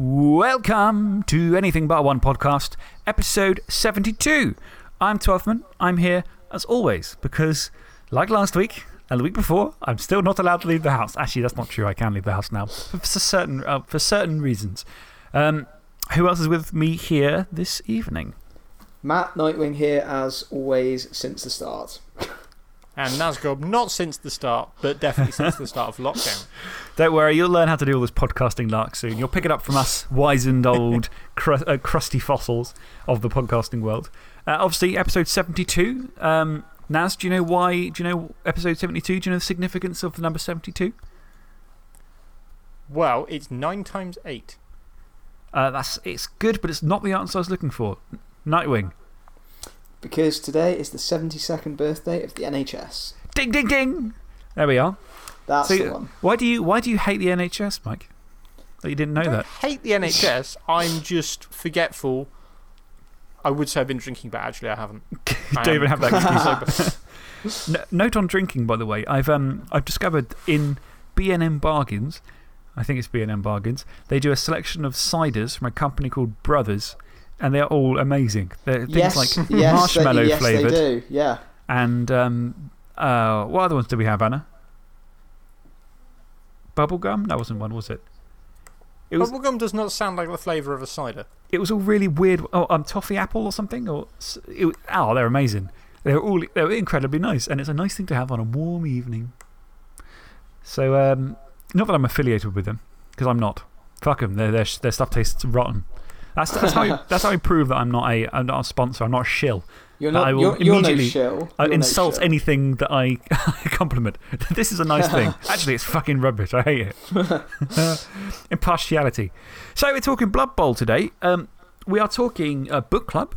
Welcome to Anything But One podcast, episode 72. I'm Twelfthman. I'm here as always because, like last week and the week before, I'm still not allowed to leave the house. Actually, that's not true. I can leave the house now for certain, uh, for certain reasons. Um, who else is with me here this evening? Matt Nightwing here, as always, since the start. And Nazgob, not since the start, but definitely since the start of lockdown. Don't worry, you'll learn how to do all this podcasting lark soon. You'll pick it up from us wizened old uh, crusty fossils of the podcasting world. Uh, obviously, episode 72. Um, Naz, do you know why? Do you know episode 72? Do you know the significance of the number 72? Well, it's nine times eight. Uh, that's, it's good, but it's not the answer I was looking for. Nightwing. Because today is the 72nd birthday of the NHS. Ding, ding, ding! There we are. That's so, the one. Why do, you, why do you hate the NHS, Mike? That you didn't know I don't that? hate the NHS. I'm just forgetful. I would say I've been drinking, but actually I haven't. I don't am even have that excuse. sober. No- note on drinking, by the way. I've, um, I've discovered in B&M Bargains, I think it's B&M Bargains, they do a selection of ciders from a company called Brothers, and they're all amazing. They're things yes, like yes, marshmallow they, yes, flavoured. they do. Yeah. And um, uh, what other ones do we have, Anna? Bubblegum? That wasn't one, was it? It was, Bubblegum does not sound like the flavour of a cider. it was all really weird. Oh, um, toffee apple or something? Or, it, oh, they're amazing. They're all they're incredibly nice, and it's a nice thing to have on a warm evening. So, um, not that I'm affiliated with them, because I'm not. Fuck them. Their, their, their stuff tastes rotten. That's, that's, how I, that's how I prove that I'm not a, I'm not a sponsor. I'm not a shill. You're I will you're, you're no immediately- shill. I You're no insult anything that I compliment. this is a nice thing. Actually, it's fucking rubbish. I hate it. Impartiality. So, we're talking Blood Bowl today. Um, we are talking uh, book club.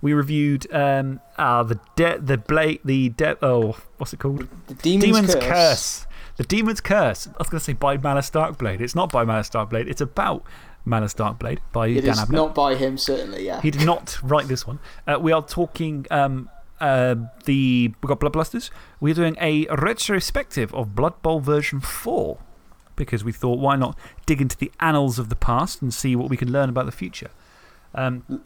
We reviewed um, uh, the de the blade, the de oh, what's it called? The Demon's, Demon's Curse. Curse. The Demon's Curse. I was going to say by Malus Darkblade. It's not by Malus Darkblade, it's about Malus Darkblade by It Dan is Abnett. not by him, certainly, yeah. He did not write this one. Uh, we are talking um, uh, the. We've got Blood Blusters. We're doing a retrospective of Blood Bowl version 4 because we thought, why not dig into the annals of the past and see what we can learn about the future? Um,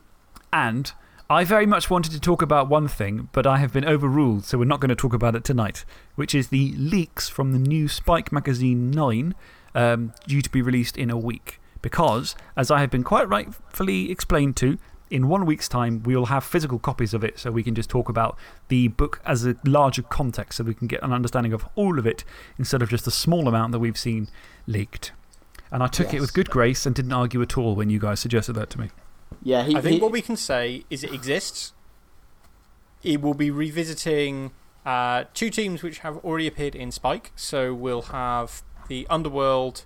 and I very much wanted to talk about one thing, but I have been overruled, so we're not going to talk about it tonight, which is the leaks from the new Spike Magazine 9 um, due to be released in a week. Because, as I have been quite rightfully explained to, in one week's time, we will have physical copies of it so we can just talk about the book as a larger context so we can get an understanding of all of it instead of just a small amount that we've seen leaked. And I took it with good grace and didn't argue at all when you guys suggested that to me. Yeah, he, I think he- what we can say is it exists. It will be revisiting uh, two teams which have already appeared in Spike. So we'll have the Underworld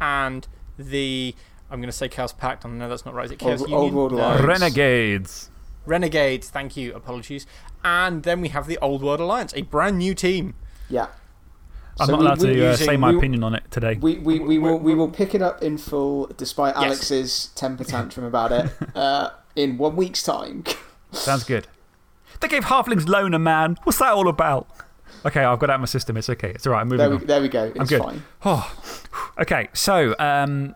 and the. I'm going to say Chaos Pact. I know that's not right. Is it Chaos Old- Union? Old World No. Renegades. Renegades. Thank you. Apologies. And then we have the Old World Alliance, a brand new team. Yeah. I'm So not we- allowed we- to uh, using- say my we- opinion on it today. We, we, we, will, we will pick it up in full, despite Yes. Alex's temper tantrum about it, uh, in one week's time. Sounds good. They gave Halflings Loner, man. What's that all about? Okay, I've got out my system. It's okay. It's all right. I'm moving there, we, on. there we go. It's good. fine. Oh, okay, so um,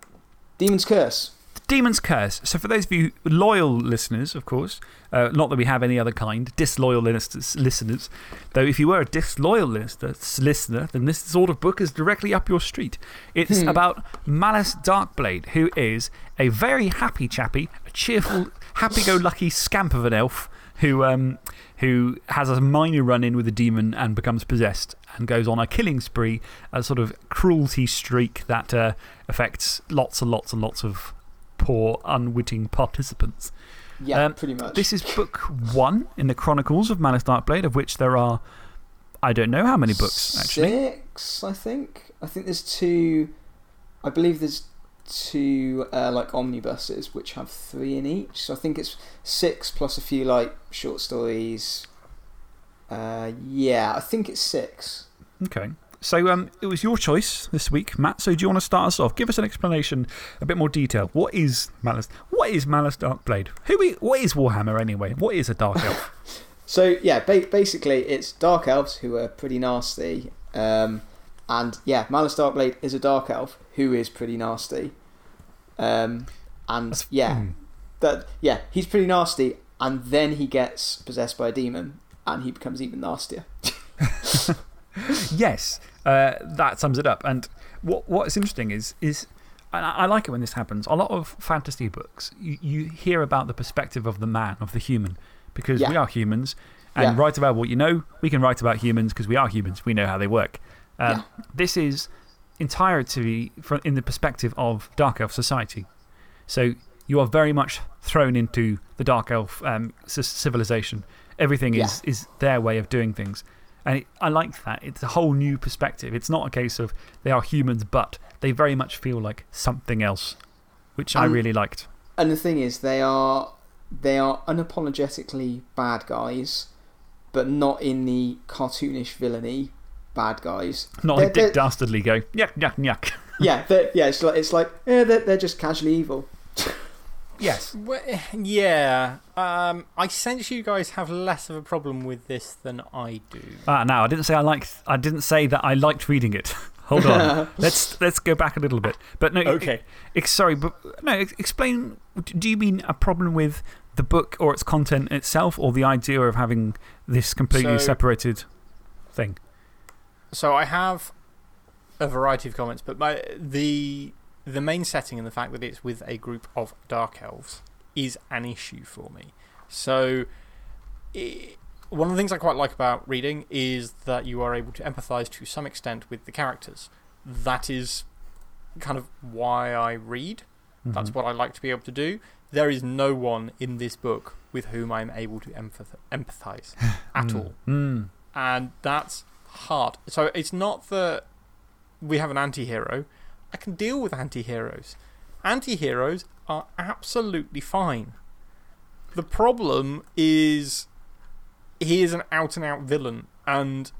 Demon's Curse. Demon's Curse. So, for those of you loyal listeners, of course, uh, not that we have any other kind, disloyal listeners, listeners, though, if you were a disloyal listener, listener, then this sort of book is directly up your street. It's about Malus Darkblade, who is a very happy chappy, a cheerful, happy go lucky scamp of an elf who, um, who has a minor run in with a demon and becomes possessed and goes on a killing spree, a sort of cruelty streak that uh, affects lots and lots and lots of poor, unwitting participants. Yeah, Um, pretty much. This is book one in the Chronicles of Malus Darkblade, of which there are, I don't know how many books, actually. Six, I think. I think there's two. I believe there's two uh, like omnibuses which have three in each. So I think it's six plus a few like short stories. Uh, yeah, I think it's six. Okay. So um, it was your choice this week, Matt. So do you want to start us off? Give us an explanation, a bit more detail. What is Malus? What is Malus Darkblade? Who is, what is Warhammer anyway? What is a Dark Elf? So yeah, ba basically it's dark elves who are pretty nasty. Um, and yeah, Malus Darkblade is a dark elf who is pretty nasty. Um, And yeah, hmm. that, yeah, he's pretty nasty. And then he gets possessed by a demon and he becomes even nastier. yes, uh, that sums it up. And what, what's interesting is, is and I, I like it when this happens. A lot of fantasy books, you, you hear about the perspective of the man, of the human, because we are humans. And Yeah. write about what you know. We can write about humans because we are humans. We know how they work. Um, This is entirely from, in the perspective of Dark Elf society. So you are very much thrown into the Dark Elf um, civilization. Everything is, is their way of doing things. And it, I like that. It's a whole new perspective. It's not a case of they are humans, but they very much feel like something else, which I really liked. And the thing is, they are, they are unapologetically bad guys, but not in the cartoonish villainy bad guys. Not they're- like Dick Dastardly go, yuck, yuck, yuck. yeah, yeah, it's like, it's like eh, they're, they're just casually evil. yes. Well, yeah. Um, I sense you guys have less of a problem with this than I do. Ah, now, I didn't say I liked, I didn't say that I liked reading it. Hold on. let's, let's go back a little bit. But no, Okay. Sorry, but no, explain. Do you mean a problem with the book or its content itself, or the idea of having this completely So- separated thing? So I have a variety of comments, but my, the, the main setting and the fact that it's with a group of dark elves is an issue for me. So, i one of the things I quite like about reading is that you are able to empathize to some extent with the characters. That is kind of why I read. That's Mhm. what I like to be able to do. There is no one in this book with whom I'm able to empath empathize at Mm. all. Mm. And that's hard. So it's not that we have an anti hero. I can deal with anti heroes. Anti heroes are absolutely fine. The problem is he is an out and out villain. And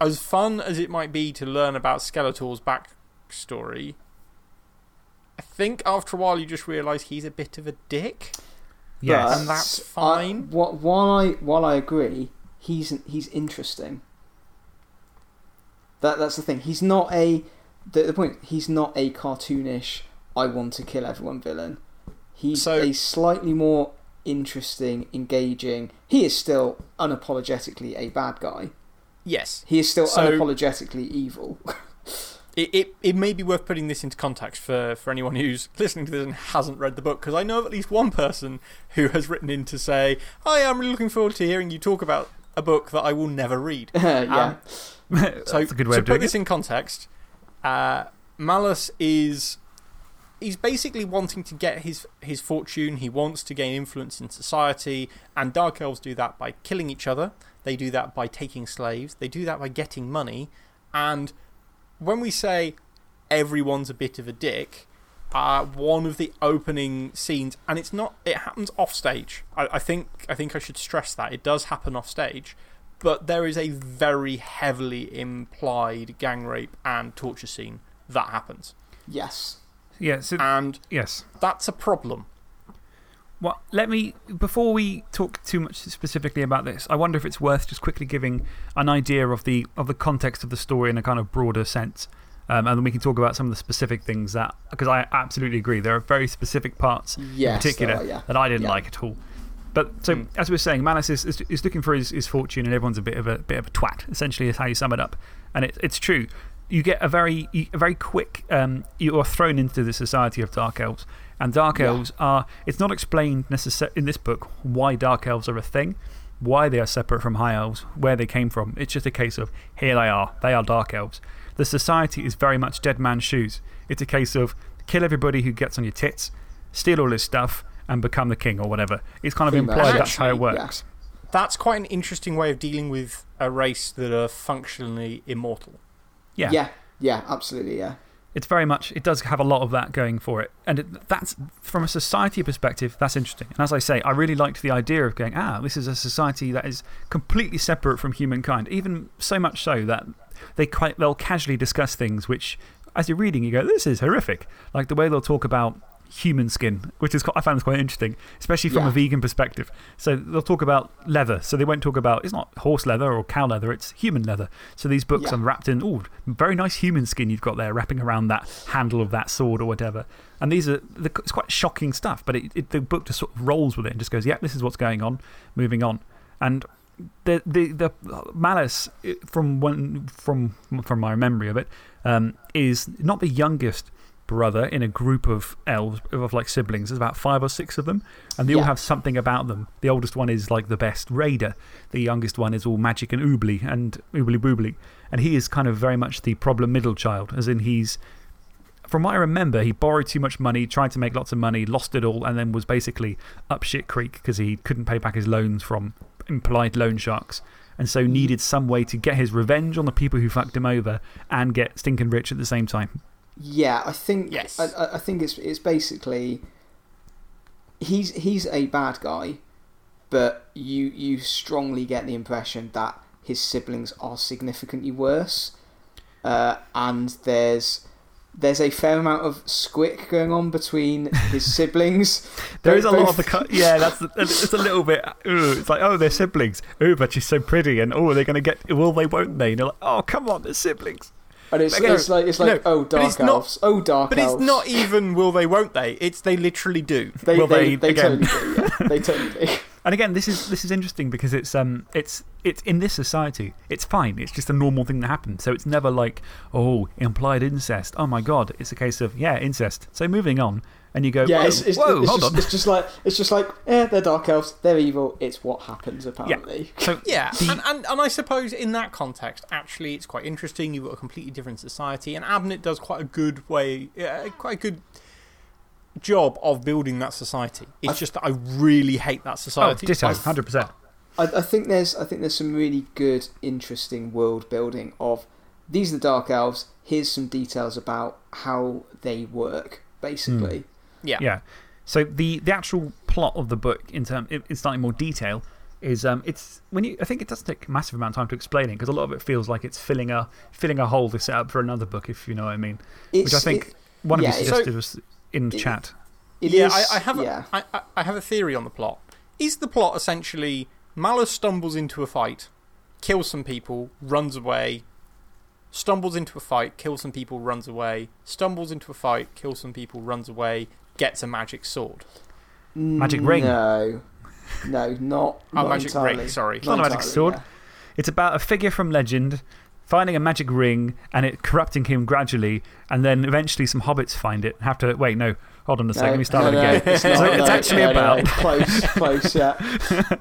as fun as it might be to learn about Skeletor's backstory, I think after a while you just realise he's a bit of a dick. Yes. And that's fine. wha- while, I, while I agree, he's, he's interesting. That, that's the thing. He's not a. The, the point, he's not a cartoonish, I want to kill everyone villain. He's So- a slightly more interesting, engaging. He is still unapologetically a bad guy. Yes. He is still So- unapologetically evil. It, it, it may be worth putting this into context for, for anyone who's listening to this and hasn't read the book, because I know of at least one person who has written in to say, Hi, I'm really looking forward to hearing you talk about a book that I will never read. yeah. That's So, a good way to of put doing this it. in context, uh, Malus is. He's basically wanting to get his, his fortune. He wants to gain influence in society. And Dark Elves do that by killing each other. They do that by taking slaves. They do that by getting money. And when we say everyone's a bit of a dick, uh, one of the opening scenes, and it's not, it happens off stage. I, I, think, I think I should stress that. It does happen off stage. But there is a very heavily implied gang rape and torture scene that happens. Yes. Yeah, so, And yes. that's a problem. Well, let me, before we talk too much specifically about this, I wonder if it's worth just quickly giving an idea of the, of the context of the story in a kind of broader sense. Um, and then we can talk about some of the specific things that, because I absolutely agree, there are very specific parts Yes. in particular there are, yeah. that I didn't Yeah. like at all. But so, Mm. as we were saying, Malus is, is, is looking for his, his fortune, and everyone's a bit of a, bit of a twat, essentially, is how you sum it up. And it, it's true. You get a very, a very quick, um, you are thrown into the society of Dark Elves. And Dark Yeah. Elves are, it's not explained necessarily in this book why Dark Elves are a thing, why they are separate from High Elves, where they came from. It's just a case of here they are, they are Dark Elves. The society is very much dead man's shoes. It's a case of kill everybody who gets on your tits, steal all his stuff, and become the king or whatever. It's kind of implied that's how it Actually, yeah. works. That's quite an interesting way of dealing with a race that are functionally immortal. Yeah. Yeah. Yeah, absolutely, yeah. It's very much, it does have a lot of that going for it. And it, that's, from a society perspective, that's interesting. And as I say, I really liked the idea of going, ah, this is a society that is completely separate from humankind. Even so much so that they quite, they'll casually discuss things which, as you're reading, you go, this is horrific. Like the way they'll talk about human skin, which is, I found this quite interesting, especially from a vegan perspective. So they'll talk about leather. So they won't talk about, it's not horse leather or cow leather, it's human leather. So these books Yeah. are wrapped in, oh, very nice human skin you've got there, wrapping around that handle of that sword or whatever. And these are, the- it's quite shocking stuff, but it, it, the book just sort of rolls with it and just goes, yeah, this is what's going on, moving on. And the, the, the Malus, from, one, from, from my memory of it, um, is not the youngest brother in a group of elves, of like siblings. There's about five or six of them, and they all have something about them. The oldest one is like the best raider, the youngest one is all magic and oobly and oobly boobly. And he is kind of very much the problem middle child, as in he's from what I remember, he borrowed too much money, tried to make lots of money, lost it all, and then was basically up shit creek because he couldn't pay back his loans from implied loan sharks. And so mm-hmm. needed some way to get his revenge on the people who fucked him over and get stinking rich at the same time. Yeah, I think. Yes. I, I- think it's, it's basically. He's, he's a bad guy, but you, you strongly get the impression that his siblings are significantly worse. Uh, and there's. There's a fair amount of squick going on between his siblings. There is a lot of the. Cut. Yeah, that's it's a little bit. Ooh, it's like, oh, they're siblings. Oh, but she's so pretty. And oh, they're going to get. Will they, won't they? And you're like, oh, come on, they're siblings. And it's, No, it's like, it's like no, oh, but it's dark not- elves. oh, dark But elves. it's not even will they, won't they? It's they literally do. They, Will they, they they, again? totally do. Yeah. They totally do. And again, this is, this is interesting because it's, um, it's, it's in this society, it's fine. It's just a normal thing that happens. So it's never like, oh, implied incest. Oh my God. It's a case of, yeah, incest. So moving on. And you go, Yeah, whoa, it's, it's, whoa it's, hold just, on. it's just like it's just like eh, they're dark elves, they're evil. It's what happens apparently. So, Yeah, and, and, and I suppose in that context, actually, it's quite interesting. You've got a completely different society, and Abnett does quite a good way, uh, quite a good job of building that society. It's just that I really hate that oh, society. ditto, I- 100%. I, I think there's I think there's some really good, interesting world building of these are the dark elves. Here's some details about how they work, basically. Yeah. Yeah. So the, the actual plot of the book, in, term, in in slightly more detail, is um, it's when you, I think it does take a massive amount of time to explain it because a lot of it feels like it's filling a, filling a hole to set up for another book, if you know what I mean. Which I think it- one yeah, of you it- suggested was in it- chat. it yeah, is- I, I, have yeah. a, I, I- I have a theory on the plot. Is the plot essentially Malus stumbles into a fight, kills some people, runs away, stumbles into a fight, kills some people, runs away, stumbles into a fight, kills some people, runs away, gets a magic sword? Magic ring. No, no, not, Oh, not magic entirely. ring, sorry. not a magic entirely, sword. yeah. It's about a figure from legend finding a magic ring and it corrupting him gradually, and then eventually some hobbits find it have to. Wait, no, hold on a second, No, let me start no, it no, again. it's, not, So no, it's actually no, no, about. close, close, yeah.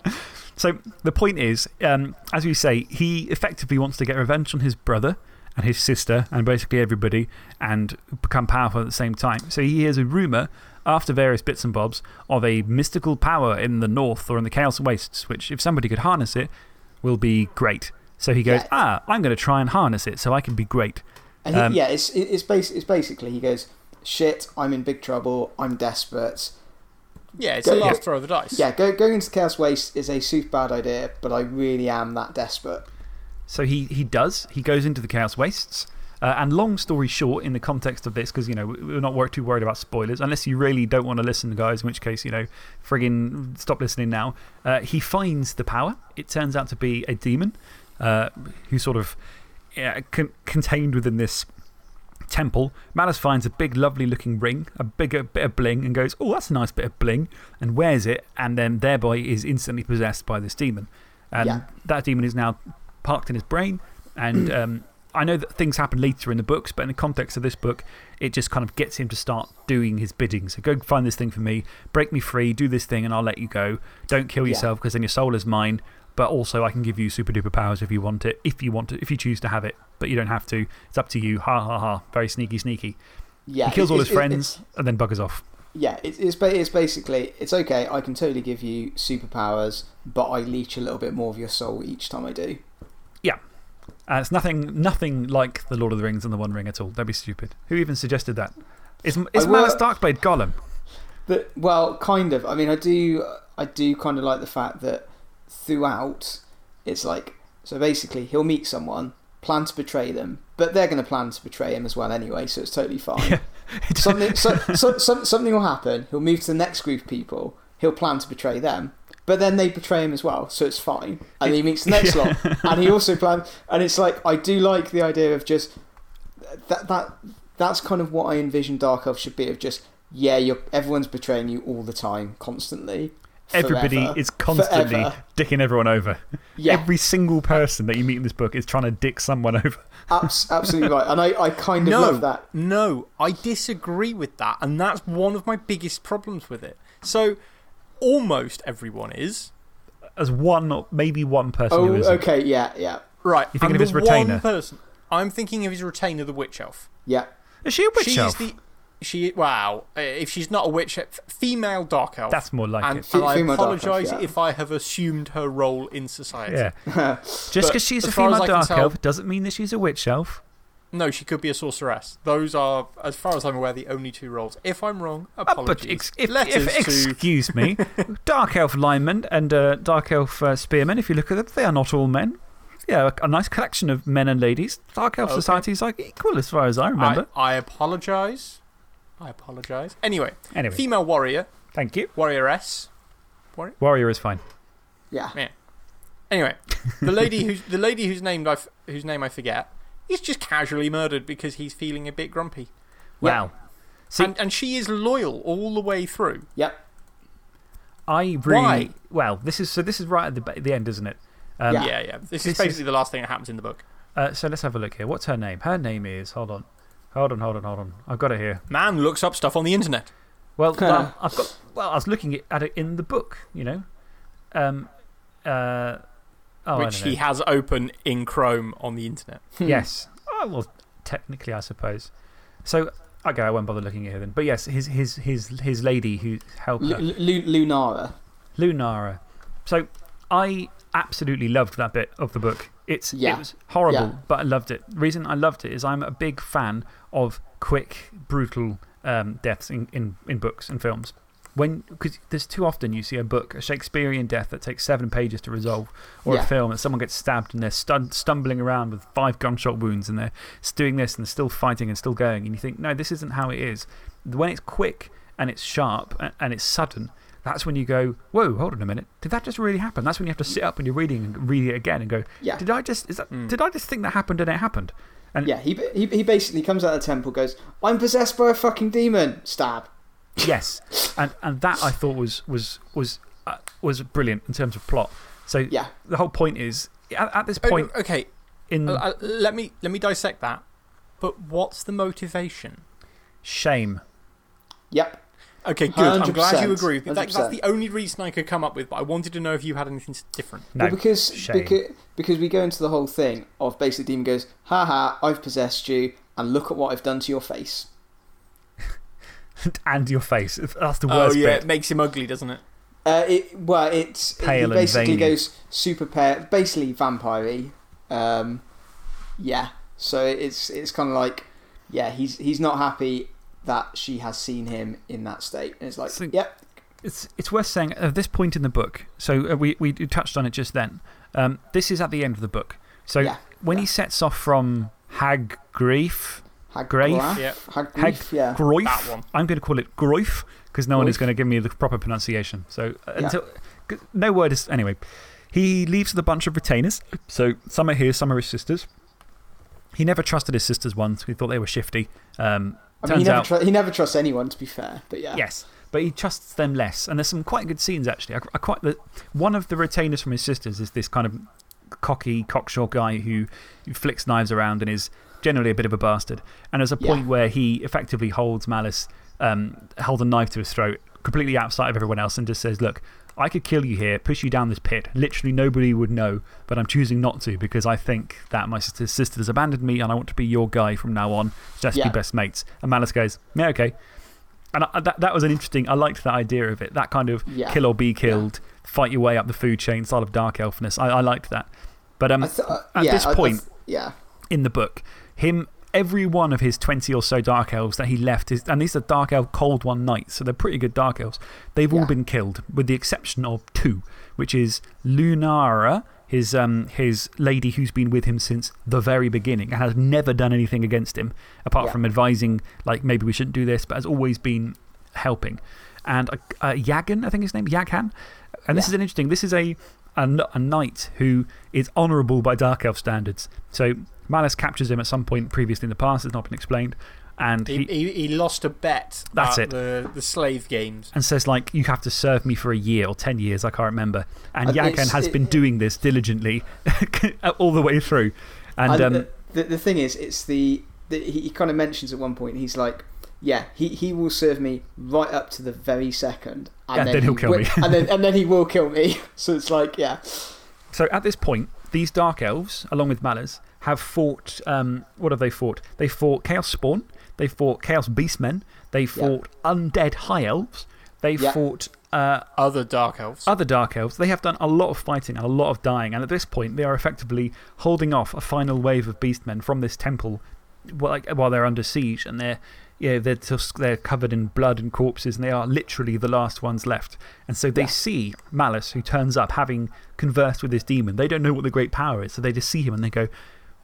So the point is, um, as you say, he effectively wants to get revenge on his brother and his sister and basically everybody and become powerful at the same time. So he hears a rumour after various bits and bobs of a mystical power in the north or in the Chaos Wastes, which, if somebody could harness it, will be great. So he goes, Yeah. ah, I'm going to try and harness it so I can be great. And he, Um, yeah, it's, it's, bas- it's basically he goes, shit, I'm in big trouble, I'm desperate. Yeah, it's Go- the last yeah. throw of the dice. Yeah, go, going into the Chaos Waste is a super bad idea, but I really am that desperate. So he, he does. He goes into the Chaos Wastes. Uh, and long story short, in the context of this, because you know, we- we're not too worried about spoilers, unless you really don't want to listen, guys, in which case, you know, friggin' stop listening now. Uh, he finds the power. It turns out to be a demon uh, who's sort of yeah, con contained within this temple. Malus finds a big, lovely looking ring, a bigger bit of bling, and goes, Oh, that's a nice bit of bling, and wears it, and then thereby is instantly possessed by this demon. And Yeah. that demon is now parked in his brain. And um, I know that things happen later in the books, but in the context of this book, it just kind of gets him to start doing his bidding. So go find this thing for me, break me free, do this thing, and I'll let you go. Don't kill yourself because then your soul is mine. But also, I can give you super duper powers if you want it, if you want it, if you choose to have it. But you don't have to. It's up to you. Ha ha ha. Very sneaky, sneaky. Yeah, he kills all his friends and then buggers off. Yeah, it's, it's, it's basically, it's okay, I can totally give you superpowers, but I leech a little bit more of your soul each time I do. Uh, it's nothing, nothing like The Lord of the Rings and The One Ring at all. Don't be stupid. Who even suggested that? Is, is Malus Darkblade Gollum? But, well, kind of. I mean, I do, I do kind of like the fact that throughout, it's like, so basically, he'll meet someone, plan to betray them, but they're going to plan to betray him as well anyway, so it's totally fine. Yeah. something, so, so, so, something will happen. He'll move to the next group of people. He'll plan to betray them. But then they betray him as well, so it's fine. And he meets the next lot. And he also plans. And it's like, I do like the idea of just. That, that That's kind of what I envision Dark Elf should be of just, yeah, you're, everyone's betraying you all the time, constantly. Everybody forever, is constantly forever. dicking everyone over. Yeah. Every single person that you meet in this book is trying to dick someone over. Abs- absolutely right. And I, I kind of No, love that. no, I disagree with that, and that's one of my biggest problems with it. So, almost everyone is. As one, maybe one person who Oh, okay, yeah, yeah, Right. You thinking and of his retainer? One person, I'm thinking of his retainer, the Witch Elf. yeah. Is she a witch She's elf? the. She, wow. uh, If she's not a witch, elf, female Dark Elf. That's more like and, it. and I Female apologise yeah. if I have assumed her role in society. Yeah. Just because she's a as far as female I can dark tell- elf doesn't mean that she's a witch elf. No, she could be a sorceress. Those are, as far as I'm aware, the only two roles. If I'm wrong, Uh, apologies. but ex if, Letters if, to excuse me, dark elf linemen and uh, dark elf uh, spearmen, if you look at them, they are not all men. Yeah, a, a nice collection of men and ladies. Dark elf Okay. society is like equal as far as I remember. I, I apologise. I apologise. Anyway, anyway, female warrior, thank you. warrioress. Warrior warrior is fine. Yeah. yeah. Anyway, the lady who's the lady whose name I f- whose name I forget is just casually murdered because he's feeling a bit grumpy, Yeah. Wow. See, and and she is loyal all the way through. Yep. I really. Why? Well, this is, so this is right at the, the end, isn't it? Um, Yeah. Yeah, yeah. This, This is is- basically the last thing that happens in the book. Uh, so let's have a look here. What's her name? Her name is. Hold on. Hold on, hold on, hold on. I've got it here. Man looks up stuff on the internet. Well, well, I've got, well, I was looking at it in the book, you know. Um, uh, oh, which he has open in Chrome on the internet. Yes. Oh, well, technically, I suppose. So, okay, I won't bother looking at her then. But yes, his, his, his, his lady who helped Lu her, Lu Lhunara. Lhunara. So, I absolutely loved that bit of the book. It's, Yeah. It was horrible, Yeah. but I loved it. The reason I loved it is I'm a big fan of quick, brutal um, deaths in, in, in books and films. When, because there's too often you see a book, a Shakespearean death that takes seven pages to resolve, or Yeah. a film that someone gets stabbed and they're stun stumbling around with five gunshot wounds and they're doing this and they're still fighting and still going. And you think, no, this isn't how it is. When it's quick and it's sharp and, and it's sudden, that's when you go, whoa, hold on a minute. Did that just really happen? That's when you have to sit up when you're reading and read it again and go, Yeah. did I just, is that, Mm. did I just think that happened and it happened? And Yeah, he, he, he basically comes out of the temple, goes, I'm possessed by a fucking demon. Stab. Yes. And, and that I thought was, was, was, uh, was brilliant in terms of plot. So Yeah. the whole point is, at, at this Oh, point okay, in uh, uh, let, me, let me dissect that. But what's the motivation? shame, Yep. Okay, good. I'm glad you 100%, agree. That, that's the only reason I could come up with, but I wanted to know if you had anything s- different. no, well, because, shame. because, because we go into the whole thing of basically demon goes, haha, I've possessed you, and look at what I've done to your face. and your face. That's the worst. Oh, yeah, bit. it makes him ugly, doesn't it? Uh, it, well, it's, it, Pale he and basically veiny. goes super pale, basically vampire um, Yeah. So it's, it's kind of like, yeah, he's, he's not happy that she has seen him in that state. And it's like, So- yep, It's, it's worth saying at this point in the book, so uh, we, we touched on it just then. Um, this is at the end of the book. So yeah. when yeah. he sets off from Hag Grief, Hag Grafe? Yeah. Hag yeah. That one. I'm going to call it Groif because no one is going to give me the proper pronunciation. So uh, Yeah. until, 'cause no word is. Anyway, he leaves with a bunch of retainers. So some are here, some are his sisters. He never trusted his sisters once. He thought they were shifty. Um, I mean, he turns never, out- he never trusts anyone, to be fair, but yeah. Yes, but he trusts them less. And there's some quite good scenes, actually. I, I quite, the, one of the retainers from his sisters is this kind of cocky, cocksure guy who, who flicks knives around and is generally a bit of a bastard. And there's a Yeah. point where he effectively holds Malus, um, held a knife to his throat, completely outside of everyone else, and just says, Look, I could kill you here, push you down this pit. Literally nobody would know, but I'm choosing not to because I think that my sister has abandoned me and I want to be your guy from now on. Yeah. be best mates. And Malus goes, Yeah, okay. And I, that, that was an interesting, I liked that idea of it. That kind of Yeah. kill or be killed, fight your way up the food chain style of dark elfness. I, I liked that. But um, uh, at this point yeah. in the book, him every one of his 20 or so Dark Elves that he left, is, and these are Dark Elf Cold One Knights, so they're pretty good Dark Elves, they've all been killed, with the exception of two, which is Lhunara, his, um, his lady who's been with him since the very beginning and has never done anything against him, apart Yeah. from advising, like, maybe we shouldn't do this, but has always been helping. And uh, uh, Yagan, I think his name, Yaghan. And this is an interesting, this is a, a, a knight who is honourable by Dark Elf standards. So Malus captures him at some point previously in the past, it's not been explained. And He, he, he, he lost a bet That's at it. The, the slave games. and says, like, you have to serve me for a year or 10 years, I can't remember. And Uh, Yagan has it- been doing this diligently all the way through. And I- um, the, the, the thing is, it's the, the he, he kind of mentions at one point, he's like, yeah, he, he will serve me right up to the very second. And then he'll he kill wi- me. and, then, and then he will kill me. So it's like, yeah. So at this point, these Dark Elves, along with Malus, have fought. Um, what have they fought? They fought Chaos Spawn, they fought Chaos Beastmen, they fought Undead High Elves, they Yeah. fought uh, Other Dark Elves. other Dark Elves. They have done a lot of fighting and a lot of dying, and at this point, they are effectively holding off a final wave of Beastmen from this temple while, like, while they're under siege, and they're. Yeah, they're, just, they're covered in blood and corpses, and they are literally the last ones left. And so they Yeah. see Malus, who turns up having conversed with this demon. They don't know what the great power is, so they just see him and they go,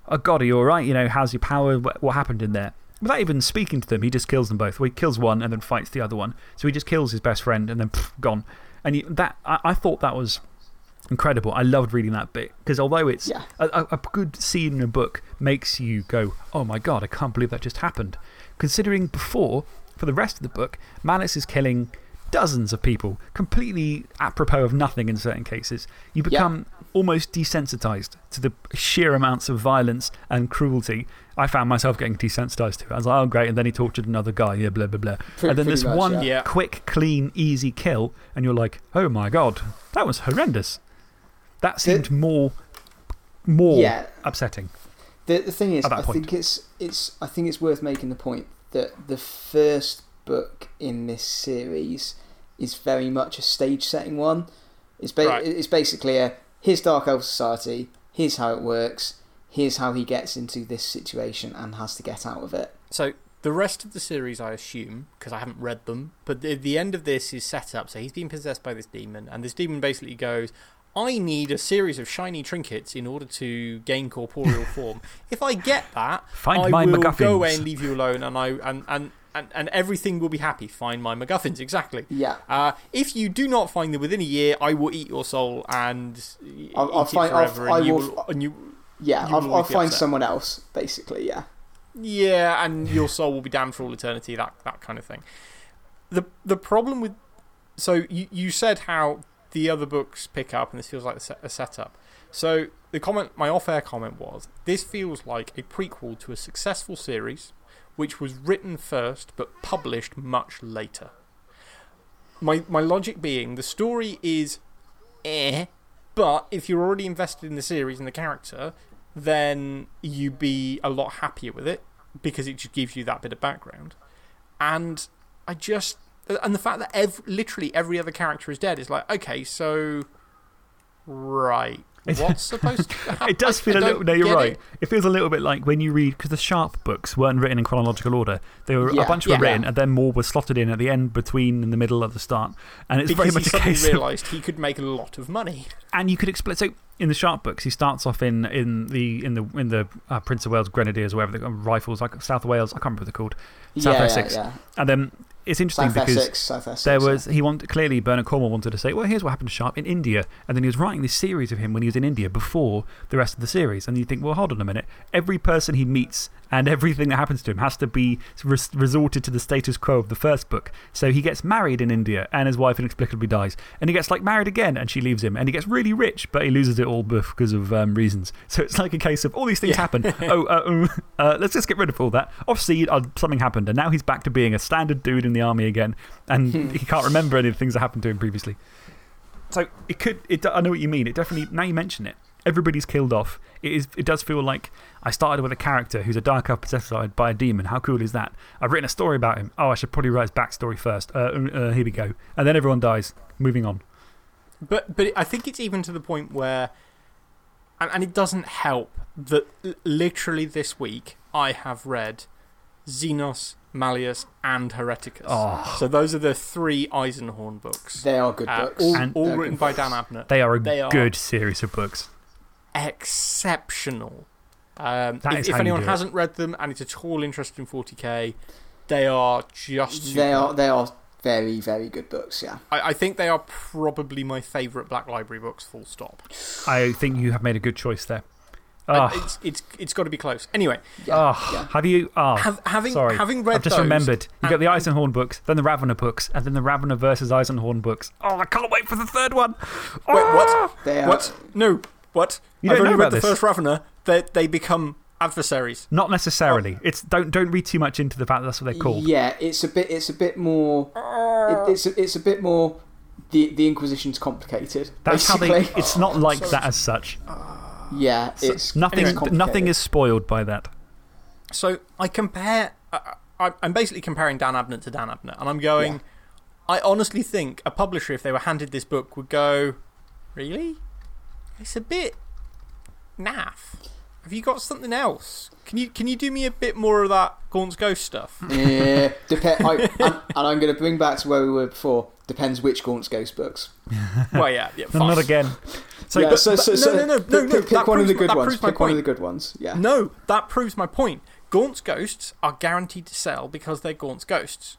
Oh, God, are you all right? You know, how's your power? What, what happened in there? Without even speaking to them, he just kills them both. Well, he kills one and then fights the other one. So he just kills his best friend and then pff, gone. And that, I, I thought that was incredible. I loved reading that bit because although it's Yeah. a, a, a good scene in a book, makes you go, Oh my God, I can't believe that just happened. Considering before, for the rest of the book, Malus is killing dozens of people, completely apropos of nothing in certain cases. You become almost desensitized to the sheer amounts of violence and cruelty. I found myself getting desensitized to it. I was like, oh, great. And then he tortured another guy, yeah, blah, blah, blah. Pre- and then pretty this much, one yeah. Quick, clean, easy kill, and you're like, oh my God, that was horrendous. That seemed more, more Yeah. upsetting. The, the thing is, I point. think, it's, it's, I think it's worth making the point that the first book in this series is very much a stage setting one. It's, ba Right. it's basically a here's Dark Elf Society, here's how it works, here's how he gets into this situation and has to get out of it. So, the rest of the series, I assume, because I haven't read them, but the, the end of this is set up. So, he's been possessed by this demon, and this demon basically goes, I need a series of shiny trinkets in order to gain corporeal form. If I get that, Find I my will go away and leave you alone, and, I, and, and, and, and everything will be happy. Find my MacGuffins, exactly. Yeah. Uh, if you do not find them within a year, I will eat your soul and I'll- I'll it find- I'll- forever. I and, you will- will, and you, Yeah, You I'll, I'll find upset. someone else, basically, yeah. Yeah, and your soul will be damned for all eternity, that, that kind of thing. The, the problem with. So, you, you said how the other books pick up, and this feels like a, set, a setup. So, the comment, my off air comment was this feels like a prequel to a successful series which was written first but published much later. My, my logic being the story is eh, but if you're already invested in the series and the character, then you'd be a lot happier with it because it just gives you that bit of background. And I just. And the fact that ev literally every other character is dead is like, okay, so. Right. What's supposed to happen? It does feel a a little. No, you're right. It. feels a little bit like when you read, because the Sharpe books weren't written in chronological order. They were, Yeah, a bunch were yeah. written, and then more were slotted in at the end, between, in the middle, at the start. And it's Because very much he a case of. realised he could make a lot of money. And you could explain. So, in the Sharpe books, he starts off in, in the, in the, in the uh, Prince of Wales Grenadiers, or whatever, they rifles, like South Wales. I can't remember what they're called. South yeah, Essex. Yeah, And then it's interesting South because. Essex, South Essex. There yeah. was, he wanted, clearly, Bernard Cornwell wanted to say, well, here's what happened to Sharpe in India. And then he was writing this series of him when he was in India before the rest of the series. And you think, well, hold on a minute. Every person he meets and everything that happens to him has to be res resorted to the status quo of the first book. So he gets married in India and his wife inexplicably dies. And he gets like married again and she leaves him. And he gets really rich, but he loses it all because of um, reasons. So it's like a case of all these things happen. oh, uh, um, uh, let's just get rid of all that. Off uh, something happened. And now he's back to being a standard dude in the army again. And he can't remember any of the things that happened to him previously. So it could, it, I know what you mean. It definitely, now you mention it, everybody's killed off. It, is, it does feel like I started with a character who's a dark elf possessed by a demon. How cool is that? I've written a story about him. Oh, I should probably write his backstory first. Uh, uh, here we go. And then everyone dies. Moving on. But, but I think it's even to the point where. And, and it doesn't help that literally this week I have read Xenos, Malleus, and Hereticus. Oh. So those are the three Eisenhorn books. They are good Uh, books. all And- all written good by. Dan Abnett. They are a They are- good series of books. Exceptional. Um, That if is if anyone it. hasn't read them and it's at all interested in 40k, they are just. They are, they are very, very good books, yeah. I, I think they are probably my favourite Black Library books, full stop. I think you have made a good choice there. I- Oh, ah. it's, it's, it's got to be close. Anyway, Yeah, oh, yeah. have you? Oh, have, having, sorry. having read I've just those, remembered. You've got the Eisenhorn books, then the Ravenor books, and then the Ravenor versus Eisenhorn books. Oh, I can't wait for the third one. Wait, what? Are, What? No, what? You I've don't only know read about the this. first Ravenor. They, they become adversaries. Not necessarily. Oh. It's, don't, don't read too much into the fact that that's what they're called. Yeah, it's a bit, it's a bit more. It, ah. it's, a, it's a bit more. The, the Inquisition's complicated. That's how basically. they. It's not oh, like that as such. Ah. Yeah, it's. Nothing, it's nothing is spoiled by that. So I compare. I, I, I'm basically comparing Dan Abnett to Dan Abnett, and I'm going. Yeah. I honestly think a publisher, if they were handed this book, would go, Really? It's a bit naff. Have you got something else? Can you, can you do me a bit more of that Gaunt's Ghost stuff? Yeah, dep- I, and, and I'm going to bring back to where we were before. Depends which Gaunt's Ghost books. well, yeah, yeah, fine. not again. So, yeah, but- so, so, no, so no, no, pick, no, no, pick, pick that one of the good ones. proves my Pick one of the good ones. Yeah. No, that proves my point. Gaunt's Ghosts are guaranteed to sell because they're Gaunt's Ghosts.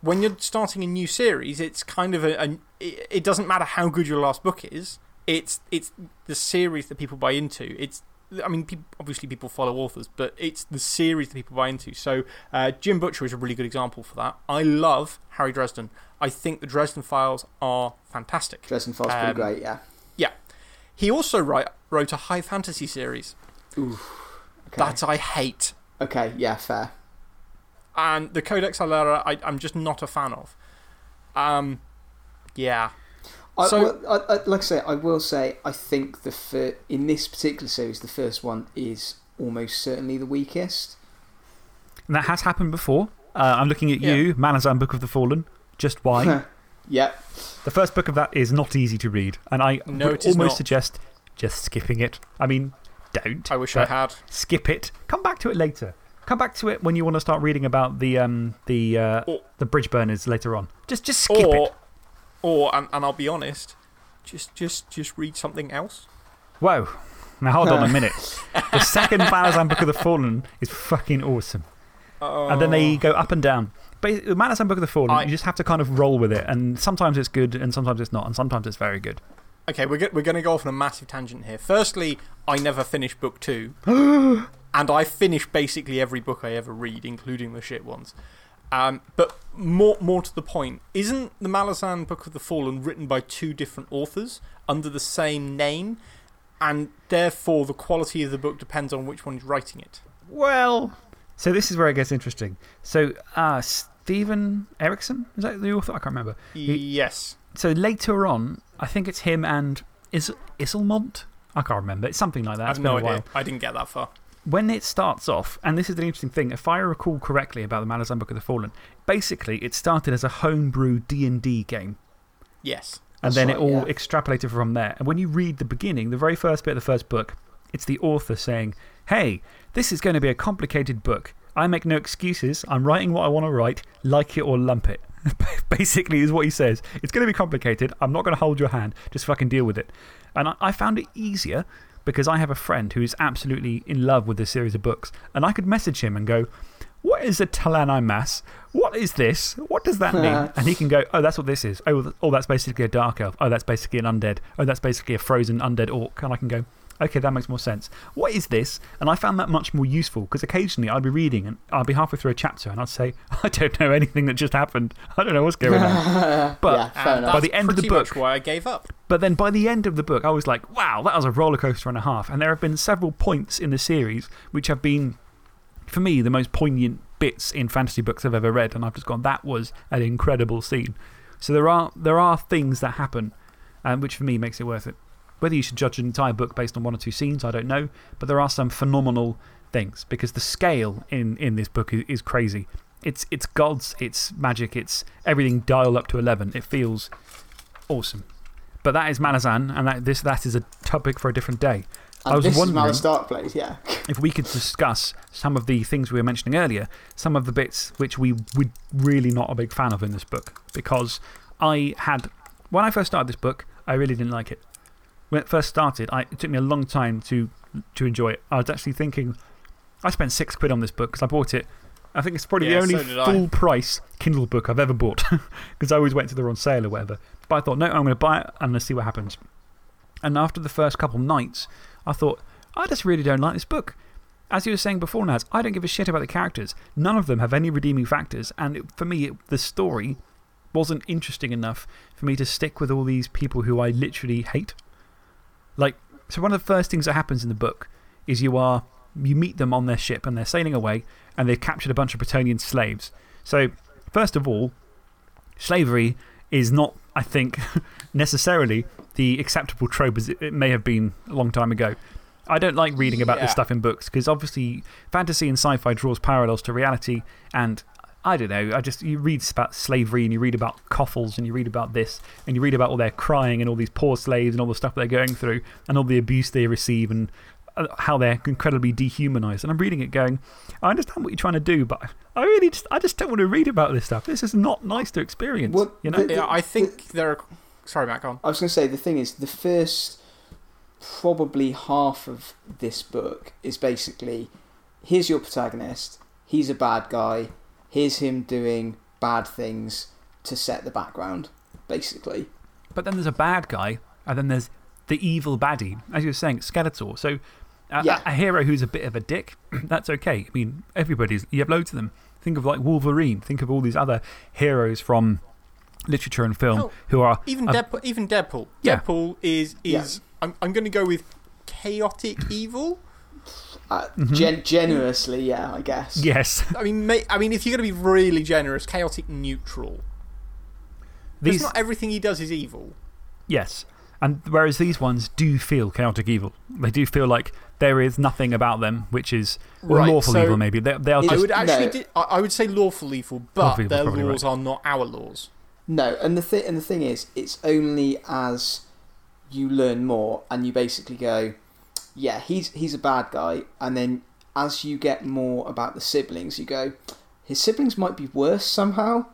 When you're starting a new series, it's kind of a. a it, it doesn't matter how good your last book is, it's, it's the series that people buy into. It's, I mean, peop obviously people follow authors, but it's the series that people buy into. So, uh, Jim Butcher is a really good example for that. I love Harry Dresden. I think the Dresden Files are fantastic. Dresden Files pretty Um, great. Yeah. Yeah. He also write, wrote a high fantasy series Okay. that I hate. okay. Yeah. Fair. And the Codex Alera, I, I'm just not a fan of. Um, yeah. I, So- I, I, like I say, I will say, I think the fir- in this particular series, the first one is almost certainly the weakest. and that has happened before. Uh, I'm looking at you, Malazan Book of the Fallen. Just why? Yep. the first book of that is not easy to read, and I No, would almost not. suggest just skipping it. I mean, don't. I wish I had. Skip it. Come back to it later. Come back to it when you want to start reading about the, um, the, uh, Or- the bridge burners later on. Just, just skip Or, it. Or and, and I'll be honest, just, just, just read something else. Whoa. Now hold on a uh. minute. the second Malazan Book of the Fallen is fucking awesome. And then they go up and down. But the Malazan Book of the Fallen, I- you just have to kind of roll with it. And sometimes it's good, and sometimes it's not, and sometimes it's very good. Okay, we're, go we're going to go off on a massive tangent here. Firstly, I never finished book two. and I finish basically every book I ever read, including the shit ones. Um, but more, more to the point, isn't the Malazan Book of the Fallen written by two different authors under the same name? And therefore, the quality of the book depends on which one is writing it. Well, so this is where it gets interesting. So, uh, Steven Erikson, is that the author? I can't remember. He- yes. So later on, I think it's him and Is Esslemont? I can't remember. It's something like that. I've no idea. I didn't get that far. When it starts off, and this is an interesting thing, if I recall correctly about the Malazan Book of the Fallen, basically it started as a homebrew D&D game. Yes. And then right, it all yeah. extrapolated from there. And when you read the beginning, the very first bit of the first book, it's the author saying, Hey, this is going to be a complicated book. I make no excuses. I'm writing what I want to write, like it or lump it. Basically, is what he says. It's going to be complicated. I'm not going to hold your hand. Just fucking deal with it. And I, I found it easier because I have a friend who is absolutely in love with this series of books. And I could message him and go, What is a T'lan Imass? What is this? What does that mean? and he can go, Oh, that's what this is. Oh, oh, that's basically a dark elf. Oh, that's basically an undead. Oh, that's basically a frozen undead orc. And I can go, Okay, that makes more sense. What is this? And I found that much more useful because occasionally I'd be reading and I'd be halfway through a chapter and I'd say, I don't know anything that just happened. I don't know what's going on. But yeah, fair enough. by the end of the book- much why I gave up. But then by the end of the book, I was like, wow, that was a roller coaster and a half. And there have been several points in the series which have been, for me, the most poignant bits in fantasy books I've ever read. And I've just gone, that was an incredible scene. So there are, there are things that happen, um, which for me makes it worth it. Whether you should judge an entire book based on one or two scenes, I don't know. But there are some phenomenal things because the scale in, in this book is, is crazy. It's, it's gods, it's magic, it's everything dialed up to 11. It feels awesome. But that is Malazan, and that, this, that is a topic for a different day. And I was wondering- is Malus Darkblade, yeah. if we could discuss some of the things we were mentioning earlier, some of the bits which we were really not a big fan of in this book. Because I had, when I first started this book, I really didn't like it. When it first started, I, it took me a long time to, to enjoy it. I was actually thinking, I spent six quid on this book because I bought it. I think it's probably Yeah, the so only I. full price Kindle book I've ever bought because I always went to the on sale or whatever. But I thought, no, I'm going to buy it and let's see what happens. And after the first couple nights, I thought, I just really don't like this book. As you were saying before, Naz, I don't give a shit about the characters. None of them have any redeeming factors. And it- for me, it, the story wasn't interesting enough for me to stick with all these people who I literally hate. Like, so one of the first things that happens in the book is you are, you meet them on their ship and they're sailing away and they've captured a bunch of Bretonnian slaves. So, first of all, slavery is not, I think, necessarily the acceptable trope as it, may have been a long time ago. I don't like reading about this stuff in books because obviously fantasy and sci fi draws parallels to reality. And I don't know, I just, you read about slavery and you read about coffles and you read about this and you read about all their crying and all these poor slaves and all the stuff they're going through and all the abuse they receive and uh, how they're incredibly dehumanized. And I'm reading it going, I understand what you're trying to do, but I really just, I just don't want to read about this stuff. This is not nice to experience. Well, you know? the- Yeah, I think there are. Sorry, Matt, go on. I was going to say the thing is the first probably half of this book is basically here's your protagonist. He's a bad guy. Here's him doing bad things to set the background, basically. But then there's a bad guy, and then there's the evil baddie, as you were saying, Skeletor. So, a, Yeah. a, a hero who's a bit of a dick, that's okay. I mean, everybody's, you have loads of them. Think of like Wolverine, think of all these other heroes from literature and film Oh, who are. Even, a- Deadpool, even Deadpool. Yeah. Deadpool is. is I'm, I'm going to go with chaotic evil. Uh, Mhm. gen- generously, yeah, I guess. Yes. I mean, may, I mean, if you're going to be really generous, chaotic neutral. Because These, not everything he does is evil. yes. And whereas these ones do feel chaotic evil. They do feel like there is nothing about them which is. Or Right, lawful so evil, maybe. They, they are It- I just. would actually. no. di- I, I would say lawful evil, but Lawful evil, their probably laws are not our laws. No, and the thi- and the thing is, it's only as you learn more and you basically go, yeah, he's he's a bad guy, and then as you get more about the siblings, you go, his siblings might be worse somehow.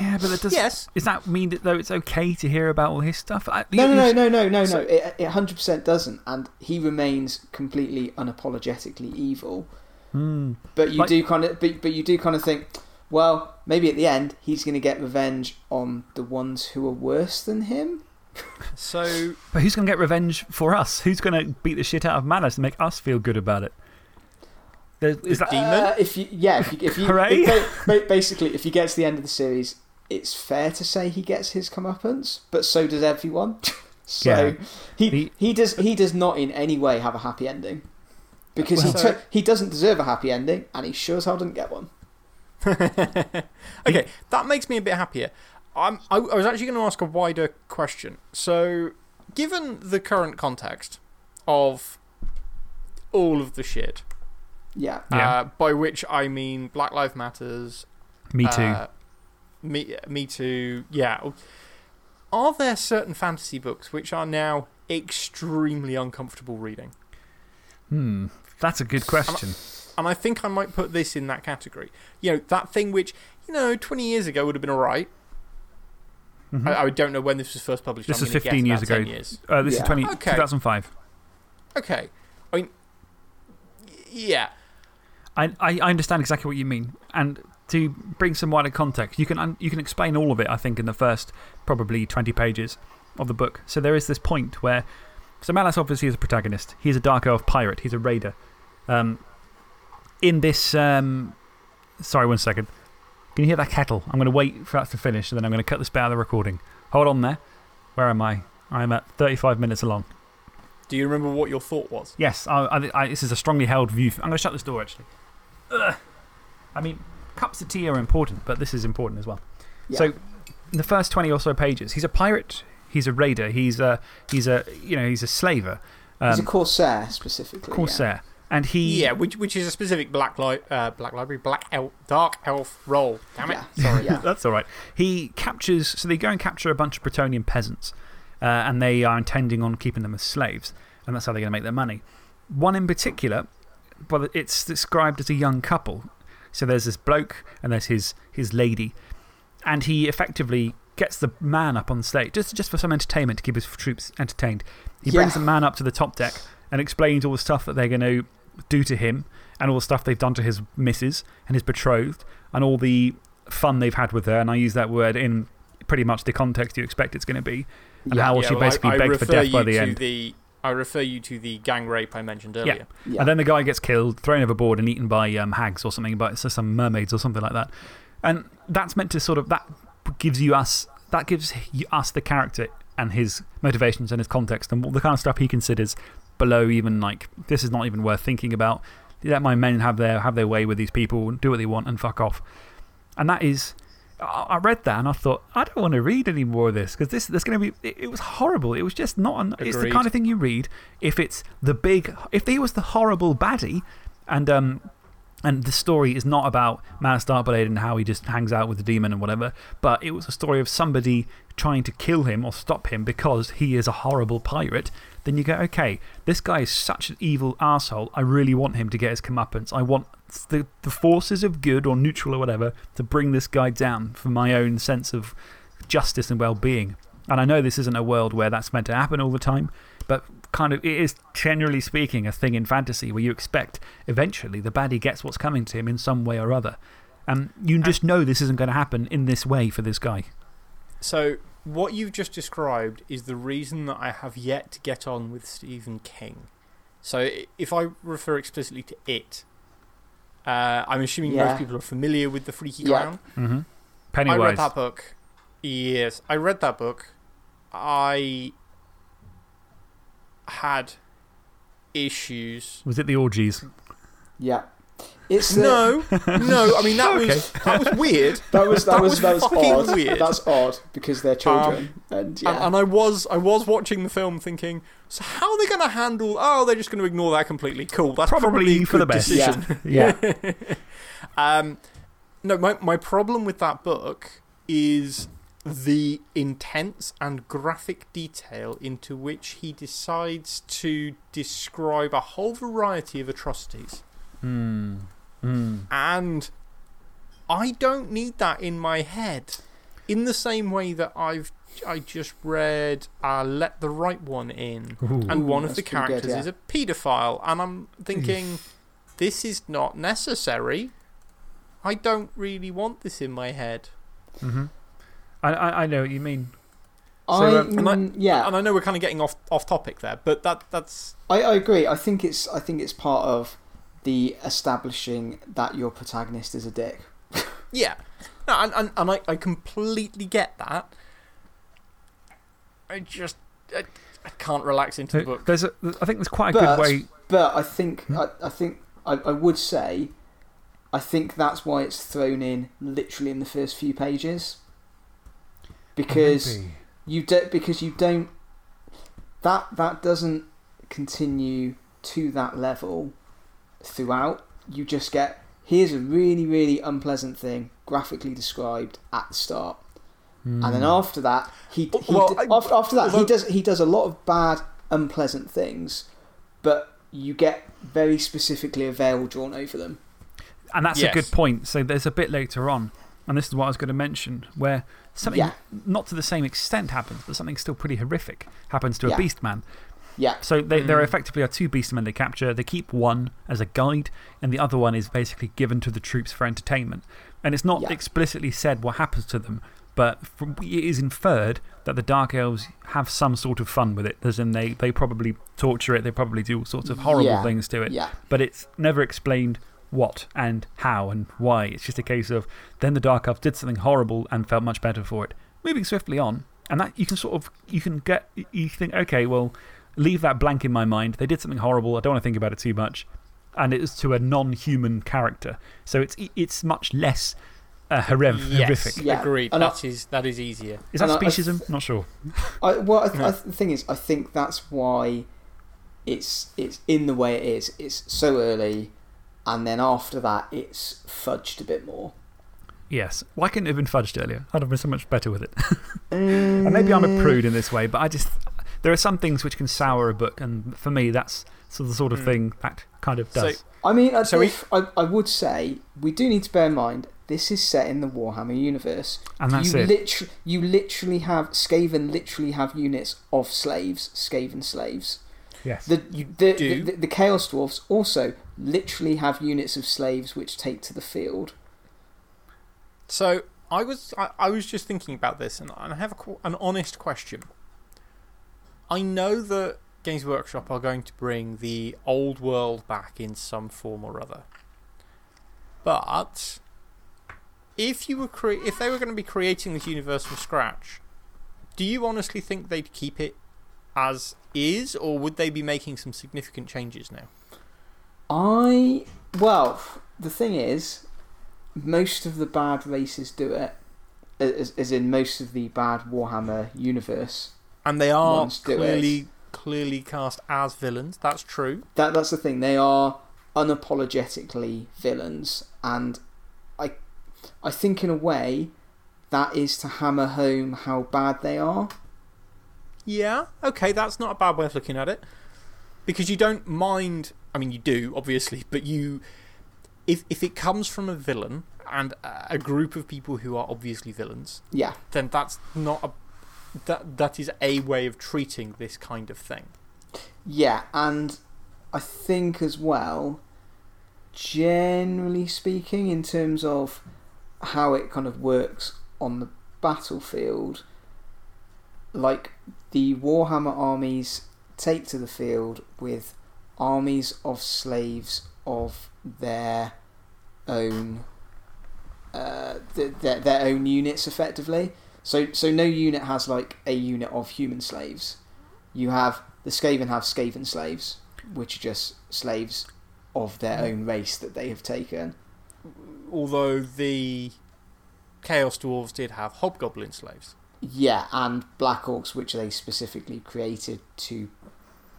Yeah, but that does. Yes. Does that mean that, though, it's okay to hear about all his stuff? I, No, no, no, no, no, no, So- no. It it hundred percent doesn't, and he remains completely unapologetically evil. Hmm. But you Like- do kind of, but, but you do kind of think, well, maybe at the end he's going to get revenge on the ones who are worse than him. So, But who's going to get revenge for us? Who's going to beat the shit out of Malus and make us feel good about it? There- Is that, Demon? Uh, if you, yeah, if you, if you Hooray. if ba- ba- basically, if you get to the end of the series, it's fair to say he gets his comeuppance, but so does everyone. so Yeah. he, The- he does he does not in any way have a happy ending because he Well- to- he doesn't deserve a happy ending, and he sure as hell didn't get one. okay, that makes me a bit happier. I'm, I, I was actually going to ask a wider question. So, given the current context of all of the shit, Yeah, Yeah. uh, by which I mean Black Lives Matters, me too. uh, me, me Too, yeah. Are there certain fantasy books which are now extremely uncomfortable reading? hmm. That's a good question. And I think I might put this in that category. You know, that thing which, you know, 20 years ago would have been alright. Mhm. I, I don't know when this was first published. This I'm was 15 years ago. years. Uh, this is Yeah. 20, Okay. 2005. Okay. I mean, yeah. I, I, I understand exactly what you mean. And to bring some wider context, you can, you can explain all of it, I think, in the first probably 20 pages of the book. So there is this point where. So Malus obviously is a protagonist. He's a Dark Elf pirate, he's a raider. Um, in this. Um, sorry, one second. Can you hear that kettle? I'm going to wait for that to finish and then I'm going to cut this bit out of the recording. Hold on there. Where am I? I'm at 35 minutes along. Do you remember what your thought was? Yes, I, I, I, this is a strongly held view. I'm going to shut this door actually. Ugh. I mean, cups of tea are important, but this is important as well. yeah. So, in the first 20 or so pages, he's a pirate, he's a raider, he's a, he's a, you know, he's a slaver, he's a um, corsair specifically. yeah. Corsair. And he. Yeah, which, which is a specific Black, li uh, black Library, Black Elf, Dark Elf role. Damn it. Yeah. Sorry. Yeah. That's all right. He captures, so they go and capture a bunch of Bretonnian peasants, uh, and they are intending on keeping them as slaves, and that's how they're going to make their money. One in particular but it's described as a young couple. So there's this bloke and there's his, his lady. And he effectively gets the man up on stage just, just for some entertainment to keep his troops entertained. He brings the man up to the top deck and explains all the stuff that they're going to do to him and all the stuff they've done to his missus and his betrothed and all the fun they've had with her. And I use that word in pretty much the context you expect it's going to be. And Yeah. how Yeah, she well, I- basically I begged for death by the end. The, I refer you to the gang rape I mentioned earlier. Yeah. And then the guy gets killed, thrown overboard, and eaten by um, hags or something, but it's some mermaids or something like that. And that's meant to sort of, that gives you us, that gives us the character and his motivations and his context and the kind of stuff he considers below even like, this is not even worth thinking about. Let my men have their, have their way with these people, do what they want, and fuck off. And that is, I read that and I thought, I don't want to read any more of this because this, there's going to be, it, it was horrible. It was just not, an, it's the kind of thing you read if it's the big, if he was the horrible baddie and, um, and the story is not about Malus Darkblade and how he just hangs out with the demon and whatever, but it was a story of somebody trying to kill him or stop him because he is a horrible pirate. Then you go, okay, this guy is such an evil asshole. I really want him to get his comeuppance. I want the, the forces of good or neutral or whatever to bring this guy down for my own sense of justice and well being. And I know this isn't a world where that's meant to happen all the time, but kind of it is generally speaking a thing in fantasy where you expect eventually the baddie gets what's coming to him in some way or other. And you just know this isn't going to happen in this way for this guy. So, what you've just described is the reason that I have yet to get on with Stephen King. So, if I refer explicitly to it, uh, I'm assuming Yeah. most people are familiar with The Freaky Yeah. Clown. -hmm. I read that book. Yes, I read that book. I had issues. Was it the orgies? Yeah. It's the, No, no. I mean that was that was weird. That was, that, That was, was that was fucking odd. weird. That's odd because they're children. and yeah. And, and I was I was watching the film thinking, so how are they going to handle? Oh, they're just going to ignore that completely. Cool. That's Probably probably, for the best. decision. yeah. Um, no, my my problem with that book is the intense and graphic detail into which he decides to describe a whole variety of atrocities. Hmm. Hmm. And I don't need that in my head. In the same way that I've I just read uh, Let the Right One In, Ooh. and one of the pretty good, characters yeah. is a paedophile, and I'm thinking, this is not necessary. I don't really want this in my head. -hmm. I, I, I know what you mean. I, um, and I- mm, yeah. And I know we're kind of getting off, off topic there, but that, that's. I, I agree. I think it's I think it's part of the establishing that your protagonist is a dick. Yeah. No, and, and, and I, I completely get that. I just. I, I can't relax into the book. there's a, I think there's quite a But- good way. But I think Hmm? I, I think I, I would say I think that's why it's thrown in literally in the first few pages. Because Maybe. you don't. because you don't that that doesn't continue to that level throughout. You just get here's a really really unpleasant thing graphically described at the start, and then Hmm. after that he, he Well, d- I- after, after that he does he does a lot of bad unpleasant things, but you get very specifically a veil drawn over them. And that's Yes. a good point. So there's a bit later on, and this is what I was going to mention, where something Yeah. not to the same extent happens, but something still pretty horrific happens to a Yeah. beast man. Yeah, So they, there Mm. effectively are two beastmen they capture. They keep one as a guide, and the other one is basically given to the troops for entertainment. And it's not Yeah. explicitly said what happens to them, but from, it is inferred that the Dark Elves have some sort of fun with it. As in, they, they probably torture it, they probably do all sorts of horrible Yeah. things to it. yeah, But it's never explained what and how and why. It's just a case of then the Dark Elves did something horrible and felt much better for it. Moving swiftly on, and that you can sort of, you can get, you think, okay, well, leave that blank in my mind. They did something horrible. I don't want to think about it too much. And it is to a non human character. So it's, it's much less uh, horrific. yes, horrific. Yeah. agreed. And I- That is, that is easier. Is that And I- I speciesism? Not sure. I, well, I, Yeah. I, the thing is, I think that's why it's it's in the way it is. It's so early, and then after that, it's fudged a bit more. Yes. Why couldn't it have been fudged earlier? I'd have been so much better with it. And maybe I'm a prude in this way, but I just. There are some things which can sour a book, and for me, that's the sort of hmm. thing that kind of So- does. I mean, I, So we- if, I, I would say we do need to bear in mind this is set in the Warhammer universe. and that's you it. Liter- you literally have Skaven literally have units of slaves, Skaven slaves. yes. The, You the, do. The, the, Chaos Dwarfs also literally have units of slaves which take to the field. So I was, I, I was just thinking about this, and I have a, an honest question. I know that Games Workshop are going to bring the old world back in some form or other. But if, you were cre- if they were going to be creating this universe from scratch, do you honestly think they'd keep it as is, or would they be making some significant changes now? I. Well, the thing is, most of the bad races do it. As, as in, most of the bad Warhammer universe. And they are Ones do it. clearly, clearly cast as villains, that's true. That, that's the thing. They are unapologetically villains. And I, I think, in a way, that is to hammer home how bad they are. Yeah, okay, that's not a bad way of looking at it. Because you don't mind, I mean, you do, obviously, but you. If, if it comes from a villain and a a group of people who are obviously villains, Yeah. then that's not a. That, that is a way of treating this kind of thing. Yeah, and I think as well, generally speaking, in terms of how it kind of works on the battlefield, like the Warhammer armies take to the field with armies of slaves of their own. Uh, th- their, their own units effectively. So, so no unit has like a unit of human slaves. You have the Skaven have Skaven slaves, which are just slaves of their own race that they have taken. Although the Chaos Dwarves did have Hobgoblin slaves. Yeah, and Black Orcs, which they specifically created to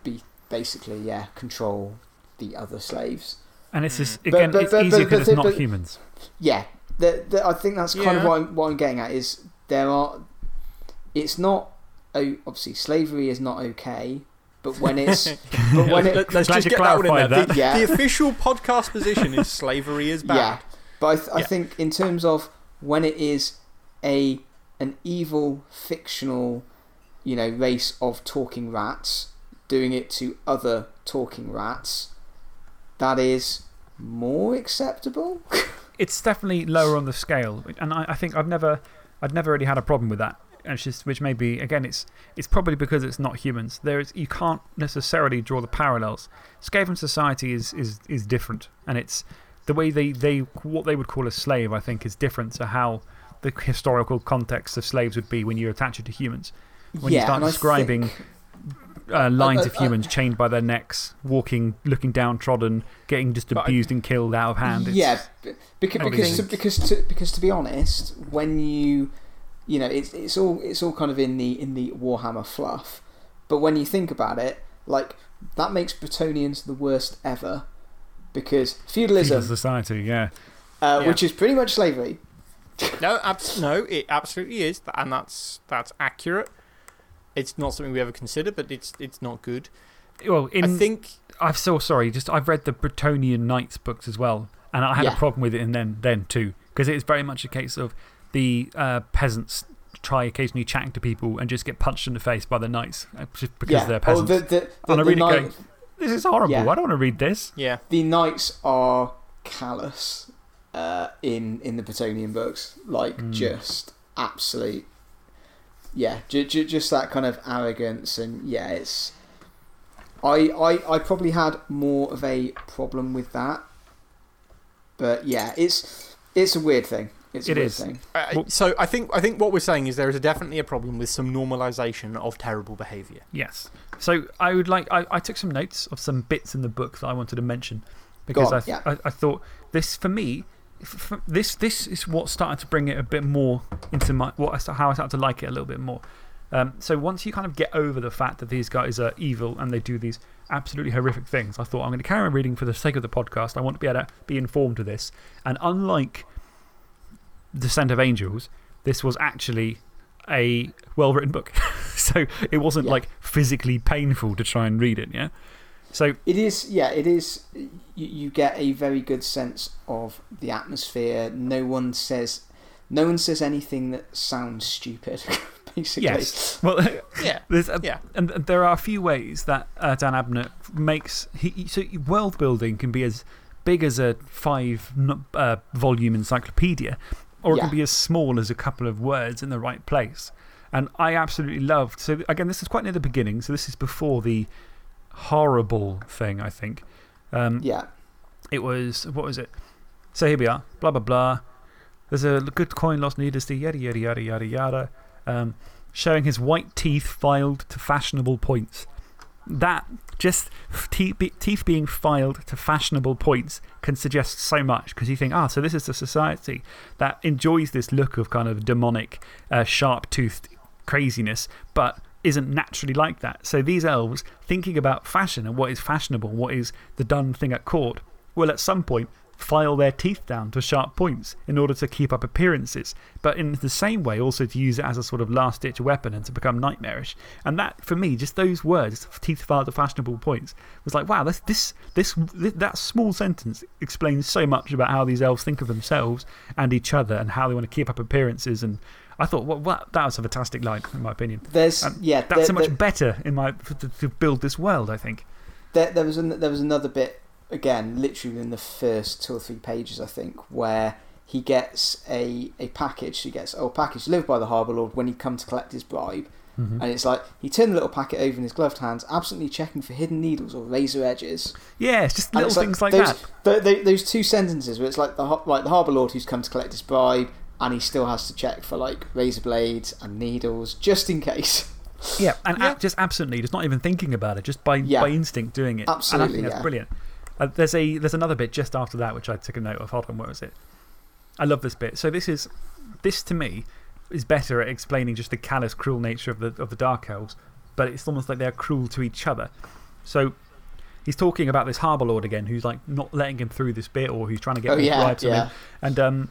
be basically yeah control the other slaves. and it's just, hmm. But- again, but- it's but- easier because it's not but- humans. Yeah, the, the, I think that's kind of what I'm, what I'm getting at is there are. It's not. Oh, obviously, slavery is not okay, but when it's but when it Let, us just you get that one in there. clarified The. Yeah. the official podcast position is slavery is bad. Yeah, but I, th- I think in terms of when it is a an evil fictional, you know, race of talking rats doing it to other talking rats, that is more acceptable. It's definitely lower on the scale, and I, I think I've never, I've never really had a problem with that. And it's just, which may be, again, it's, it's probably because it's not humans. There is, you can't necessarily draw the parallels. Skaven society is, is, is different, and it's the way they, they, what they would call a slave, I think, is different to how the historical context of slaves would be when you attach it to humans. When you yeah, start and I describing think- uh, lines I- of I- humans chained by their necks, walking, looking downtrodden, getting just But I- abused and killed out of hand. It's- Yeah, because because to, because to because to be honest, when you you know it's it's all it's all kind of in the in the Warhammer fluff, but when you think about it, like that makes Bretonnians the worst ever, because Feudal feudalism, society, yeah. uh, Yeah. which is pretty much slavery. No, abs- no, it absolutely is, and that's, that's accurate. It's not something we ever consider, but it's, it's not good. Well, in, I think. I'm so sorry, just I've read the Bretonnian Knights books as well, and I had Yeah. a problem with it in then, then too, because it's very much a case of the uh, peasants try occasionally chatting to people and just get punched in the face by the knights uh, just because yeah, they're oh, peasants. the the, the, And I the, read it going, this is horrible. Yeah. I don't want to read this. Yeah. the knights are callous uh, in in the Bretonnian books, like Mm. just absolute. Yeah, ju- ju- just that kind of arrogance, and yeah, it's. I, I I probably had more of a problem with that, but yeah, it's it's a weird thing. It's a It weird is. thing. Uh, Well- so I think, I think what we're saying is there is definitely a problem with some normalisation of terrible behaviour. Yes. So I would like, I, I took some notes of some bits in the book that I wanted to mention because on, I, th- I, I thought this, for me, f- f- this, this is what started to bring it a bit more into my, what I, how I started to like it a little bit more. Um, so once you kind of get over the fact that these guys are evil and they do these absolutely horrific things, I thought I'm going to carry on reading for the sake of the podcast. I want to be able to be informed of this. And unlike Descent of Angels, this was actually a well written book. so it wasn't Yeah. like physically painful to try and read it, yeah? So, It is, yeah, it is. You, you get a very good sense of the atmosphere. No one says, no one says anything that sounds stupid, basically. yes. Well, Yeah. there's a, Yeah. and there are a few ways that uh, Dan Abnett makes. He, he- so, world building can be as big as a five uh, volume encyclopedia, or it Yeah. can be as small as a couple of words in the right place. And I absolutely loved. So, again, this is quite near the beginning. So, this is before the horrible thing, I think. Um, Yeah. it was, what was it? So here we are, blah, blah, blah. There's a good coin lost needlessly, yada, yada, yada, yada, yada. Um, showing his white teeth filed to fashionable points. That, just teeth, be, teeth being filed to fashionable points, can suggest so much because you think, ah, so this is a society that enjoys this look of kind of demonic, uh, sharp toothed craziness, but isn't naturally like that. So these elves, thinking about fashion and what is fashionable, what is the done thing at court, will at some point file their teeth down to sharp points in order to keep up appearances, but in the same way also to use it as a sort of last ditch weapon and to become nightmarish. And that, for me, just those words, teeth filed to fashionable points, was like, wow, this, this, this, that small sentence explains so much about how these elves think of themselves and each other and how they want to keep up appearances. And I thought, well, that was a fantastic line, in my opinion. There's, And yeah, That's there, so much there, better in my, to, to build this world, I think. there, there, was an, there was another bit, again, literally in the first two or three pages, I think, where he gets a, a package. He gets, oh, a package delivered by the Harbour Lord when he come to collect his bribe. -hmm. And it's like, he turned the little packet over in his gloved hands, absently checking for hidden needles or razor edges. Yeah, it's just And little it's things like those, that. th- th- those two sentences where it's like the, like the Harbour Lord who's come to collect his bribe, and he still has to check for like razor blades and needles just in case. Yeah, and Yeah. a- just absently, just not even thinking about it, just by, Yeah. by instinct doing it. Absolutely, And I think that's yeah. brilliant. Uh, there's, a, there's another bit just after that which I took a note of. Hold on, where was it? I love this bit. So, this is, this to me is better at explaining just the callous, cruel nature of the, of the Dark Elves, but it's almost like they're cruel to each other. So, he's talking about this Harbour Lord again who's like not letting him through this bit or who's trying to get Oh, more yeah, bribes yeah. him. And um,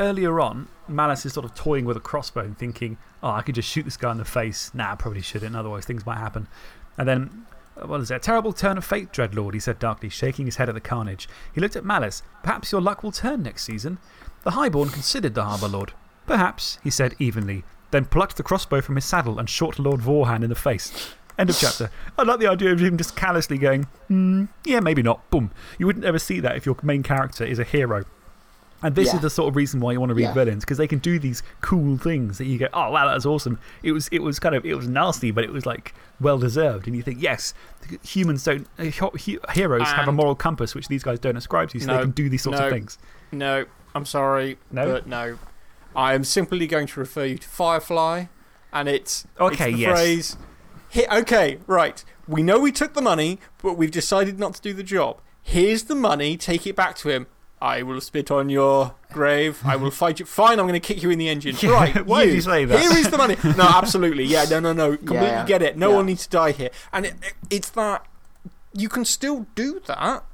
earlier on, Malus is sort of toying with a crossbow and thinking, oh, I could just shoot this guy in the face. Nah, I probably shouldn't, otherwise things might happen. And then, uh, what is it? A terrible turn of fate, Dreadlord, he said darkly, shaking his head at the carnage. He looked at Malus. Perhaps your luck will turn next season. The Highborn considered the Harbour Lord. Perhaps, he said evenly, then plucked the crossbow from his saddle and shot Lord Vorhan in the face. End of chapter. I like the idea of him just callously going, hmm, yeah, maybe not. Boom. You wouldn't ever see that if your main character is a hero. And this Yeah. is the sort of reason why you want to read Yeah. villains, because they can do these cool things that you go, oh, wow, that was awesome. It was, it was kind of, it was nasty, but it was like well deserved. And you think, yes, humans don't, uh, he- he- heroes have a moral compass, which these guys don't ascribe to, so they can do these sorts no. of things. No, I'm sorry. No? But no. I am simply going to refer you to Firefly, and it's, Okay, it's the yes. phrase. "Here- okay, right. We know we took the money, but we've decided not to do the job. Here's the money, take it back to him. I will spit on your grave. I will fight you. Fine, I'm going to kick you in the engine. Yeah, right. why did you say that? Here is the money. No, absolutely. Yeah, no, no, no. Completely yeah. get it. No Yeah. one needs to die here. And it, it- it's that you can still do that.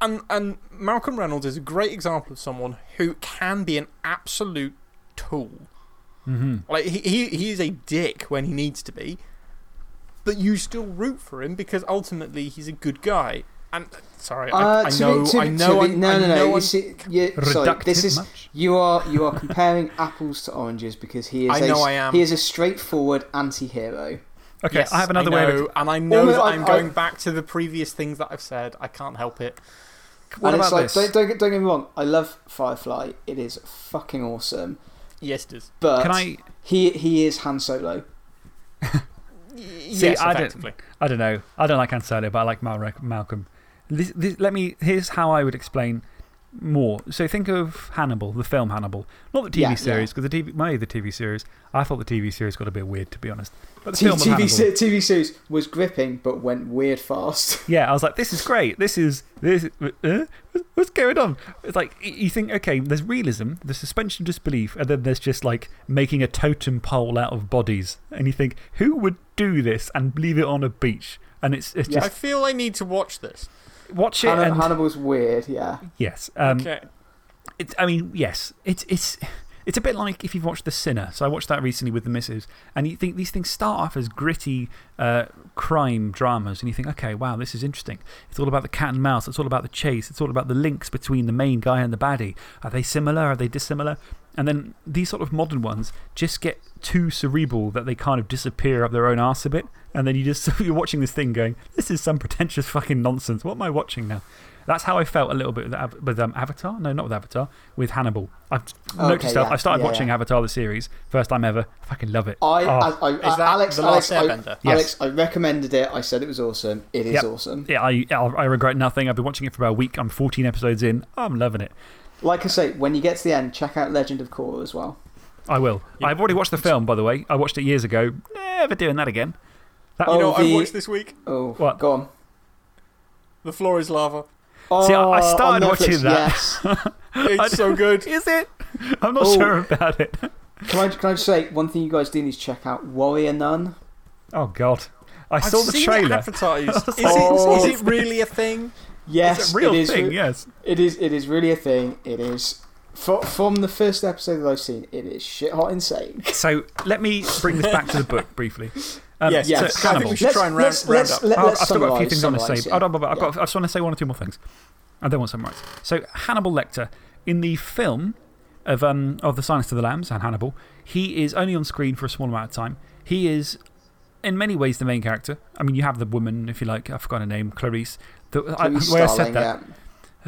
And, and Malcolm Reynolds is a great example of someone who can be an absolute tool. -hmm. Like, he, he, he is a dick when he needs to be, but you still root for him because ultimately he's a good guy. And, sorry, I, Uh, I to know, be- to I know, to I, be- no, I no, no. know You see, you, sorry, this is much? you are you are comparing apples to oranges because he is. I a, know I am. He is a straightforforward anti-hero. Okay, Yes, I have another way know, of. And I know no, that I- I'm I- going back to the previous things that I've said. I can't help it. What and about it's like, this? Don't, don't, get- don't get me wrong. I love Firefly. It is fucking awesome. Yes, it is. But Can I. he he is Han Solo. See, yes, I don't- I don't know. I don't like Han Solo, but I like Mal Malcolm. This, this, let me, here's how I would explain more. So think of Hannibal, the film Hannibal. Not the TV Yeah, yeah. series, because the TV, maybe the TV series. I thought the TV series got a bit weird, to be honest. But the T- film TV, Hannibal. se- TV series was gripping but went weird fast. Yeah, I was like, this is great. This is. This, uh, what's going on? It's like, you think, okay, there's realism, there's suspension of disbelief, and then there's just like making a totem pole out of bodies. And you think, who would do this and leave it on a beach? And it's, it's Yeah. I feel I need to watch this. Watch it. Hanni- and, Hannibal's weird, yeah. yes. Um, okay. It's, I mean, yes. It's, it's, It's a bit like if you've watched The Sinner. So I watched that recently with the missus. And you think these things start off as gritty uh, crime dramas. And you think, okay, wow, this is interesting. It's all about the cat and mouse. It's all about the chase. It's all about the links between the main guy and the baddie. Are they similar? Are they dissimilar? And then these sort of modern ones just get too cerebral that they kind of disappear up their own arse a bit. And then you just, you're watching this thing going, this is some pretentious fucking nonsense. What am I watching now? That's how I felt a little bit with, with um, Avatar. No, not with Avatar, with Hannibal. I've Okay, noticed yeah, I started yeah, watching yeah. Avatar the series, first time ever. Fucking love it. I, Oh. I, I, Is that Alex, The Last Alex, Airbender? I, Yes. Alex, I recommended it. I said it was awesome. It is Yep. awesome. Yeah, I, I regret nothing. I've been watching it for about a week. I'm 14 episodes in. I'm loving it. Like I say, when you get to the end, check out Legend of Korra as well. I will. I've already watched the film, by the way. I watched it years ago. Never doing that again. That, oh, You know Oh, what I watched this week? Oh, What? Go on. The Floor is Lava. Oh, See, I- I started Netflix, watching that. Yes. It's so good. Is it? I'm not Oh. sure about it. can, I, can I just say, one thing you guys do need to check out Warrior Nun. Oh, God. I I've saw the seen it trailer. advertised. is, Oh. it, is it really a thing? Yes, It's a real it is. thing, yes. It is, it is really a thing. It is. fro- From the first episode that I've seen, it is shit hot insane. So let me bring this back to the book briefly. Um, Yes, yes. so I think Hannibal. we should try and round, let's, round let's, up. Let, Oh, let's I've still got a few things I want to say. summarise, Oh, no, I've yeah. got, I just want to say one or two more things. I don't want to summarise. So, Hannibal Lecter, in the film of, um, of The Silence of the Lambs and Hannibal, he is only on screen for a small amount of time. He is, in many ways, the main character. I mean, you have the woman, if you like, I've forgotten her name, Clarice. The, I, the way I said Starling, that. yeah.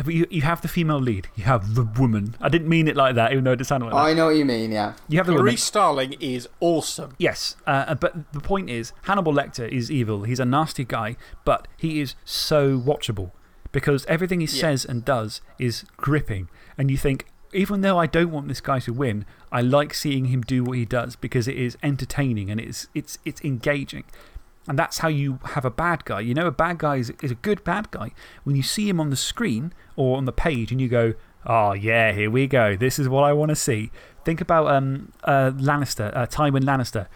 But you, you have the female lead. You have the woman. I didn't mean it like that, even though it sounded like that. I know what you mean, yeah. You have the woman. Starling is awesome. Yes, uh, but the point is, Hannibal Lecter is evil. He's a nasty guy, but he is so watchable because everything he Yeah. says and does is gripping. And you think, even though I don't want this guy to win, I like seeing him do what he does because it is entertaining and it's, it's, it's engaging. And that's how you have a bad guy. You know, a bad guy is, is a good bad guy when you see him on the screen or on the page and you go, oh, yeah, here we go. This is what I want to see. Think about um, uh, Lannister, uh, Tywin Lannister.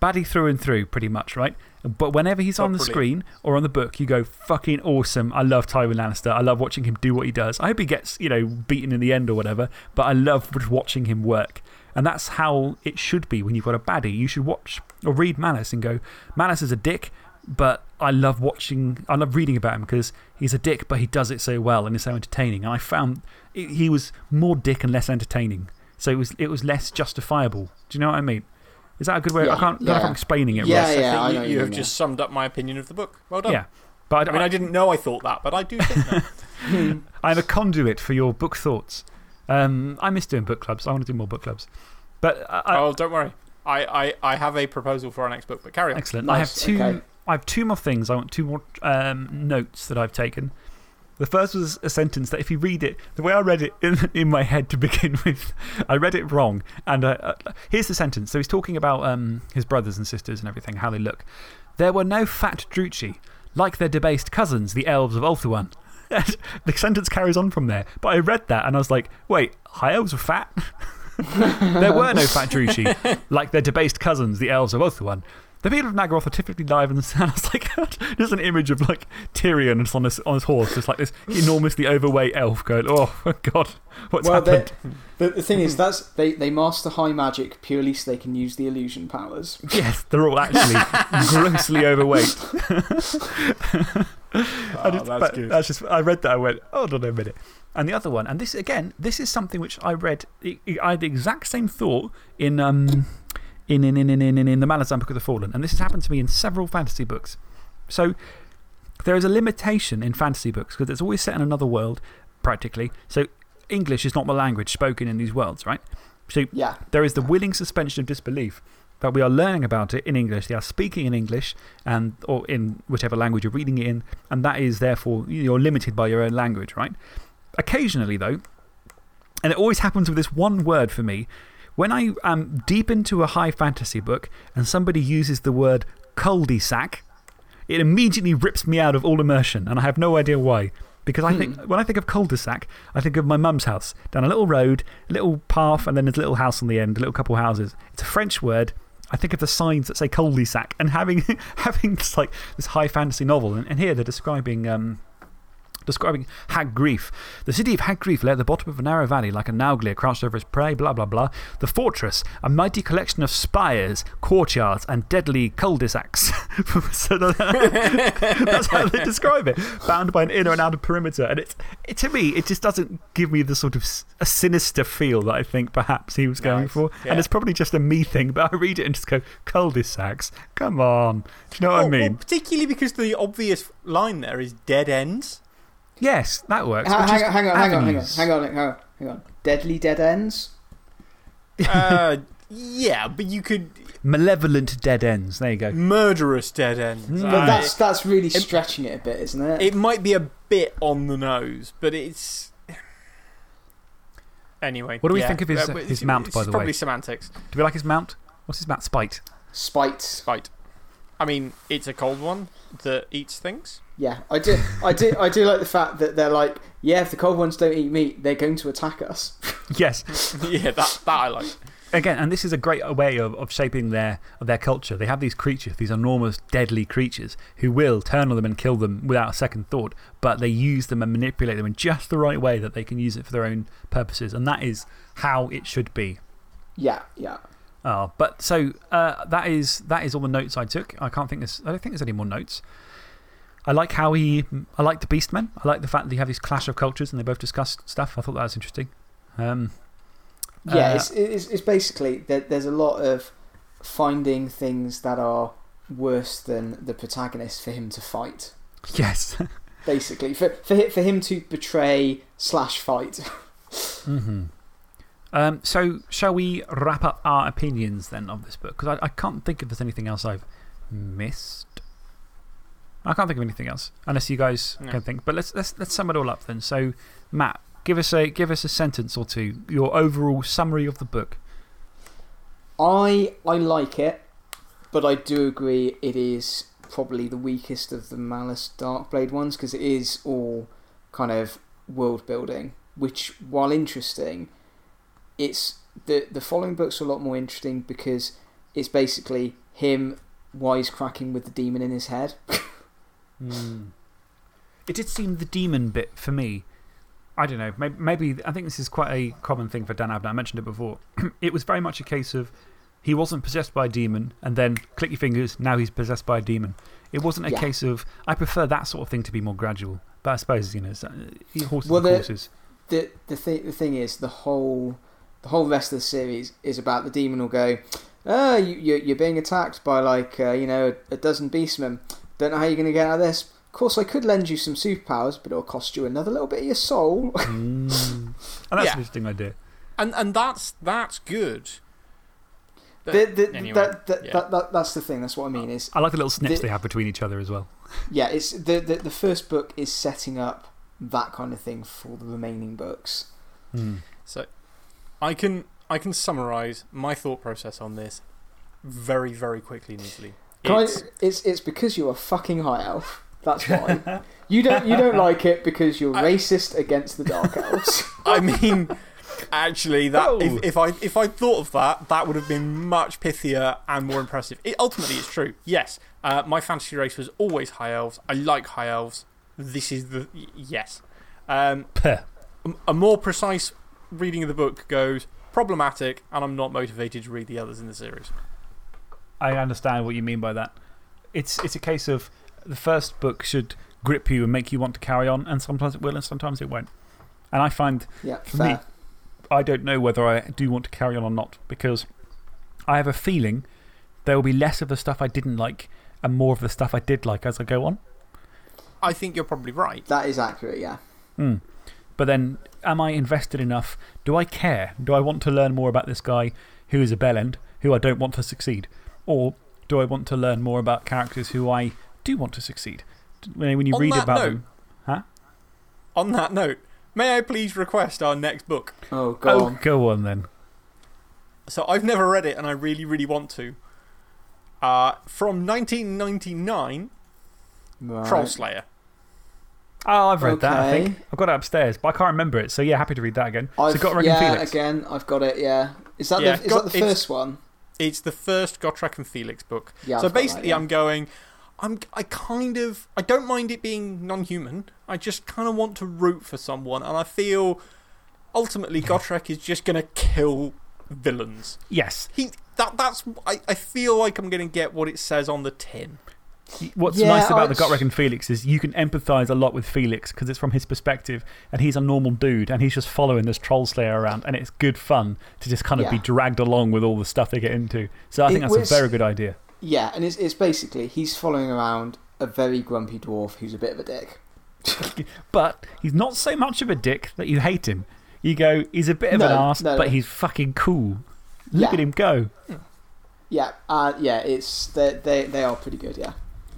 Baddie through and through, pretty much, right? But whenever he's on the brilliant. screen or on the book, you go, fucking awesome. I love Tywin Lannister. I love watching him do what he does. I hope he gets, you know, beaten in the end or whatever, but I love watching him work. And that's how it should be when you've got a baddie. You should watch or read Malus and go, Malus is a dick, but I love watching, I love reading about him because he's a dick, but he does it so well and is so entertaining. And I found it, he was more dick and less entertaining. So it was, it was less justifiable. Do you know what I mean? Is that a good way? I can't, don't know if yeah. I'm explaining it Yeah, right. yeah, I I think know you, you have just summed up my opinion of the book. Well done. Yeah. But I mean, I didn't know I thought that, but I do think that. I'm a conduit for your book thoughts. Um, I miss doing book clubs. I want to do more book clubs. But I, I, oh, don't worry. I, I, I have a proposal for our next book, but carry on. excellent. I have, two, okay. I have two more things. I want two more um, notes that I've taken. The first was a sentence that, if you read it, the way I read it in, in my head to begin with, I read it wrong. And uh, uh, here's the sentence. So he's talking about um, his brothers and sisters and everything, how they look. There were no fat Druchii, like their debased cousins, the elves of Ulthuan. the sentence carries on from there. But I read that and I was like, wait, high elves were fat? there were no fat Druchii, like their debased cousins, the elves of Ulthuan. The people of Naggaroth are typically live in the sun. I was like, just an image of like Tyrion just on his, on his horse, just like this enormously overweight elf going, oh, God, what's Well, happened? The, the thing is, that's, they, they master high magic purely so they can use the illusion powers. Yes, they're all actually grossly overweight. I Oh, just- that's but good. That's just, I read that, I went, hold on a minute. And the other one, and this again, this is something which I read, I I had the exact same thought in, um, in, in, in, in, in, in, in the Malazan Book of the Fallen. And this has happened to me in several fantasy books. So there is a limitation in fantasy books because it's always set in another world, practically. So English is not the language spoken in these worlds, right? So Yeah. there is the willing suspension of disbelief that we are learning about it in English. They are speaking in English and, or in whichever language you're reading it in, and that is therefore you're limited by your own language, right? Occasionally, though, and it always happens with this one word for me, when I am deep into a high fantasy book and somebody uses the word cul-de-sac, it immediately rips me out of all immersion, and I have no idea why. Because I think, when I think of cul de sac, I think of my mum's house. Down a little road, a little path, and then there's a little house on the end, a little couple houses. It's a French word. I think of the signs that say cul de sac and having, having this, like, this high fantasy novel. And, and here they're describing um, describing Hag Graef. The city of Hag Graef lay at the bottom of a narrow valley like a nauglir crouched over its prey, blah, blah, blah. The fortress, a mighty collection of spires, courtyards, and deadly cul de sacs. so that- that's how they describe it. Bound by an inner and outer perimeter. And it, it, to me, it just doesn't give me the sort of a sinister feel that I think perhaps he was going Nice. for. Yeah. And it's probably just a me thing, but I read it and just go, cul de sacs? Come on. Do you know what I Well- well, mean? particularly because the obvious line there is dead ends. Yes, that works. Ha- hang, on, hang on, hang on, hang on, hang on, hang on, hang on. Deadly dead ends. Uh, yeah, but you could. Malevolent dead ends. There you go. Murderous dead ends. Mm. But Uh, that's that's really stretching it a bit, isn't it? It might be a bit on the nose, but it's. Anyway. What do we yeah. think of his- Uh, his mount, by the way? Probably semantics. Do we like his mount? What's his mount? Spite. Spite. Spite. I mean, it's a cold one that eats things. Yeah, I do. I do. I do like the fact that they're like, yeah, if the cold ones don't eat meat, they're going to attack us. Yes. yeah, that, that I like. Again, and this is a great way of, of shaping their, of their culture. They have these creatures, these enormous, deadly creatures, who will turn on them and kill them without a second thought, but they use them and manipulate them in just the right way that they can use it for their own purposes. And that is how it should be. Yeah, yeah. Oh, but so uh, that, is, that is all the notes I took. I can't think there's, I don't think there's any more notes. I like how he, I like the Beastmen. I like the fact that you have these clash of cultures and they both discuss stuff. I thought that was interesting. Um, Yeah, uh, it's, it's, it's basically that there's a lot of finding things that are worse than the protagonist for him to fight. yes. Basically, for, for, for him to betray slash fight. -hmm. um, so, shall we wrap up our opinions then of this book? Because I, I can't think if there's anything else I've missed. I can't think of anything else, unless you guys No. can think. But let's, let's, let's sum it all up then. So, Matt, give us, a, give us a sentence or two, your overall summary of the book. I I like it, but I do agree it is probably the weakest of the Malus Darkblade ones because it is all kind of world building, which while interesting, it's the the following books are a lot more interesting because it's basically him wisecracking with the demon in his head. Hmm. It did seem the demon bit for me. I don't know. Maybe, maybe I think this is quite a common thing for Dan Abnett. I mentioned it before. it was very much a case of he wasn't possessed by a demon, and then click your fingers, now he's possessed by a demon. It wasn't a Yeah. case of. I prefer that sort of thing to be more gradual. But I suppose, you know, it's, uh, horses Well, and the- horses. the the thing the thing is the whole the whole rest of the series is about the demon will go, ah, you you you're being attacked by like uh, you know a, dozen beastmen. Don't know how you're going to get out of this. Of course, I could lend you some superpowers, but it'll cost you another little bit of your soul. Mm. And that's Yeah. an interesting idea. And, and that's, that's good. The, the, anyway, that, that, yeah. that, that, that's the thing. That's what I mean. Is I like the little snips The- they have between each other as well. yeah, it's the, the the first book is setting up that kind of thing for the remaining books. So I can, I can summarize my thought process on this very, very quickly and easily. Can I, It's- it's it's because you're a fucking high elf. That's why you don't you don't like it because you're I- racist against the dark elves. I mean, actually, that Whoa. if, if I if I thought of that, that would have been much pithier and more impressive. It, ultimately, it's true. Yes, uh, my fantasy race was always high elves. I like high elves. This is the yes. Um, Puh. a more precise reading of the book goes problematic, and I'm not motivated to read the others in the series. I understand what you mean by that. It's, it's a case of the first book should grip you and make you want to carry on, and sometimes it will, and sometimes it won't. And I find yeah, For fair. me- I don't know whether I do want to carry on or not because I have a feeling there will be less of the stuff I didn't like and more of the stuff I did like as I go on. I think you're probably right. That is accurate. Yeah. Hmm. But then, am I invested enough? Do I care? Do I want to learn more about this guy who is a bellend, who I don't want to succeed? Or do I want to learn more about characters who I do want to succeed? When when you On read that about note- them. On that note, may I please request our next book? Oh, go Oh, on. go on then. So I've never read it, and I really, really want to. Uh, from 1999, Right. Troll Slayer. Oh, I've read that, I think. I've got it upstairs, but I can't remember it. So, yeah, happy to read that again. I've, so, got Reckon yeah, Felix. again, I've got it. Yeah. Is that Yeah, the, is got- that the first one? It's the first Gotrek and Felix book. Yeah. so I've basically, yeah. I'm going. I'm, I kind of. I don't mind it being non human. I just kind of want to root for someone. And I feel ultimately Gotrek is just going to kill villains. Yes. He, that, that's, I, I feel like I'm going to get what it says on the tin. What's Yeah, nice about I- the Gotrek and Felix is you can empathise a lot with Felix because it's from his perspective and he's a normal dude and he's just following this troll slayer around and it's good fun to just kind of be dragged along with all the stuff they get into. So I It think that's was- a very good idea. Yeah, and it's, it's basically he's following around a very grumpy dwarf who's a bit of a dick. But he's not so much of a dick that you hate him. You go, he's a bit of an No, arse, no, but no. he's fucking cool. Look Yeah. at him go. Yeah, uh, yeah, it's they, they, they are pretty good, yeah.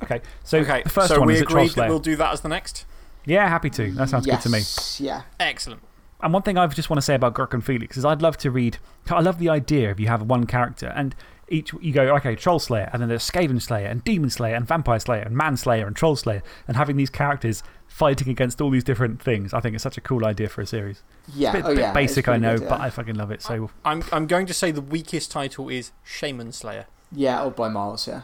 Okay, so okay, the first so one we is at Troll agreed that Slayer. we'll do that as the next. Yeah, happy to. That sounds good to me. Yes, Yeah. Excellent. And one thing I just want to say about Gotrek and Felix is I'd love to read. I love the idea if you have one character and each you go, okay, Troll Slayer, and then there's Skaven Slayer, and Demon Slayer, and Vampire Slayer, and Man Slayer, and Troll Slayer, and having these characters fighting against all these different things. I think it's such a cool idea for a series. Yeah, bit, oh, bit yeah. basic, it's I know, good, but yeah. I fucking love it. So, I'm, I'm going to say the weakest title is Shaman Slayer. Yeah, old by miles, yeah.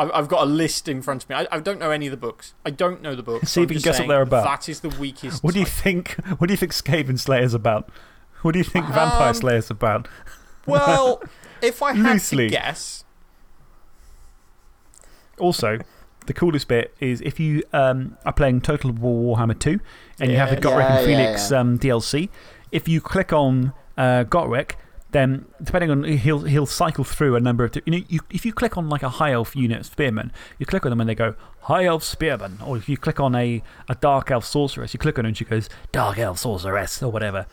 I've, I've got a list in front of me. I, I don't know any of the books. I don't know the books. See if you can guess what they're about. That is the weakest. what do you think? What do you think Skaven Slayer's about? What do you think Vampire Um, Slayer's about? Well, if I had Loosely. to guess. Also, the coolest bit is if you um, are playing Total War Warhammer 2 and you have the. Gotrek and Yeah, Felix yeah. Um, DLC, if you click on uh, Gotrek, then depending on, he'll, he'll cycle through a number of. You know, you, if you click on like a high elf unit spearman, you click on them and they go, High elf spearman. Or if you click on a, a dark elf sorceress, you click on her and she goes, Dark elf sorceress, or whatever.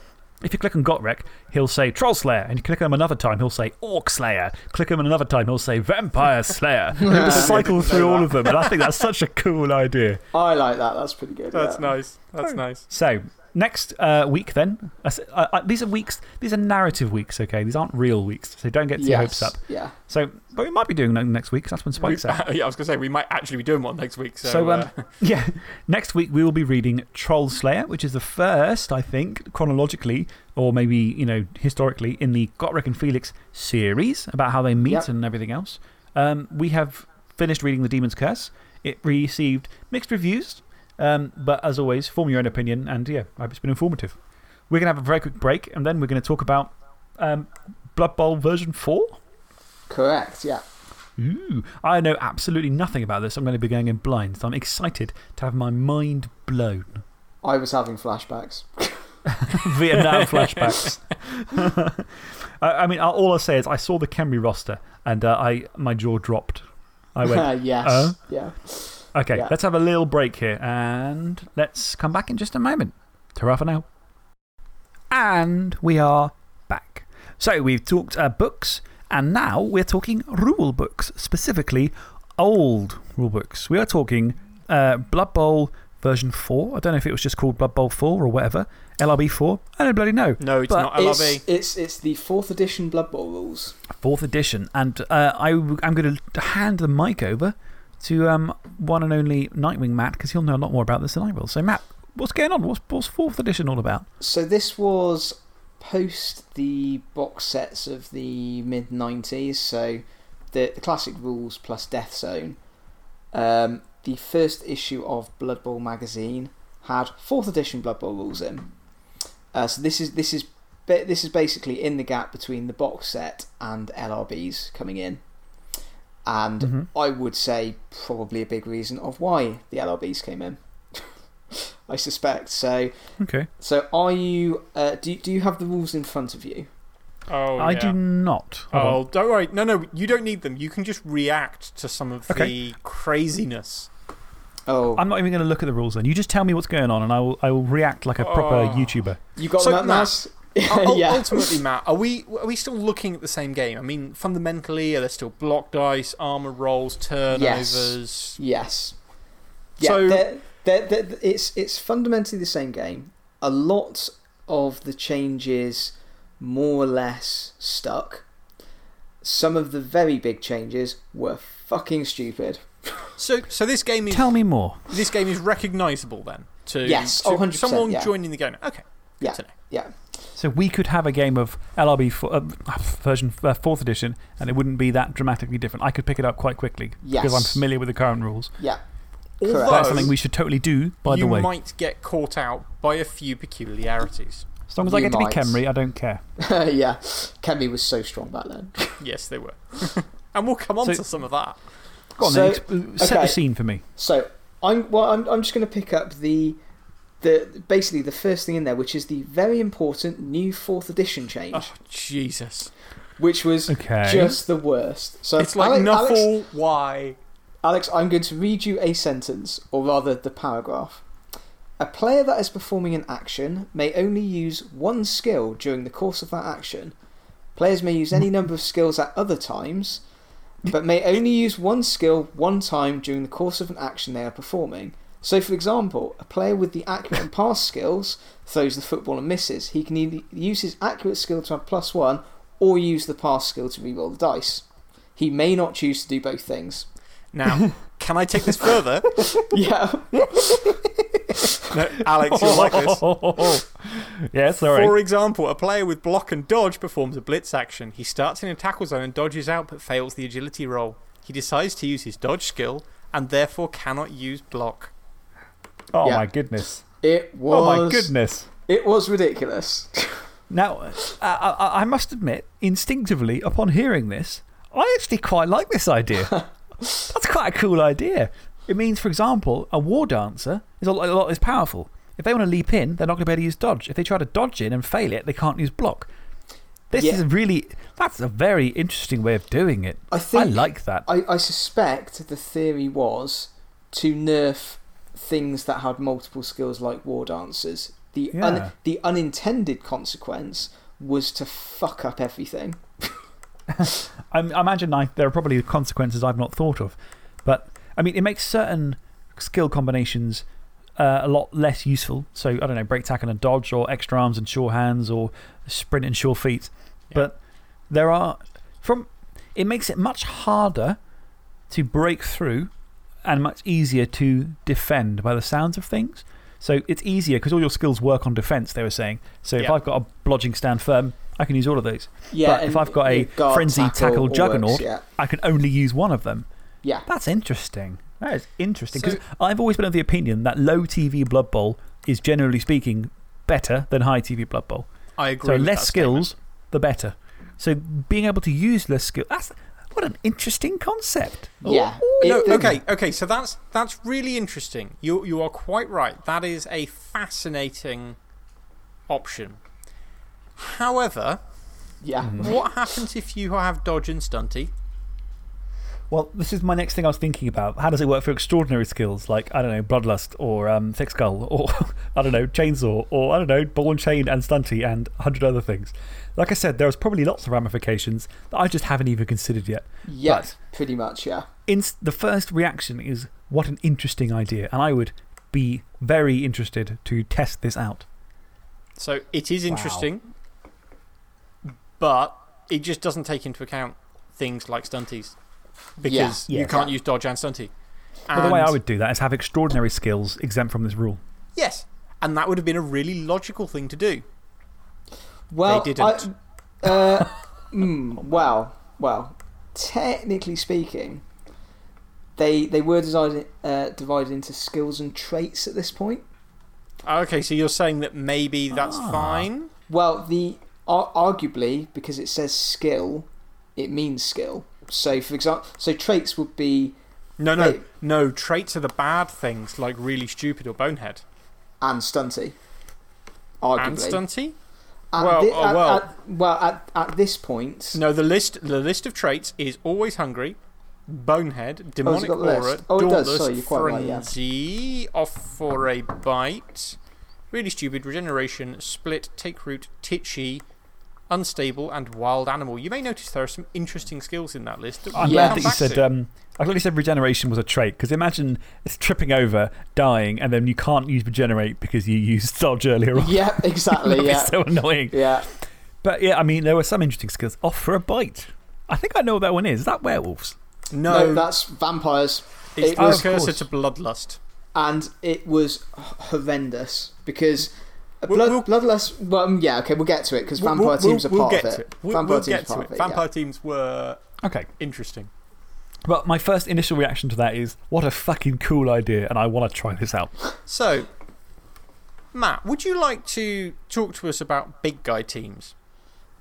If you click on Gotrek, he'll say Troll Slayer. And you click on him another time, he'll say Orc Slayer. Click on him another time, he'll say Vampire Slayer. And he'll just cycle through all of them. And I think that's such a cool idea. I like that. That's pretty good. That's yeah. nice. That's nice. So, next uh, week then. I s- I- I- these are weeks, these are narrative weeks, okay? These aren't real weeks. So don't get your hopes up. Yeah. So, but we might be doing that next week 'cause that's when We, Spike's out. yeah, I was going to say, we might actually be doing one next week. So, So, um, uh, yeah, next week we will be reading Troll Slayer, which is the first, I think, chronologically, or maybe, you know, historically, in the Gotrek and Felix series about how they meet Yep. and everything else. Um, we have finished reading The Daemon's Curse. It received mixed reviews, um, but as always, form your own opinion, and yeah, I hope it's been informative. We're going to have a very quick break, and then we're going to talk about um, Blood Bowl version 4. Correct, yeah. Ooh, I know absolutely nothing about this. I'm going to be going in blind, so I'm excited to have my mind blown. I was having flashbacks. Vietnam flashbacks. I, I mean, all I'll say is I saw the Khemri roster and uh, I, my jaw dropped. I went, yes. uh? Yeah. Okay, Yeah. let's have a little break here and let's come back in just a moment. Ta for now. And we are back. So we've talked uh, books and now we're talking rule books, specifically old rule books. We are talking uh, Blood Bowl version 4. I don't know if it was just called Blood Bowl 4 or whatever. LRB 4. I don't bloody know. no, it's but not LRB. It's, it's, it's the fourth edition Blood Bowl rules. Fourth edition. And uh, I, am going to hand the mic over to um, one and only Nightwing Matt because he'll know a lot more about this than I will. So, Matt, what's going on? What's, what's fourth edition all about? So this was post the box sets of the mid 90s. So the, the classic rules plus Death Zone. Um, the first issue of Blood Bowl magazine had fourth edition Blood Bowl rules in. Uh, so this is this is this is basically in the gap between the box set and LRBs coming in. And Mhm. I would say probably a big reason of why the LRBs came in. I suspect. So Okay. so, are you? Uh, do do you have the rules in front of you? oh, I yeah. do not. Hold on. Oh, don't worry. No, no, you don't need them. You can just react to some of Okay. the craziness. Oh, I'm not even going to look at the rules then. You just tell me what's going on and I will, I will react like a proper Oh. YouTuber. you got So, them, Matt, Maz? Ul- yeah. Ultimately, Matt, are we, are we still looking at the same game? I mean, fundamentally, are there still block dice, armor rolls, turnovers? Yes. Yeah. So- they're, they're, they're, it's it's fundamentally the same game. A lot of the changes, more or less, stuck. Some of the very big changes were fucking stupid. So, so this game is Tell me more. this game is recognizable then to, Yes. to Oh, 100%, someone yeah. joining the game. Okay, Yeah. Yeah. So we could have a game of LRB fo- uh, version uh, 4th edition and it wouldn't be that dramatically different. I could pick it up quite quickly because I'm familiar with the current rules. Yeah. Although, That's something we should totally do, by the way. You might get caught out by a few peculiarities. As long as I You get to be might. Khemri, I don't care. yeah. Khemri was so strong back then. Yes, they were. and we'll come on So- to some of that. Go on So- then, ex- set okay. the scene for me. So I'm well. I'm, I'm just going to pick up the the basically the first thing in there, which is the very important new fourth edition change, Oh, Jesus. which was Okay. just the worst. So It's like Alex, Alex, why? Alex, I'm going to read you a sentence, or rather the paragraph. A player that is performing an action may only use one skill during the course of that action. Players may use any number of skills at other times, but may only use one skill one time during the course of an action they are performing. So, for example, a player with the accurate and pass skills throws the football and misses. He can either use his accurate skill to have plus one, or use the pass skill to reroll the dice. He may not choose to do both things. Now, can I take this further? Yeah. No, Alex, you'll like this. yeah, sorry. For example, a player with block and dodge performs a blitz action. He starts in a tackle zone and dodges out but fails the agility roll. He decides to use his dodge skill and therefore cannot use block. Oh, Yeah. my goodness. It was. Oh, my goodness. It was ridiculous. Now, I, I, I must admit, instinctively, upon hearing this, I actually quite like this idea. That's quite a cool idea. It means, for example, a war dancer is a lot, a lot is powerful. If they want to leap in, they're not going to be able to use dodge. If they try to dodge in and fail it, they can't use block. This Yeah. is really, that's a very interesting way of doing it. I think. I like that. I, I suspect the theory was to nerf things that had multiple skills like war dancers. The, un, the unintended consequence was to fuck up everything. I, imagine I, there are probably consequences I've not thought of. But, I mean, it makes certain skill combinations uh, a lot less useful. So, I don't know, break, tackle, and a dodge, or extra arms and sure hands, or sprint and sure feet. But there are, from, it makes it much harder to break through and much easier to defend by the sounds of things. So, it's easier because all your skills work on defense, they were saying. So, if I've got a blodging stand firm, I can use all of those. Yeah, But if I've got a your frenzy, tackle, all works, juggernaut, yeah. I can only use one of them. Yeah. That's interesting. That is interesting. Because So- I've always been of the opinion that low TV Blood Bowl is generally speaking better than high TV Blood Bowl. I agree. So with less that skills, the better. So being able to use less skill, that's what an interesting concept. Yeah. Ooh. No, okay, okay. So that's that's really interesting. You you are quite right. That is a fascinating option. However, Yeah. what happens if you have dodge and stunty? Well, this is my next thing I was thinking about. How does it work for extraordinary skills like, I don't know, Bloodlust or um, Thick Skull or, I don't know, Chainsaw or, I don't know, Ball and Chain and Stunty and a hundred other things? Like I said, there's probably lots of ramifications that I just haven't even considered yet. Yeah. But- pretty much, yeah. Inst the first reaction is, what an interesting idea. And I would be very interested to test this out. So it is interesting, but it just doesn't take into account things like stunties. Because Yeah. you Yeah. can't use dodge and stunty. But the way I would do that is have extraordinary skills exempt from this rule. Yes. And that would have been a really logical thing to do. Well, didn't. I, uh, mm, well, well, technically speaking, they, they were divided, uh, divided into skills and traits at this point. Okay, so you're saying that maybe that's Ah. fine? Well, the ar arguably, because it says skill, it means skill. So, for example, so traits would be No, no, no. Traits are the bad things, like really stupid or bonehead. and stunty. Arguably. And stunty? At Well, thi- oh, at- well. at- well, at, at this point. No, the list, the list of traits is always hungry, bonehead, demonic got the list? aura, Oh, dauntless, sorry, you're right, yeah. frenzy, off for a bite, really stupid, regeneration, split, take root, titchy, unstable, and wild animal. You may notice there are some interesting skills in that list. That I'm Yeah. glad that you said. Um, I'm glad you said regeneration was a trait because imagine it's tripping over, dying, and then you can't use regenerate because you used dodge earlier on. Yeah, exactly. That'd yeah. so annoying. Yeah. But yeah, I mean, there were some interesting skills. Off for a bite. I think I know what that one is. Is that werewolves? No, no, that's vampires. it's it the was- precursor course. to bloodlust. And it was horrendous because Uh, We'll- Blood, Bloodlust. Well, yeah, okay, we'll get to it because vampire we'll- teams are we'll part get of to it. Vampire teams are part it. of yeah. Vampire teams were Okay. interesting. But my first initial reaction to that is what a fucking cool idea, and I want to try this out. So, Matt, would you like to talk to us about big guy teams?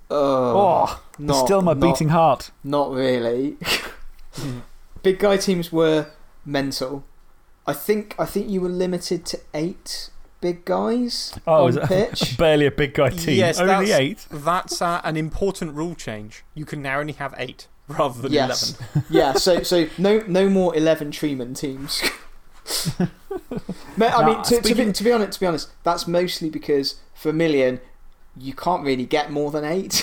Oh, Oh, not, still my not- beating heart. Not really. Big guy teams were mental. I think I think you were limited to eight big guys Oh, on is it pitch. barely a big guy team? Yes, Only that's- eight? That's uh, an important rule change. You can now only have eight rather than yes. 11. yeah. So so no no more eleven Treeman teams. I Now, mean, to, to, be, to be honest, to be honest, that's mostly because for a million, you can't really get more than eight.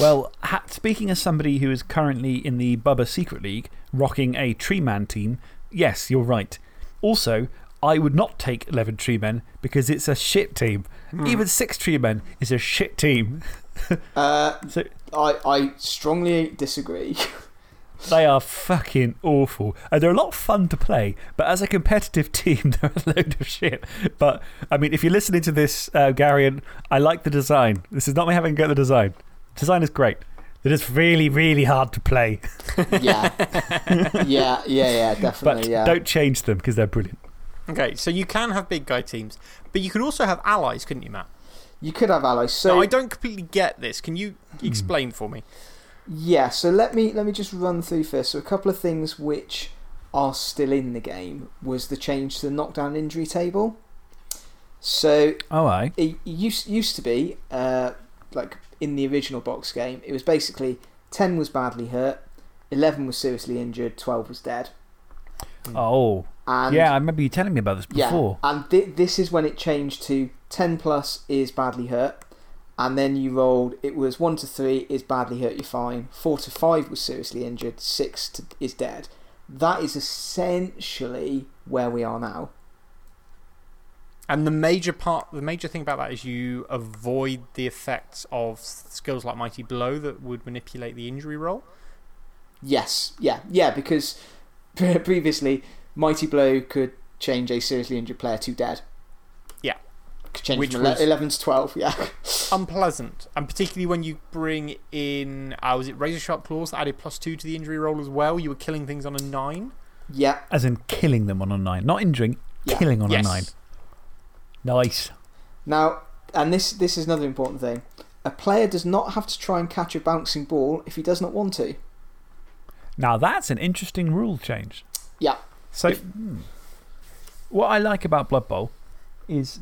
Well, ha speaking as somebody who is currently in the Bubba Secret League, rocking a Tree Man team, yes, you're right. Also, I would not take 11 Tree Men because it's a shit team. Even six Tree Men is a shit team. Uh, So I I strongly disagree. they are fucking awful. And they're a lot of fun to play, but as a competitive team, they're a load of shit. But, I mean, if you're listening to this, uh, Garion, I like the design. This is not me having a go at the design. Design is great. They're just really, really hard to play. yeah. yeah, yeah, yeah, definitely. But yeah. don't change them because they're brilliant. Okay, so you can have big guy teams, but you can also have allies, couldn't you, Matt? You could have allies. So now, I don't completely get this. Can you explain for me? Yeah, so let me let me just run through first. So a couple of things which are still in the game was the change to the knockdown injury table. So Oh, I. it used used to be uh, like in the original box game, it was basically ten was badly hurt, eleven was seriously injured, twelve was dead. Oh. And yeah, I remember you telling me about this before. Yeah, and thi- this is when it changed to 10 plus is badly hurt. And then you rolled, it was 1 to 3 is badly hurt, you're fine. 4 to 5 was seriously injured, 6 to, is dead. That is essentially where we are now. And the major part, the major thing about that is you avoid the effects of skills like Mighty Blow that would manipulate the injury roll. Yes, yeah, yeah, because previously Mighty Blow could change a seriously injured player to dead. Yeah. Could change Which from was- 11 to 12, yeah. Unpleasant. And particularly when you bring in, uh, was it Razor Sharp Claws that added plus two to the injury roll as well? You were killing things on a nine. yeah, As in killing them on a nine. Not injuring, Yeah. killing on yes. a nine. Nice. Now, and this, this is another important thing. A player does not have to try and catch a bouncing ball if he does not want to. Now, that's an interesting rule change. Yeah. So, hmm. what I like about Blood Bowl is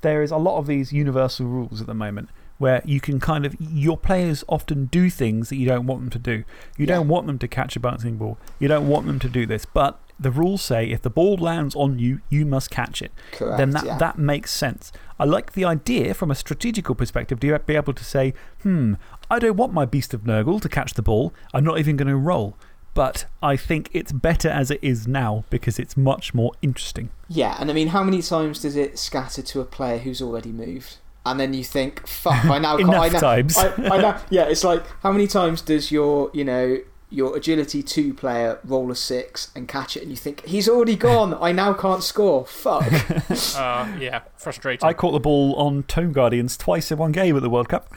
there is a lot of these universal rules at the moment where you can kind of, your players often do things that you don't want them to do. You Yeah. don't want them to catch a bouncing ball. You don't want them to do this. But the rules say if the ball lands on you, you must catch it. Correct. then that, yeah. that makes sense. I like the idea from a strategical perspective to be able to say, hmm, I don't want my Beast of Nurgle to catch the ball. I'm not even going to roll. But I think it's better as it is now because it's much more interesting. Yeah, and I mean, how many times does it scatter to a player who's already moved? And then you think, fuck, I now can't. I Enough now, times. I, I now, yeah, it's like, how many times does your, you know, your agility 2 player roll a 6 and catch it and you think, he's already gone, I now can't score? Fuck. Uh, yeah, frustrating. I caught the ball on Tomb Guardians twice in one game at the World Cup.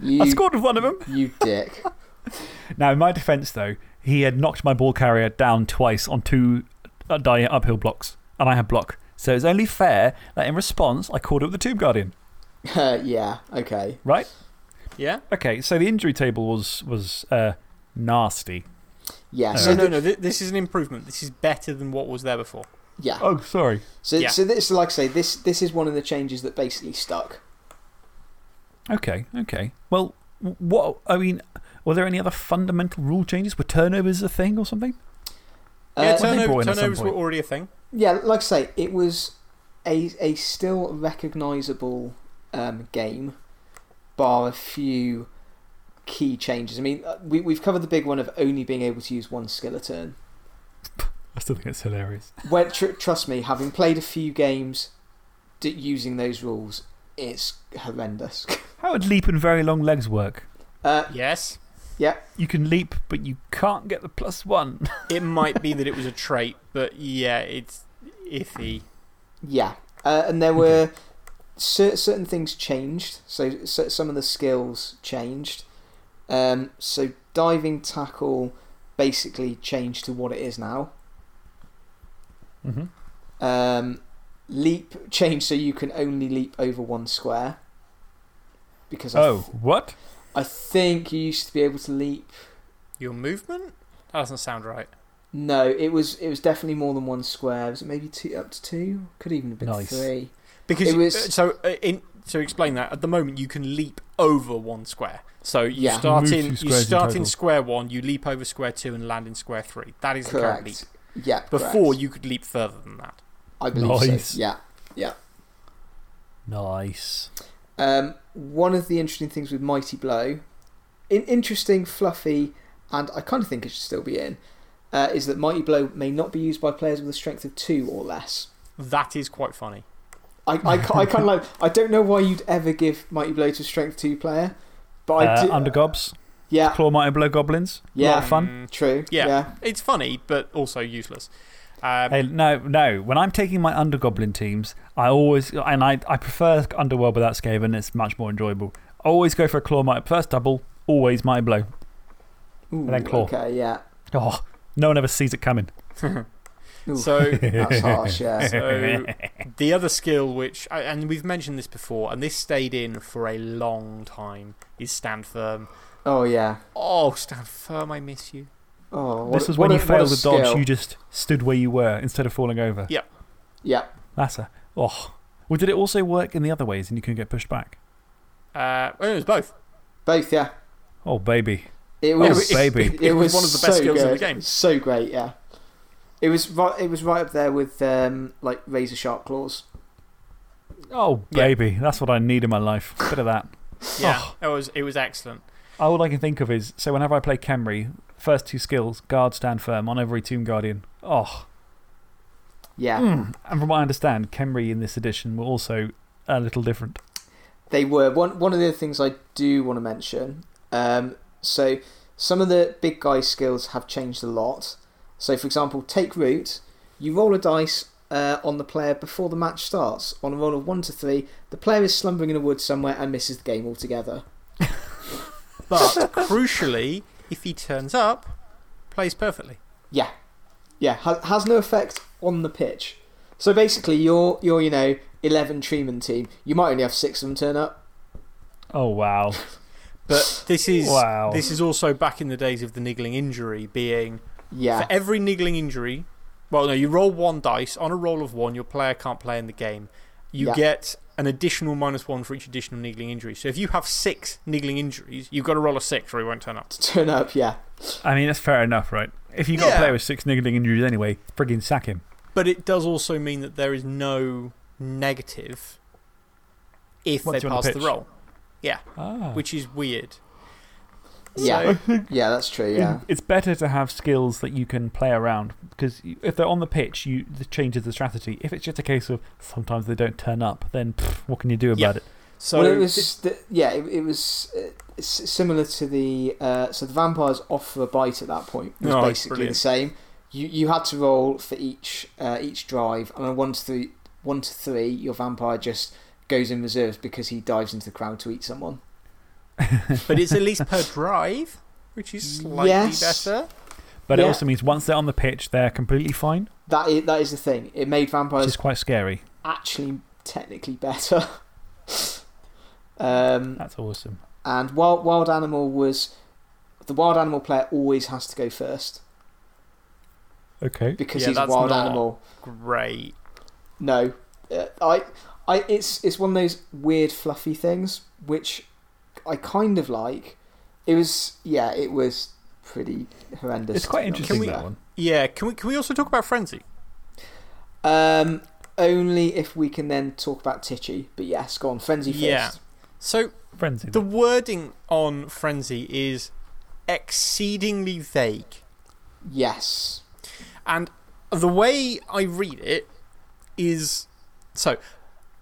You, I scored with one of them. You dick. Now, in my defence, though, he had knocked my ball carrier down twice on two uh, uphill blocks, and I had block. So it's only fair that in response, I called it with the Tomb Guardian, Uh, yeah, okay. right? yeah? Okay, so the injury table was, was uh, nasty. Yeah, Uh, so, So, no, no, th this is an improvement. This is better than what was there before. yeah. Oh, sorry. So, Yeah. so this, like I say, this, this is one of the changes that basically stuck. Okay, okay. Well, what, I mean, were there any other fundamental rule changes? Were turnovers a thing or something? Yeah, Uh, turnover, brought in at some turnovers were already a thing. Yeah, like I say, it was a, a still recognisable um, game, bar a few key changes. I mean, uh, we, we've covered the big one of only being able to use one skill a turn. I still think it's hilarious. When, tr trust me, having played a few games using those rules, it's horrendous. How would leap and very long legs work? Uh, Yes. Yeah, You can leap, but you can't get the plus one. It might be that it was a trait, but yeah, it's iffy. yeah. Uh, and there were cer- certain things changed. So, so some of the skills changed. Um, so diving tackle basically changed to what it is now. hmm Um, leap changed so you can only leap over one square. Because I, Oh, what? I think you used to be able to leap. Your movement? That doesn't sound right. No, it was it was definitely more than one square. Was it maybe two up to two? Could even have been Nice. three. Because It was- so uh, in so explain that at the moment you can leap over one square. So you Yeah. start Move in you squares in start in square one, you leap over square two, and land in square three. That is the current leap. Correct. Yeah. Before correct. you could leap further than that. I believe Nice. so. Yeah. Nice. Um, one of the interesting things with Mighty Blow, in, interesting, fluffy, and I kind of think it should still be in, uh, is that Mighty Blow may not be used by players with a strength of two or less. That is quite funny. I, I, I kind of like. I don't know why you'd ever give Mighty Blow to a strength two player, but I Uh, do. Undergobs, yeah, Claw Mighty Blow Goblins. yeah, lot of fun. Mm, true. Yeah. yeah. it's funny, but also useless. Um, Hey, no, no. When I'm taking my Undergoblin teams, I always, and I, I prefer Underworld without Skaven, it's much more enjoyable. I always go for a Claw Mighty. First double, always Mighty Blow. Ooh, then claw. Okay, yeah. Oh, no one ever sees it coming. Ooh, so that's harsh. Yeah. So, the other skill, which, I- and we've mentioned this before, and this stayed in for a long time, is Stand Firm. Oh yeah. Oh, Stand Firm, I miss you. Oh, what, this was what when a- you what failed a the dodge, you just stood where you were instead of falling over. Yeah. That's a. Oh. Well, did it also work in the other ways and you couldn't get pushed back? Uh, well, it was both. Both. Yeah. Oh, baby. It was. it- baby. It, It was, was one of the best so skills in the game. So great, yeah. It was right. It was right up there with um, like razor sharp claws. Oh, Yeah. baby. That's what I need in my life. A Bit of that. Yeah, Oh. it, was, it was excellent. All I can think of is so whenever I play Khemri, first two skills, guard stand firm on every Tomb Guardian. Oh. Yeah, Mm. And from what I understand, Khemri in this edition were also a little different. they were. One one of the things I do want to mention. Um, so some of the big guy skills have changed a lot. So for example, take root. You roll a dice uh, on the player before the match starts. On a roll of one to three, the player is slumbering in a wood somewhere and misses the game altogether. But crucially, if he turns up, plays perfectly. Yeah, yeah, ha- has no effect on the pitch. So basically, your your you know eleven treeman team, you might only have six of them turn up. Oh, wow. But this is, Wow. this is also back in the days of the niggling injury being Yeah, For every niggling injury, well, no, you roll one dice. On a roll of one, your player can't play in the game. You Yeah. get an additional minus one for each additional niggling injury. So if you have six niggling injuries, you've got to roll a six or he won't turn up. to turn up. Yeah, I mean, that's fair enough, right? If you've got a player with six niggling injuries anyway, friggin' sack him. But it does also mean that there is no negative if Once they you're the pass the pitch. roll, Ah. which is weird. Yeah. So- yeah, that's true. Yeah, It's better to have skills that you can play around because if they're on the pitch, you, it changes the strategy. If it's just a case of sometimes they don't turn up, then pff, what can you do about Yeah. it? So well, it was the, yeah, it, it was uh, similar to the uh, so the vampires off for a bite at that point was Oh, basically brilliant. the same. You you had to roll for each uh, each drive, and on one to three, one to three, your vampire just goes in reserves because he dives into the crowd to eat someone. but it's at least per drive, which is slightly Yes. better. But it also means once they're on the pitch, they're completely fine, That is that is the thing. It made which vampires is quite scary. actually technically better. um, That's awesome. and wild wild animal was the wild animal player always has to go first Okay. because Yeah, he's a wild not- animal. Great. No, uh, I, I, it's it's one of those weird fluffy things which I kind of like. It was yeah, it was pretty horrendous. It's quite to be honest. interesting, we- that one. Yeah, can we, can we also talk about Frenzy? Um, only if we can then talk about Titchy. But yes, go on, frenzy first. Yeah. So Frenzy. The wording on Frenzy is exceedingly vague. Yes. And the way I read it is so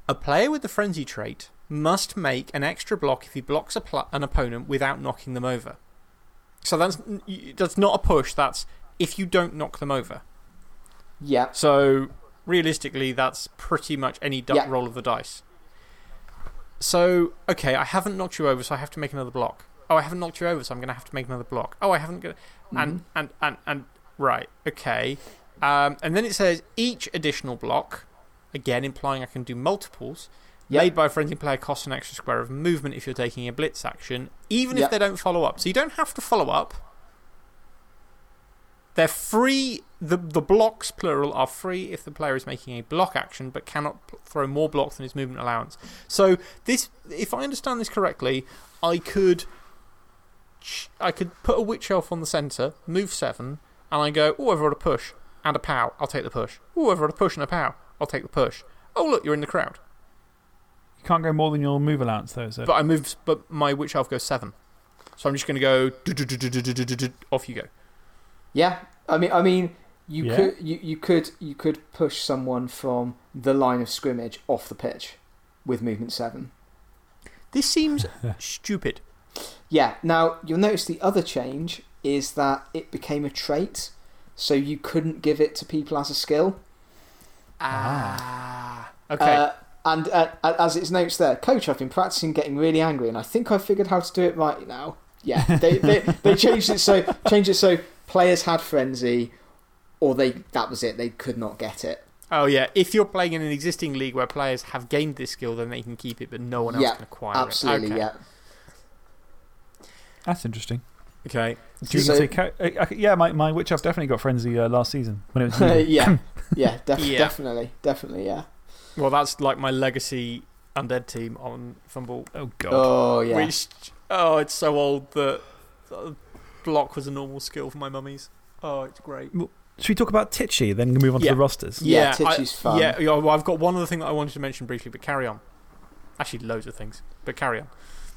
a player with the Frenzy trait must make an extra block if he blocks an opponent without knocking them over. So that's, that's not a push, that's if you don't knock them over. Yeah. So realistically, that's pretty much any Yeah. roll of the dice. so, okay, I haven't knocked you over, so I have to make another block. Oh, I haven't knocked you over, so I'm going to have to make another block. Oh, I haven't. Got, and, and, and, and, right, okay. Um, and then it says each additional block, again implying I can do multiples, Yep. made by a friendly player costs an extra square of movement if you're taking a blitz action, even if they don't follow up. So you don't have to follow up. They're free. The, the blocks, plural, are free if the player is making a block action but cannot throw more blocks than his movement allowance. So, this, if I understand this correctly, I could, I could put a Witch Elf on the centre, move seven, and I go, oh, I've got a push and a pow. I'll take the push. Oh, I've got a push and a pow. I'll take the push. Oh, look, you're in the crowd. You can't go more than your move allowance, though, is it? But, I move, but my Witch Elf goes 7. So I'm just going to go. Off you go. Yeah. I mean, I mean you, yeah. could, you, you, could, you could push someone from the line of scrimmage off the pitch with movement 7. This seems stupid. Yeah. Now, you'll notice the other change is that it became a trait, so you couldn't give it to people as a skill. Ah. ah. Okay. Uh, and uh, as its notes there, coach, I've been practicing getting really angry, and I think I figured how to do it right now. Yeah, they they, they changed it so changed it so players had frenzy, or they that was it. They could not get it. oh, yeah. If you're playing in an existing league where players have gained this skill, then they can keep it, but no one else Yeah, can acquire Absolutely, it. Okay. yeah. That's interesting. Okay. So you So- can say, ca- uh, uh, yeah, my, my Witch Elf definitely got Frenzy uh, last season when it was. yeah, yeah, def- Yeah. definitely, definitely, yeah. Well, that's like my legacy undead team on FUMBBL. oh, God. Oh yeah, Which, oh, it's so old that uh, block was a normal skill for my mummies. Oh, it's great. Should we talk about Titchy, then move on to the rosters? Yeah, I- Titchy's fun. Yeah, yeah, well, I've got one other thing that I wanted to mention briefly, but carry on. Actually, loads of things, but carry on.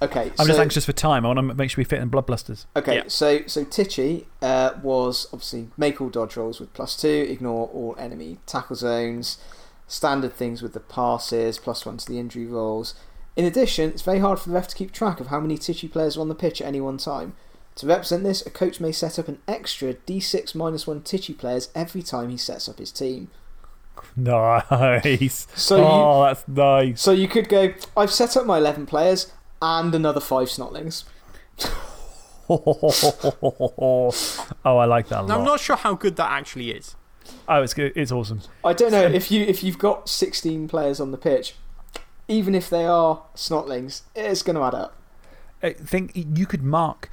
Okay, I'm so, just anxious for time. I want to make sure we fit in Blood Bloodblusters. Okay, Yeah. so so Titchy uh, was obviously make all dodge rolls with plus two, ignore all enemy tackle zones, standard things with the passes, plus one to the injury rolls. In addition, it's very hard for the ref to keep track of how many Titchy players are on the pitch at any one time. To represent this, a coach may set up an extra d6 minus one Titchy players every time he sets up his team. Nice. So you oh, that's nice. so you could go, I've set up my eleven players and another five snotlings. oh, I like that a Now, lot. I'm not sure how good that actually is. Oh, it's good. It's awesome. I don't know if you if you've got sixteen players on the pitch, even if they are snotlings, it's going to add up. I think you could mark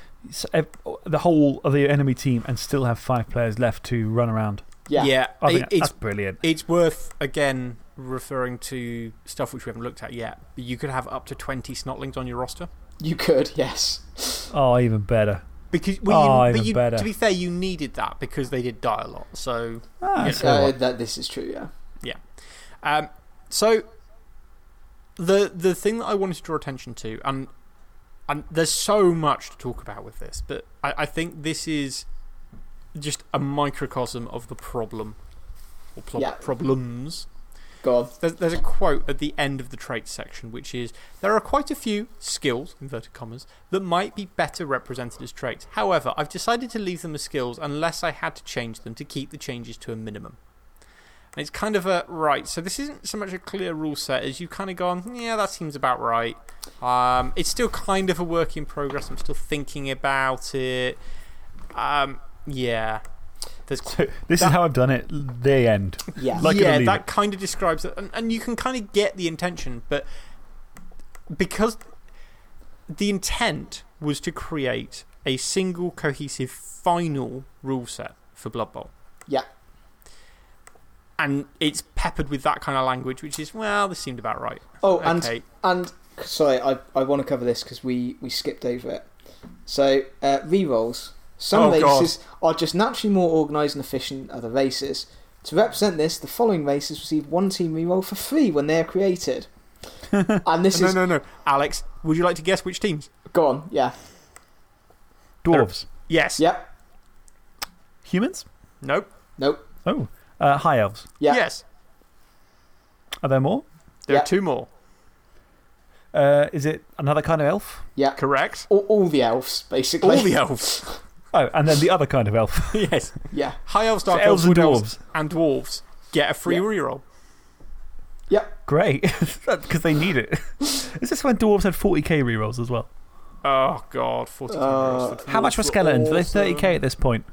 the whole of the enemy team and still have five players left to run around. Yeah, I it- it's, that's brilliant. it's worth, again, referring to stuff which we haven't looked at yet. But you could have up to 20 snotlings on your roster. you could. Yes. Oh, even better. Because, well, Oh, you, even but you, better. to be fair, you needed that because they did die a lot. So, Ah, Yeah. so Uh, that this is true. Yeah. Um, so the the thing that I wanted to draw attention to, and and there's so much to talk about with this, but I, I think this is just a microcosm of the problem or plo- Yeah. problems. Go on. There's, there's a quote at the end of the traits section, which is There are quite a few skills, inverted commas, that might be better represented as traits. However, I've decided to leave them as skills unless I had to change them to keep the changes to a minimum. And it's kind of a right, so this isn't so much a clear rule set as you've kind of gone, yeah, that seems about right. Um, it's still kind of a work in progress. I'm still thinking about it. Um, yeah. There's So this That- is how I've done it. The end. Yeah. Like yeah, that kind of describes it. And, and you can kind of get the intention, but because the intent was to create a single cohesive final rule set for Blood Bowl. Yeah. And it's peppered with that kind of language, which is, well, this seemed about right. Oh, and okay. and sorry, I I want to cover this because we we skipped over it. So uh, rerolls. Some Oh, God. races are just naturally more organised and efficient than other races. To represent this, the following races receive one team reroll for free when they are created. and this no, is no, no. No. Alex, would you like to guess which teams? go on. Yeah. Dwarves. Yes. Yep. Humans? Nope. Nope. Oh. Uh, high elves. Yeah. Yes. Are there more? There Yeah. are two more. Uh, is it another kind of elf? Yeah. Correct. All, all the elves, basically. All the elves. Oh, and then the other kind of elf. yes. Yeah. High elves, So dark elves elves, and dwarves. and dwarves get a free Yeah. reroll. Yep. Great. Because they need it. Is this when dwarves had 40k rerolls as well? Oh, God. 42 Uh, rolls How much for dwarves were skeletons? Are they 30k at this point?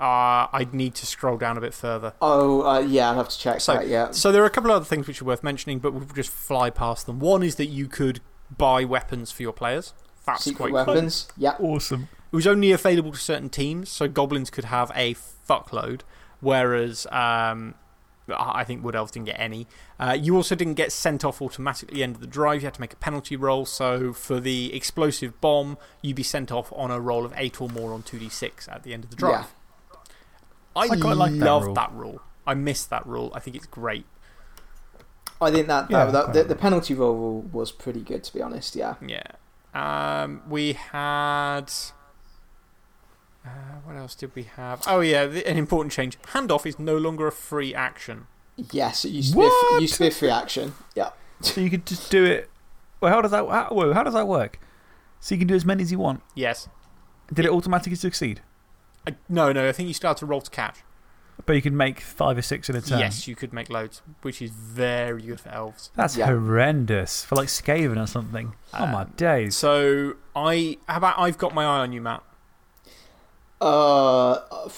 Uh, I'd need to scroll down a bit further. Oh, uh, yeah, I'll have to check So- that, yeah. So there are a couple of other things which are worth mentioning, but we'll just fly past them. One is that you could buy weapons for your players. That's Secret quite cool. weapons, yeah. Awesome. It was only available to certain teams, so goblins could have a fuckload, whereas um, I think Wood Elves didn't get any. Uh, you also didn't get sent off automatically at the end of the drive. You had to make a penalty roll. So for the explosive bomb, you'd be sent off on a roll of 8 or more on 2d6 at the end of the drive. I, I quite like that love rule. that rule. I miss that rule. I think it's great. I think that, Yeah, that, that the, the penalty roll rule was pretty good, to be honest, yeah. Yeah. Um, we had. Uh, what else did we have? Oh, yeah, the, an important change. Handoff is no longer a free action. Yes, it used to, be a, f- What? used to be a free action, yeah. So you could just do it. Well, how does that, how, whoa, how does that work? So you can do as many as you want. Yes. Did it automatically succeed? I, no, no, I think you still start to roll to catch. But you can make five or six in a turn. Yes, you could make loads, which is very good for elves. That's Yeah. horrendous. For like Skaven or something. oh my Um, days. So, I. How about I've got my eye on you, Matt? Uh,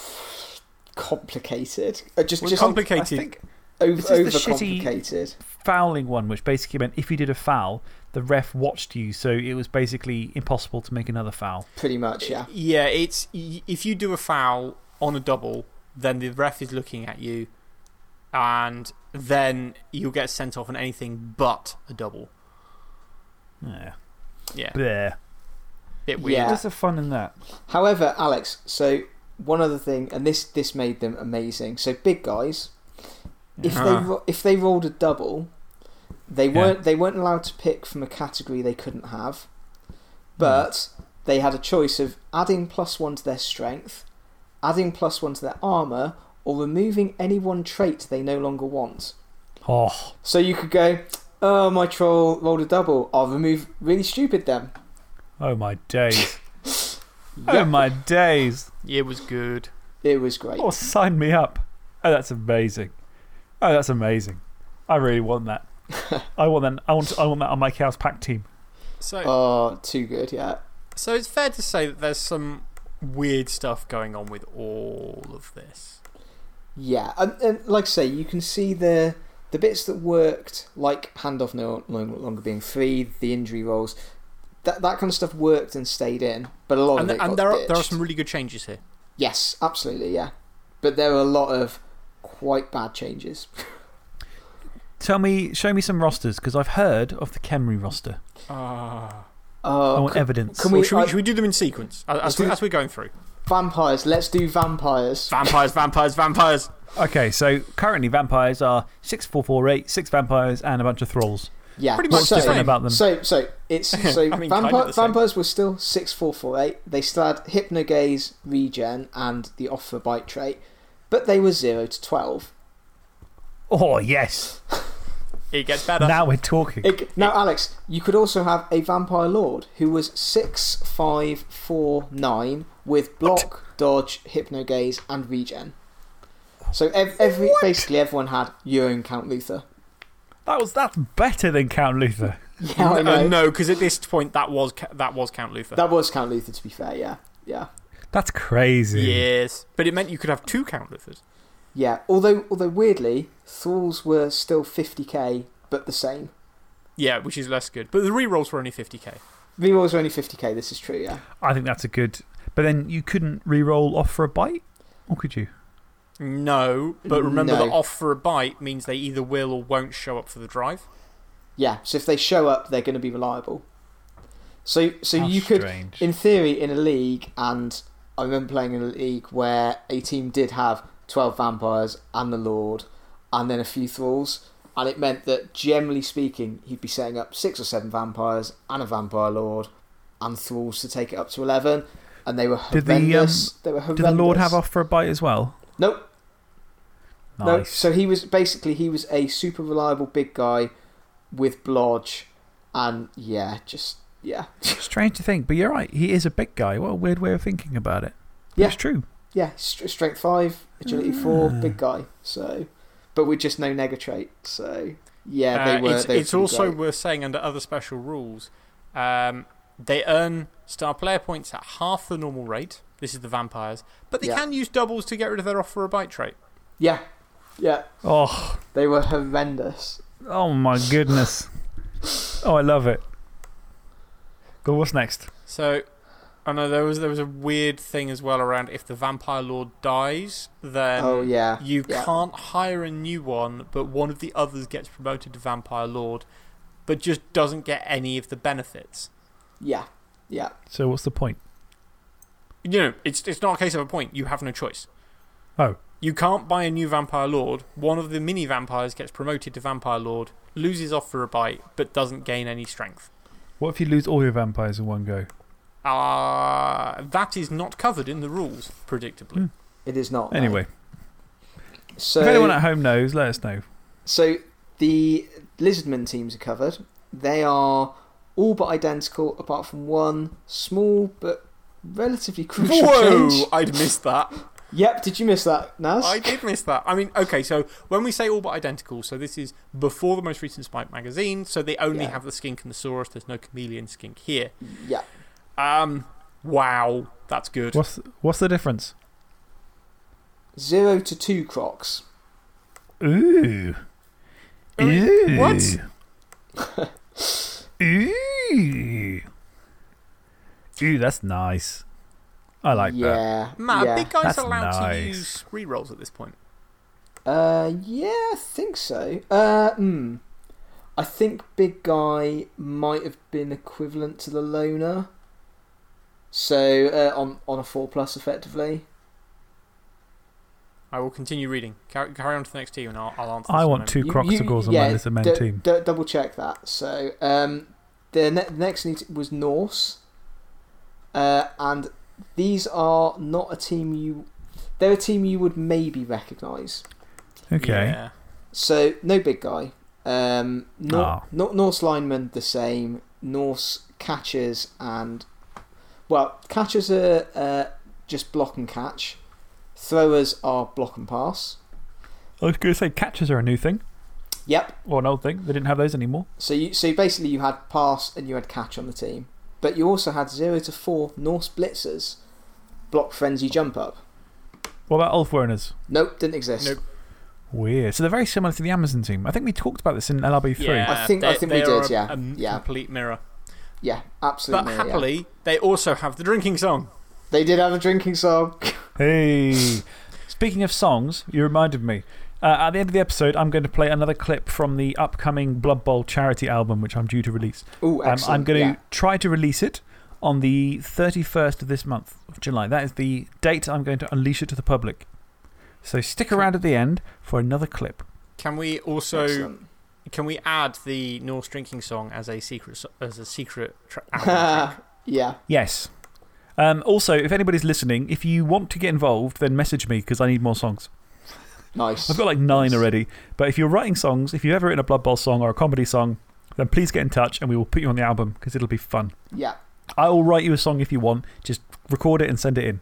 complicated. Uh, just Well, just I complicated. think over, this is the over shitty- complicated. fouling one, which basically meant if you did a foul, the ref watched you, so it was basically impossible to make another foul. Pretty much, yeah. Yeah, it's. If you do a foul on a double, then the ref is looking at you, and then you'll get sent off on anything but a double. Yeah. Yeah, There. Bit weird. Yeah. What's the fun in that? However, Alex, so one other thing, and this, this made them amazing. So, big guys, if, they, Ah. if they rolled a double, they, weren't, they weren't allowed to pick from a category they couldn't have, but they had a choice of adding plus one to their strength, adding plus one to their armour, or removing any one trait they no longer want. Oh, So you could go, oh, my troll rolled a double. I'll remove really stupid then. Oh my days. Oh my days. It was good. It was great. Oh, sign me up. Oh, that's amazing. Oh, that's amazing. I really want that. I want that. I want, I want that on my Chaos Pact team. So, Oh, too good, yeah. so it's fair to say that there's some weird stuff going on with all of this. Yeah, and, and like I say, you can see the the bits that worked, like handoff no, no longer being free, the injury rolls, that, that kind of stuff worked and stayed in, but a lot And, of it and got there, are, there are some really good changes here. Yes, absolutely, yeah. But there are a lot of quite bad changes. Tell me, show me some rosters, because I've heard of the Khemri roster. Ah. I want c- evidence. can Well, we, should, we, I- should we do them in sequence as, as, we, as we're going through? vampires, let's do vampires. Vampires, vampires, vampires. Okay, so currently vampires are 6448, six vampires, and a bunch of thralls. Yeah, Pretty much so, the different about them? So, so it's so I mean, kind of vampire, the same. vampires were still six four four eight. They still had hypnogaze, regen, and the offer bite trait, but they were zero to twelve. Oh, yes. It gets better. Now we're talking. It, now, Alex, you could also have a vampire lord who was six five four nine with block, dodge, hypnogaze, and regen. So ev- every basically everyone had your own Count Luthor. That was, that's better than Count Luthor. Yeah, I Uh, know. no, because at this point that was that was Count Luthor. That was Count Luthor, to be fair. Yeah, yeah, That's crazy. yes, but it meant you could have two Count Luthors. yeah. Although, although weirdly, thralls were still fifty k, but the same. Yeah, which is less good. But the rerolls were only 50k. Rerolls were only fifty k. This is true. Yeah. I think that's a good. But then you couldn't re roll off for a bite? Or could you? No, but remember No. that off for a bite means they either will or won't show up for the drive. Yeah, so if they show up, they're going to be reliable. So, so How you could, in theory, in a league, and I remember playing in a league where a team did have 12 vampires and the Lord, and then a few thralls, and it meant that, generally speaking, he'd be setting up six or seven vampires and a vampire Lord, and thralls to take it up to 11, and they were Did the, um, they were horrendous. Did the Lord have off for a bite as well? Nope. No, so he was basically he was a super reliable big guy with blodge, and yeah, just yeah, Strange to think, but you're right. He is a big guy. What a weird way of thinking about it. But Yeah. It's true. yeah, st- strength five, agility four, Ah. big guy. So, but with just no nega trait. So Yeah, Uh, they were. it's they it's pretty also great. worth saying under other special rules, um, they earn star player points at half the normal rate. This is the vampires. But they Yeah. can use doubles to get rid of their offer a bite trait. Yeah, yeah, Oh, they were horrendous. oh my goodness. Oh, I love it. Go, what's next? So, I know there was, there was a weird thing as well around if the vampire lord dies, then oh yeah, you yeah. can't hire a new one, but one of the others gets promoted to vampire lord, but just doesn't get any of the benefits. yeah, yeah. So, what's the point? You know, it's, it's not a case of a point. You have no choice. Oh. You can't buy a new Vampire Lord. One of the mini vampires gets promoted to Vampire Lord, loses off for a bite, but doesn't gain any strength. What if you lose all your vampires in one go? Uh, that is not covered in the rules, predictably. Hmm. It is not. no. Anyway, so if anyone at home knows, let us know. So the Lizardmen teams are covered. They are all but identical, apart from one small but relatively crucial Whoa! change. I'd missed that. Yep, did you miss that, Naz? I did miss that. I mean, okay, so when we say all but identical, so this is before the most recent Spike magazine, so they only Yeah. have the skink and the Saurus, there's no chameleon skink here. Yeah. Um, wow, that's good. What's, what's the difference? Zero to two crocs. Ooh. I mean, Ooh. what? Ooh. Ooh, that's nice. I like that. yeah. Matt, yeah. are big guys That's allowed to nice. use rerolls at this point? Uh, yeah, I think so. Uh, hmm. I think Big Guy might have been equivalent to the Loner. So, uh, on, on a 4 plus, effectively. I will continue reading. Carry, carry on to the next team and I'll, I'll answer. I want two moment. Croxicles on my list of men d- team. d- double check that. So, um, the, ne- next need was Norse. Uh, and these are not a team you. They're a team you would maybe recognise. Okay. Yeah. So, no big guy. Um, Nor- Ah. Nor- Norse linemen, the same. Norse catchers and. Well, catchers are uh, just block and catch. Throwers are block and pass. I was going to say catches are a new thing, Yep. or an old thing. They didn't have those anymore. So you so basically you had pass and you had catch on the team, but you also had zero to four Norse blitzers, block frenzy jump up. What about Ulfwereners? Nope, didn't exist. Nope. Weird. So they're very similar to the Amazon team. I think we talked about this in LRB3. Yeah, I think- I they- think we they did, a- yeah. A Yeah. complete mirror. Yeah, But absolutely. yeah. happily, they also have the drinking song. they did have a drinking song. Hey. Speaking of songs, you reminded me. Uh, at the end of the episode, I'm going to play another clip from the upcoming Blood Bowl charity album, which I'm due to release. Ooh, Um. I'm going to yeah. try to release it on the 31st of this month of July. That is the date I'm going to unleash it to the public. So stick around at the end for another clip. Can we also Excellent. can we add the Norse drinking song as a secret as a secret track? yeah. Yes. Um, also, if anybody's listening, if you want to get involved, then message me because I need more songs. Nice. I've got like nine Nice. already. But if you're writing songs, if you've ever written a Blood Bowl song or a comedy song, then please get in touch and we will put you on the album because it'll be fun. Yeah. I will write you a song if you want. Just record it and send it in.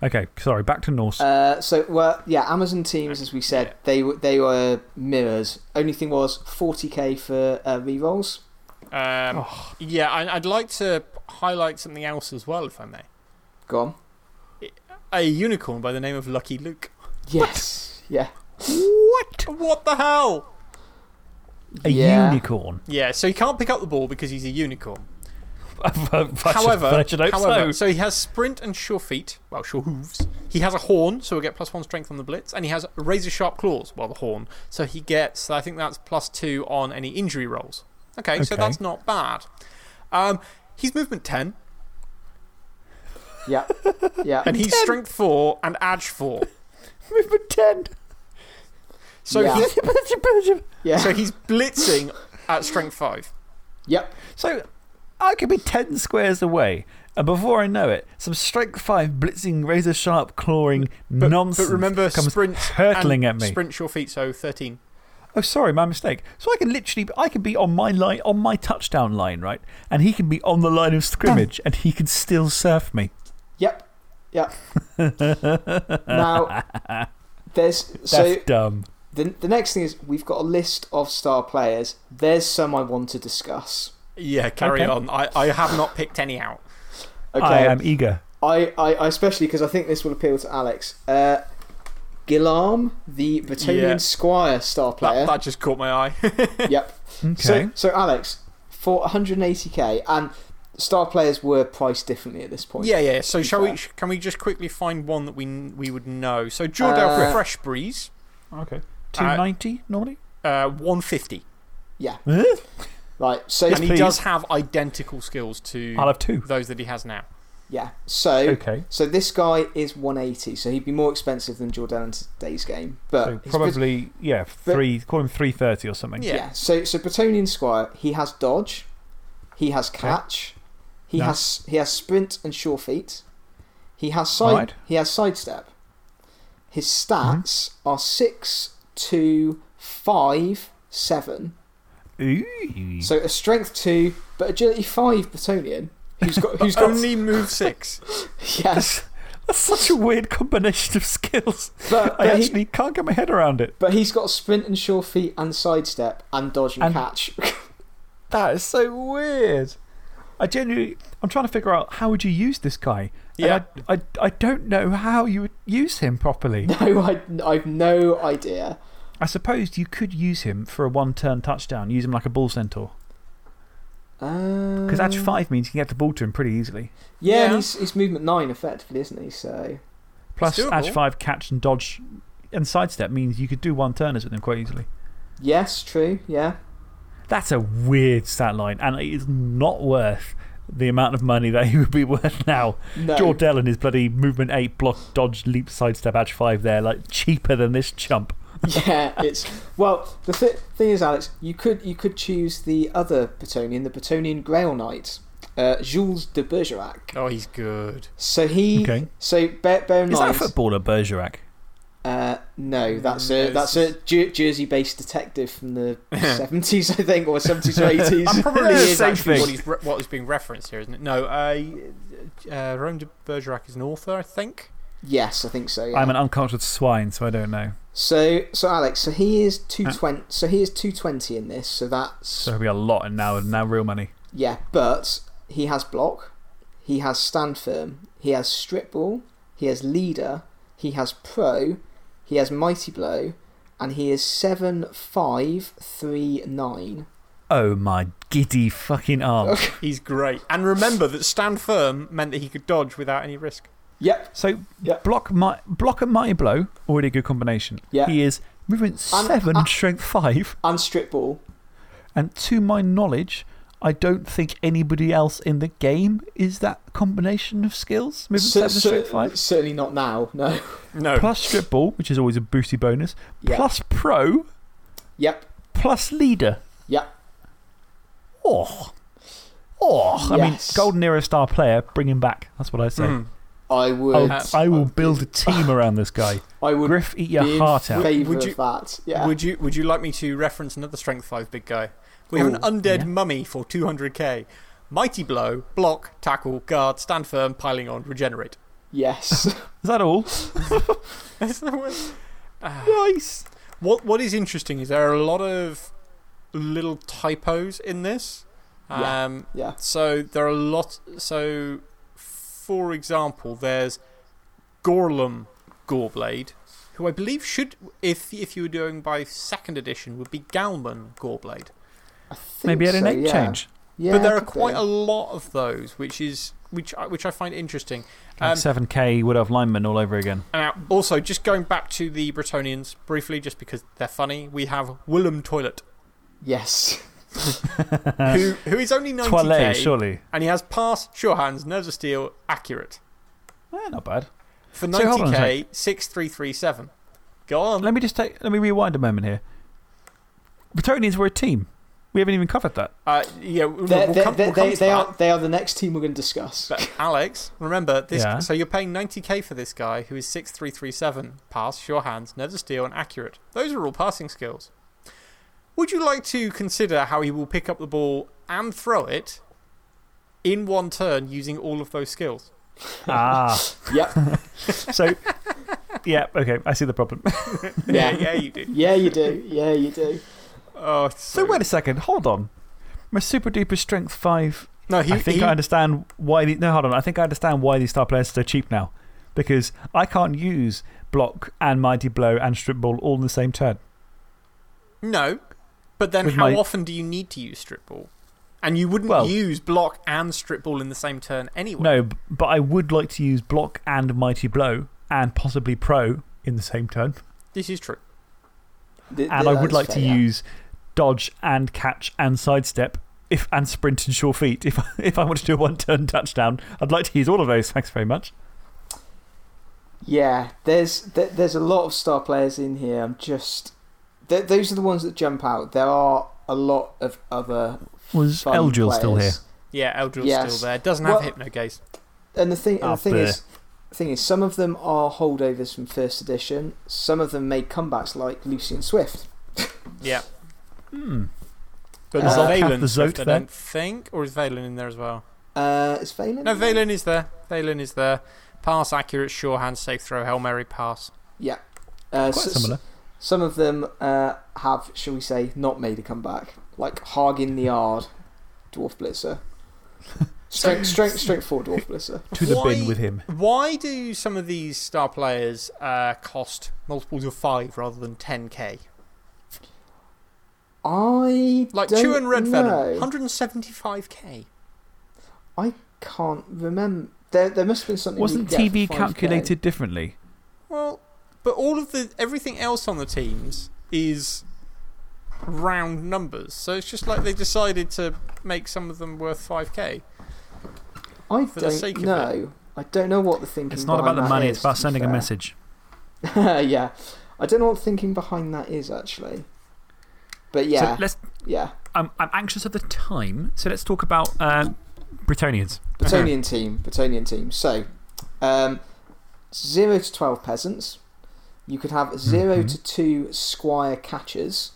Okay, sorry, back to Norse. Uh, so, well, yeah, Amazon teams, as we said, Yeah. they, were they were mirrors. Only thing was 40k for uh, rerolls. Um, Oh. Yeah, I, I'd like to highlight something else as well, if I may. Go on. A unicorn by the name of Lucky Luke. Yes. Yeah. what? What the hell? A yeah. unicorn. Yeah, so he can't pick up the ball because he's a unicorn. however, however, should hope however so. he has sprint and sure feet, well, sure hooves. He has a horn, so he'll get plus one strength on the blitz, and he has razor sharp claws, well, the horn. So he gets, I think that's plus two on any injury rolls. Okay, so that's not bad. Um, he's movement 10, Yeah. Yeah. and he's strength 4 and edge 4. Movement 10. So, Yeah. he's, yeah. so he's blitzing at strength 5. Yep. So I could be 10 squares away, and before I know it, some strength 5 blitzing, razor sharp, clawing But, nonsense but remember, comes sprint hurtling and at me. Sprint your feet, so 13. Oh, sorry, my mistake. So I can literally, I can be on my line, on my touchdown line, right? And he can be on the line of scrimmage, and he can still surf me. Yep. Yep. now, there's. That's So, dumb. the, the next thing is we've got a list of star players. There's some I want to discuss. Yeah, carry Okay. on. I, I have not picked any out. Okay. I am eager. I, I, I especially because I think this will appeal to Alex. Uh, Gilarm, the Bretonnian Yeah. Squire star player. That, that just caught my eye. Yep. Okay. So, so Alex, for 180k, and star players were priced differently at this point. yeah, yeah. So, shall we, fair. sh- can we just quickly find one that we, we would know? So, Jordell Uh, Freshbreeze, okay. 290 normally? uh, 150. Yeah. Huh? Right. So, and he please. does have identical skills to I'll have two. those that he has now. yeah. So, Okay. so this guy is 180, so he'd be more expensive than Jordan in today's game. But So he's probably, yeah, three, call him 330 or something. Yeah. Yeah. So so Bretonnian Squire, he has dodge, he has catch, he Nice. has he has sprint and sure feet, he has side Right. he has sidestep. His Mm-hmm. stats are six, two, five, seven. Ooh. So a strength two, but agility five Bretonnian. Who's got who's got Only move six. yes, That's such a weird combination of skills. but, I but, he, actually can't get my head around it. but he's got sprint and sure feet and sidestep and dodge and, And- catch. That is so weird. I genuinely, I'm trying to figure out how would you use this guy. Yeah. I, I, I don't know how you would use him properly. no, I I've no idea. I suppose you could use him for a one turn touchdown, use him like a bull centaur. Because Because um, Edge 5 means you can get the ball to him pretty easily. Yeah, Yeah. and he's, he's movement nine effectively, isn't he? So Plus, doable. Edge 5 catch and dodge and sidestep means you could do one turners with him quite easily. yes, true. Yeah, That's a weird stat line, and it is not worth the amount of money that he would be worth now. no. Jordell and his bloody movement 8 block, dodge, leap, sidestep, edge 5 there, like cheaper than this chump. yeah, it's well. The th thing is, Alex, you could you could choose the other Bretonnian, the Bretonnian Grail Knight, uh, Jules de Bergerac. Oh, he's good. So he. Okay. So bear, bear in Is that a footballer, Bergerac? Uh, no, that's a it's that's a Jer- Jersey-based detective from the seventies, I think, or seventies or eighties. I'm probably Yeah, is same thing. what, he's re- what is being referenced here, isn't it? No, uh, uh, Rome de Bergerac is an author, I think. Yes, I think so. Yeah. I'm an uncultured swine, so I don't know. So so Alex, so he is two twenty. So he is two twenty in this. So that's So it'll be a lot in now, now real money. Yeah, but he has block, he has stand firm, he has strip ball, he has leader, he has pro, he has mighty blow, and he is seven five three nine. Oh my giddy fucking arm. He's great. And remember that stand firm meant that he could dodge without any risk. Yep. So, Yep. block, my, block and mighty blow, already a good combination. Yeah. He is movement And- 7, uh, strength 5, And strip ball. and to my knowledge, I don't think anybody else in the game is that combination of skills. Movement Cer- 7, cer- strength 5. Certainly not now. No. No. Plus strip ball, which is always a boosty bonus. Yeah. Plus pro, Yep. plus leader. Yep. Oh. Oh. I mean, Golden Era star player, bring him back. That's what I say. Mm. I would. I'll, I will build a team around this guy. I would. Griff, eat your heart out. Would you- of that. Yeah. Would, you, would you like me to reference another strength 5 big guy? We have an Ooh, undead yeah. mummy for 200k. Mighty blow, block, tackle, guard, stand firm, piling on, regenerate. yes. Is that all? That's the one. nice. What What is interesting is there are a lot of little typos in this. Yeah. Um, yeah. So there are a lot. So, for example, there's Gorlum Goreblade, who I believe should, if if you were doing by second edition, would be Galman Goreblade. I think Maybe had a so, name yeah. change. Yeah. but there are could quite be. a lot of those, which is which I, which I find interesting. Like Um, 7k would have linemen all over again. Now, also, just going back to the Bretonnians briefly, just because they're funny, we have Willem Toilet, Yes. who, who is only 90k, Toilet, surely. and he has pass, sure hands, nerves of steel, accurate. Eh, not bad. For So hold on a 90k, 6337. Go on. Let me just take, let me rewind a moment here. Bretonnians were a team. We haven't even covered that. Uh, yeah, we'll, They're- we'll they're- come, they're- we'll they they that. are they are the next team we're going to discuss. But Alex, remember this. Yeah. So you're paying 90k for this guy who is 6337, pass, sure hands, nerves of steel, and accurate. Those are all passing skills. Would you like to consider how he will pick up the ball and throw it in one turn using all of those skills? ah. Yep. So Yeah, okay, I see the problem. Yeah, Yeah. yeah, you do. Yeah, you do. Yeah, you do. Oh, it's so, wait a second, hold on. My super duper strength 5. No, he, I think he, I understand why. The, no, hold on. I think I understand why these star players are so cheap now. Because I can't use block and mighty blow and strip ball all in the same turn. No. But then With how my- often do you need to use strip ball? And you wouldn't Well- use block and strip ball in the same turn anyway. No, but I would like to use block and mighty blow and possibly pro in the same turn. This is true. Th- And I would that's like to fair, yeah. use dodge and catch and sidestep if, and sprint and sure feet. If, if I want to do a one turn touchdown, I'd like to use all of those. Thanks very much. Yeah, there's th there's a lot of star players in here. I'm just those are the ones that jump out. There are a lot of other Was fun Eldril still here? Yeah, Eldril's Yes. still there. Doesn't have Well- Hypno Gaze. And the thing, and Ah, the thing bleh. is, thing is, some of them are holdovers from first edition. Some of them made comebacks, like Lucien Swift. Yeah. Hmm. But Uh, is Does Zolk have Valen the Swift, Zote I there? don't think. Or is Valen in there as well? Uh, is Valen? No, Valen is there. Valen is there. Pass accurate, sure hand, safe throw, Hail Mary pass. Yeah. Uh, Quite s- similar. Some of them uh, have, shall we say, not made a comeback, like Hagen the Yard, Dwarf Blitzer. Straight, strength, strength four Dwarf Blitzer. To the Why- bin with him. Why do some of these star players uh, cost multiples of 5 rather than 10k? I Like don't Chew and Red Venom, 175k. I Can't remember. There, there must have been something. Wasn't could get TV calculated differently? Well, but all of the everything else on the teams is round numbers. So it's just like they decided to make some of them worth 5k. I for the sake don't of it. know. I don't know what the thinking. It's not about behind the that money, is, it's about to be sending a message. yeah, I don't know what the thinking behind that is actually. But yeah, So let's, yeah. I'm, I'm anxious of the time, so let's talk about uh, Bretonnians. Bretonnian team, Bretonnian team. So, um, zero to twelve peasants. You could have 0 Mhm. to two squire catchers,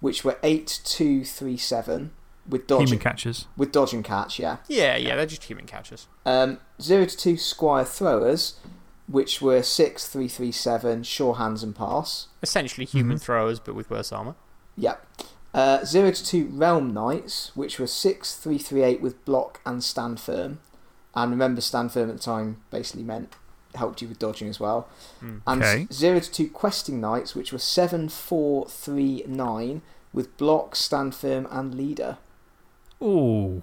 which were eight, two, three, seven with dodge, Human catchers. with dodge and catch. Yeah. Yeah, yeah, they're just human catchers. Um, zero to two squire throwers, which were six, three, three, seven, sure hands and pass. Essentially human Mhm. throwers, but with worse armour. Yep. Uh, zero to two realm knights, which were six, three, three, eight with block and stand firm. And remember, stand firm at the time basically meant helped you with dodging as well. Mm. And zero to two questing knights, which were seven, four, three, nine with block, stand firm, and leader. Ooh.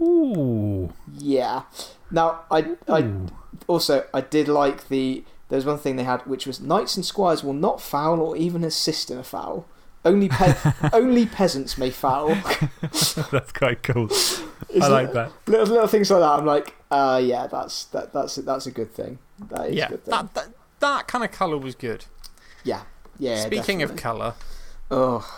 Ooh. Yeah. Now I I also I did like the there's one thing they had which was knights and squires will not foul or even assist in a foul. Only pe- only peasants may foul. That's quite cool. I Isn't like it? that. little, little things like that. I'm like, uh, yeah, that's that, that's that's a good thing. That is Yeah, a good thing. that, that, that kind of colour was good. yeah, yeah. Speaking of colour, oh,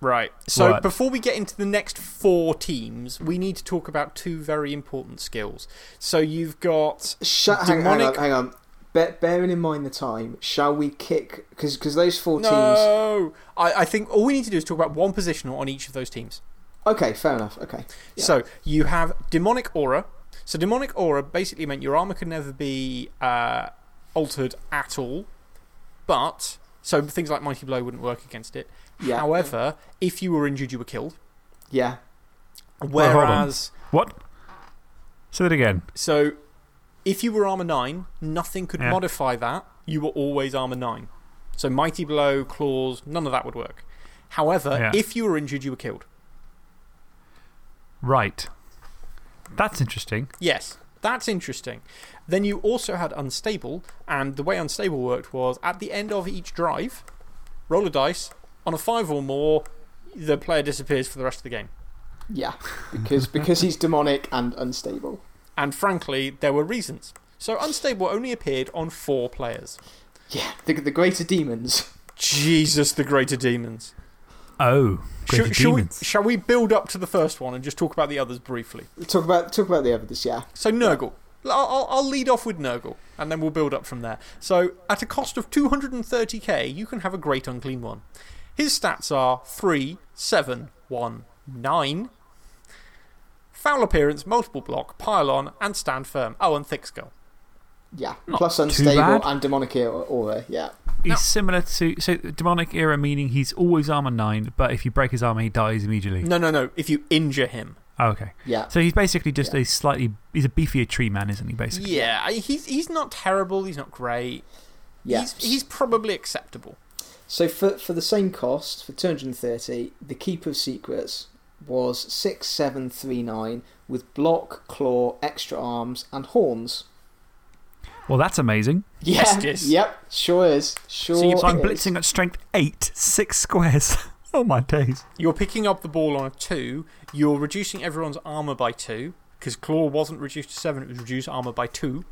right. So Right. before we get into the next four teams, we need to talk about two very important skills. So you've got. Sh- hang, hang on, Demonic- hang on. Be- bearing in mind the time, shall we kick? Because those four teams. No! I, I think all we need to do is talk about one positional on each of those teams. Okay, fair enough. Okay. Yeah. So you have demonic aura. So demonic aura basically meant your armor could never be uh, altered at all, but so things like mighty blow wouldn't work against it. Yeah. However, if you were injured, you were killed. Yeah. Well, hold on. Whereas, What? Say that again. so if you were armor nine, nothing could Yeah. modify that. You were always armor nine. So mighty blow, claws, none of that would work. However, Yeah. if you were injured, you were killed. Right. That's interesting. Yes, that's interesting. Then you also had unstable, and the way unstable worked was at the end of each drive, roll a dice. On a five or more, the player disappears for the rest of the game. Yeah. Because because he's demonic and unstable. And frankly, there were reasons. So unstable only appeared on four players. Yeah. The the greater demons. Jesus, the greater demons. Oh. Shall, Greater shall we, demons. shall we build up to the first one and just talk about the others briefly? Talk about talk about the others. Yeah. So, Nurgle. I'll, I'll, I'll lead off with Nurgle, and then we'll build up from there. So, at a cost of 230k, you can have a Great Unclean One. His stats are 3, 7, 1, 9. Foul appearance, multiple block, pile on, and stand firm. Oh, and thick skull. Yeah. Not Plus unstable and demonic aura, aura. Yeah. He's No. similar to. So, demonic aura meaning he's always armor 9, but if you break his armor, he dies immediately. No, no, no. If you injure him. Oh, okay. Yeah. So he's basically just Yeah. a slightly. He's a beefier tree man, isn't he, basically? Yeah, he's, he's not terrible. He's not great. Yeah. He's, he's probably acceptable. So for, for the same cost, for 230, the Keeper of Secrets was 6739 with block, claw, extra arms, and horns. Well, that's amazing. Yeah. Yes, it is. Yep, sure is. Sure you- So I'm is. blitzing at strength 8, 6 squares. oh my days. You're picking up the ball on a 2. You're reducing everyone's armour by 2. Because claw wasn't reduced to 7, it was reduced armour by 2.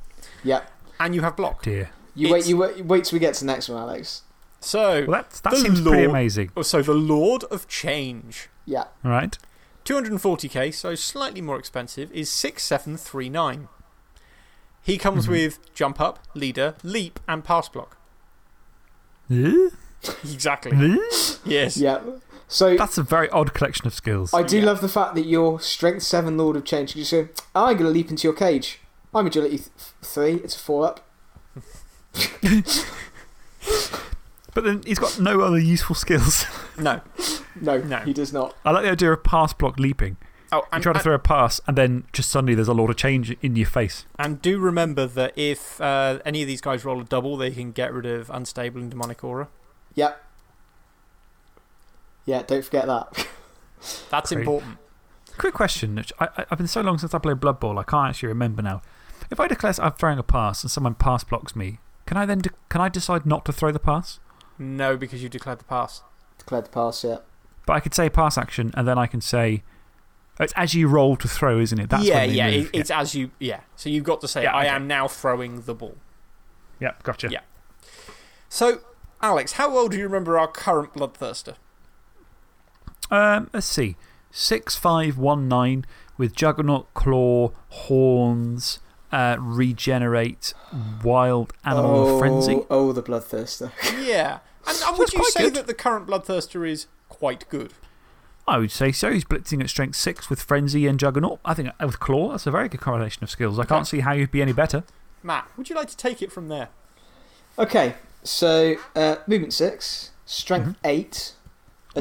Yep. And you have block. Dear. You wait, you wait, wait till we get to the next one, Alex. So, Well, that's, that The seems pretty amazing. oh, so the Lord of Change. Yeah. Right? 240k, so slightly more expensive, is 6739. He comes Mhm. with jump up, leader, leap, and pass block. Eh? Exactly. Yes. Yeah. So That's a very odd collection of skills. I do Yeah. love the fact that your Strength 7 Lord of Change can just go, I'm going to leap into your cage. I'm agility th- 3, it's a 4 up. But then he's got no other useful skills. No. No, No. he does not. I like the idea of pass block leaping. Oh, You and, try to and, throw a pass, and then just suddenly there's a lot of change in your face. and do remember that if uh, any of these guys roll a double, they can get rid of unstable and demonic aura. Yep. Yeah, don't forget that. That's Great. important. Quick question. I, I, I've been so long since I played Blood Bowl, I can't actually remember now. If I declare I'm throwing a pass and someone pass blocks me, can I then de can I decide not to throw the pass? No, because you declared the pass. Declared the pass, yeah. But I could say pass action, and then I can say. It's as you roll to throw, isn't it? That's yeah, when they yeah, move. it, it's as you. Yeah. So you've got to say, Yeah, I okay. am now throwing the ball. yeah, gotcha. Yeah. So, Alex, how well do you remember our current Bloodthirster? Um, let's see. 6519 with Juggernaut, Claw, Horns, uh, Regenerate, Wild Animal oh, Frenzy. Oh, the Bloodthirster. Yeah. And, and would you quite say good. that the current Bloodthirster is quite good? I would say so. He's blitzing at strength 6 with Frenzy and Juggernaut. I think with Claw, that's a very good correlation of skills. I Okay. can't see how you'd be any better. Matt, would you like to take it from there? Okay, so uh, movement 6, Strength Mm-hmm. 8, Whoa,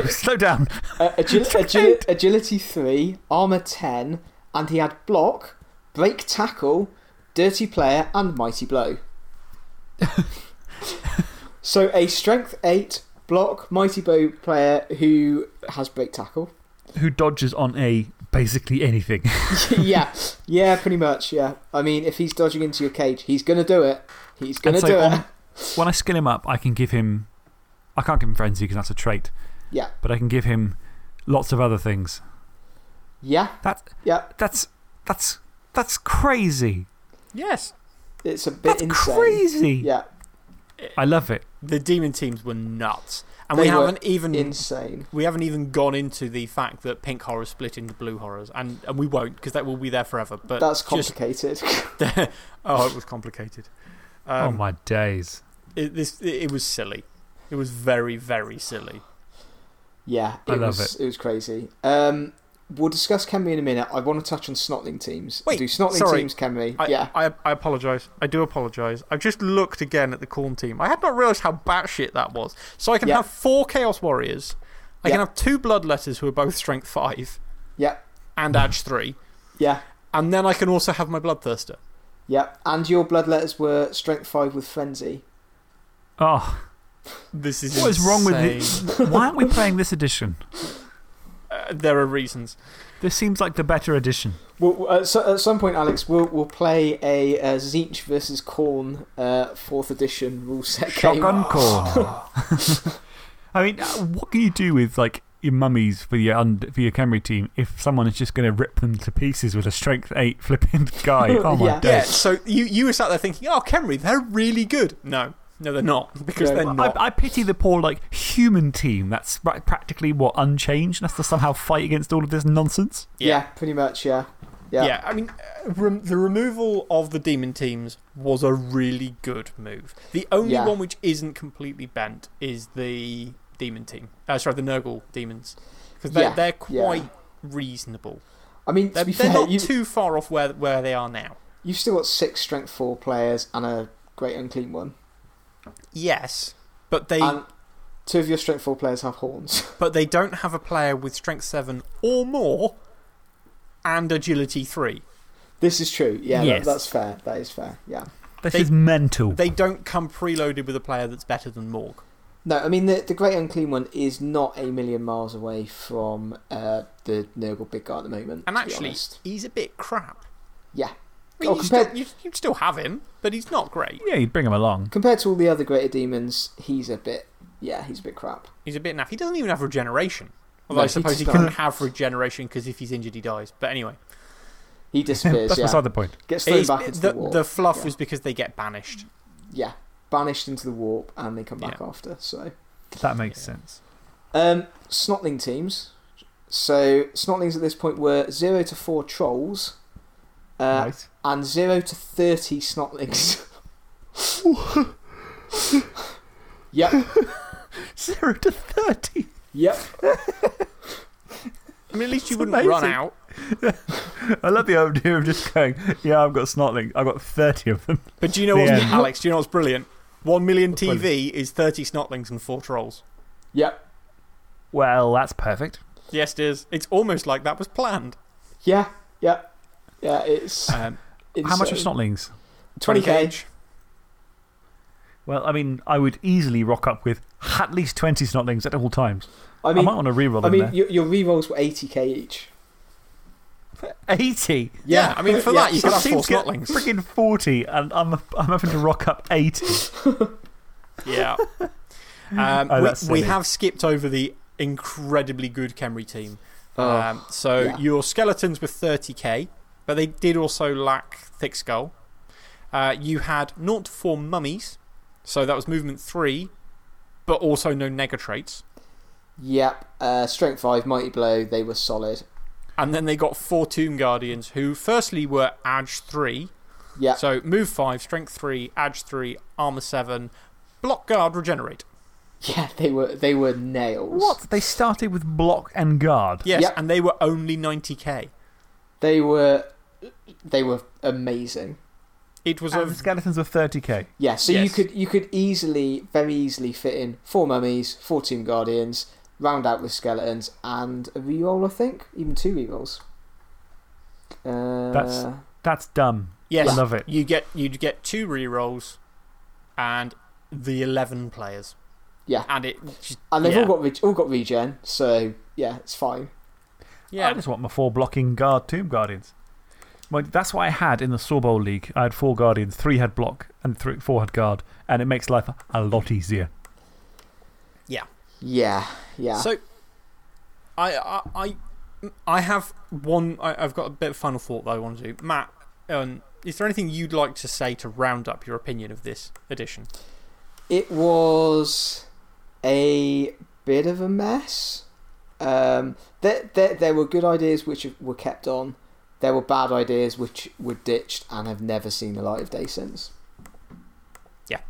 agi- slow down. uh, agil- Strength. Agility 3, Armour 10, and he had Block, Break Tackle, Dirty Player, and Mighty Blow. so a Strength 8, Block, Mighty Blow player who has Break Tackle. Who dodges on a basically anything. yeah, yeah, pretty much, yeah. I mean, if he's dodging into your cage, he's going to do it. He's going to so do on- it. when I skill him up, I can give him. I can't give him Frenzy because that's a trait, Yeah, but I can give him lots of other things. yeah, That, yeah. that's, that's, that's crazy. Yes. It's a bit That's insane. crazy. Yeah, I love it. The demon teams were nuts. And They we were haven't even. insane. we haven't even gone into the fact that pink horror split into blue horrors, and, and we won't because that will be there forever. But That's just- complicated. oh, it was complicated. oh Um, my days. it, this, it, it was silly. It was very, very silly. yeah, I it love was, it. was crazy. Um, we'll discuss Khemri in a minute. I want to touch on Snotling teams. Wait, Do Snotling sorry. teams Khemri? I, yeah. I, I apologise. I do apologise. I've just looked again at the Khorne team. I had not realised how batshit that was. So I can Yeah. have four Chaos Warriors. I Yeah. can have two Bloodletters who are both Strength 5 Yeah, and Edge 3. yeah, And then I can also have my Bloodthirster. yeah. And your bloodletters were Strength 5 with Frenzy. Oh, This is what is wrong with insane. it? Why aren't we playing this edition? Uh, there are reasons. This seems like the better edition. Well, at, so, at some point, Alex, we'll, we'll play a, uh Tzeentch versus Khorne uh, 4th edition rule set game. Shotgun Khorne. I mean, uh, what can you do with like your mummies for your, for your Khemri team if someone is just going to rip them to pieces with a strength 8 flipping guy? Oh my Yeah. days. Yeah, so you, you were sat there thinking, oh, Khemri, they're really good. No, no, they're not. Because No. they're not. I, I pity the poor, like, human team that's pra- practically, what, unchanged and has to somehow fight against all of this nonsense. Yeah. pretty much, yeah. Yeah, Yeah. I mean, uh, rem the removal of the demon teams was a really good move. The only Yeah. one which isn't completely bent is the demon team. Uh, sorry, the Nurgle demons. Because they're, Yeah, they're yeah. quite reasonable. I mean, They're, be they're fair, not you, too far off where, where they are now. you've still got six strength four players and a great unclean one. Yes, but they, And two of your strength four players have horns. but they don't have a player with strength 7 or more and agility 3. this is true. Yeah, that- that's fair. That is fair. Yeah. This They- is mental. They don't come preloaded with a player that's better than Morg. No, I mean, the, the Great Unclean One is not a million miles away from uh, the Nurgle Big Guy at the moment. And to be actually, he's a bit crap. yeah. I mean, Oh, you, compared- still, you, you'd still have him, but he's not great. yeah, you'd bring him along. Compared to all the other Greater Demons, he's a bit. Yeah, he's a bit crap. He's a bit naff. He doesn't even have regeneration. Although No, I suppose he does can not. have regeneration because if he's injured, he dies. But anyway, He disappears. That's yeah. beside the point. Gets thrown It's- back into the, the, warp. the fluff Yeah. was because they get banished. Yeah, banished into the warp and they come back Yeah. after. So, That makes sense. um, Snotling teams. So, Snotlings at this point were 0 to 4 trolls uh, right. And 0 to 30 Snotlings. yep, Zero to 30. yep. I mean, at least you wouldn't run out. I love the idea of just going, yeah, I've got snotling. I've got 30 of them. But do you know The what's. Alex? Do you know what's brilliant? One million What's TV is thirty snotlings and four trolls. Yep. Well, that's perfect. Yes, it is. It's almost like that was planned. Yeah, yeah. Yeah, it's. Um, How much are insane. snotlings? 20k. Well, I mean, I would easily rock up with at least 20 snotlings at all times. I mean, I, mean, might want to reroll I them mean there. your, your rerolls were 80k each. 80. Yeah, I mean, for Yeah. that, you could have four Teams get snotlings. Freaking 40, and I'm, I'm having to rock up 80. Yeah. Um, Oh, we, we have skipped over the incredibly good Khemri team. Oh, Um, so yeah. your skeletons were 30k, but they did also lack Thick Skull. Uh, you had 0 to 4 mummies, so that was movement 3, but also no nega traits. Yep. Uh, strength 5, Mighty Blow, they were solid. And then they got 4 Tomb Guardians, who firstly were Edge 3. Yep. So move 5, strength 3, Edge 3, armor 7, block guard, regenerate. Yeah, they were, they were nails. What? They started with block and guard. Yes, Yep. and they were only 90k. They were. They were amazing. It was And a the skeletons were 30k. Yeah, so you could you could easily, very easily fit in four mummies, four tomb guardians, round out with skeletons, and a reroll. I think even two rerolls. Uh, That's- That's dumb. Yes, I love it. You get, you'd get two rerolls and the 11 players. Yeah. And it. Just, and they've yeah. all got reg- all got regen, so yeah, it's fine. Yeah. I just want my four blocking guard tomb guardians. Well, that's what I had in the Sawbowl League. I had four guardians, three had block, and three, four had guard, and it makes life a lot easier. Yeah, yeah. Yeah. So, I, I, I, I have one. I, I've got a bit of final thought that I want to do. Matt, um, is there anything you'd like to say to round up your opinion of this edition? It was a bit of a mess. Um, there, there, there were good ideas which were kept on. There were bad ideas which were ditched and have never seen the light of day since. Yeah.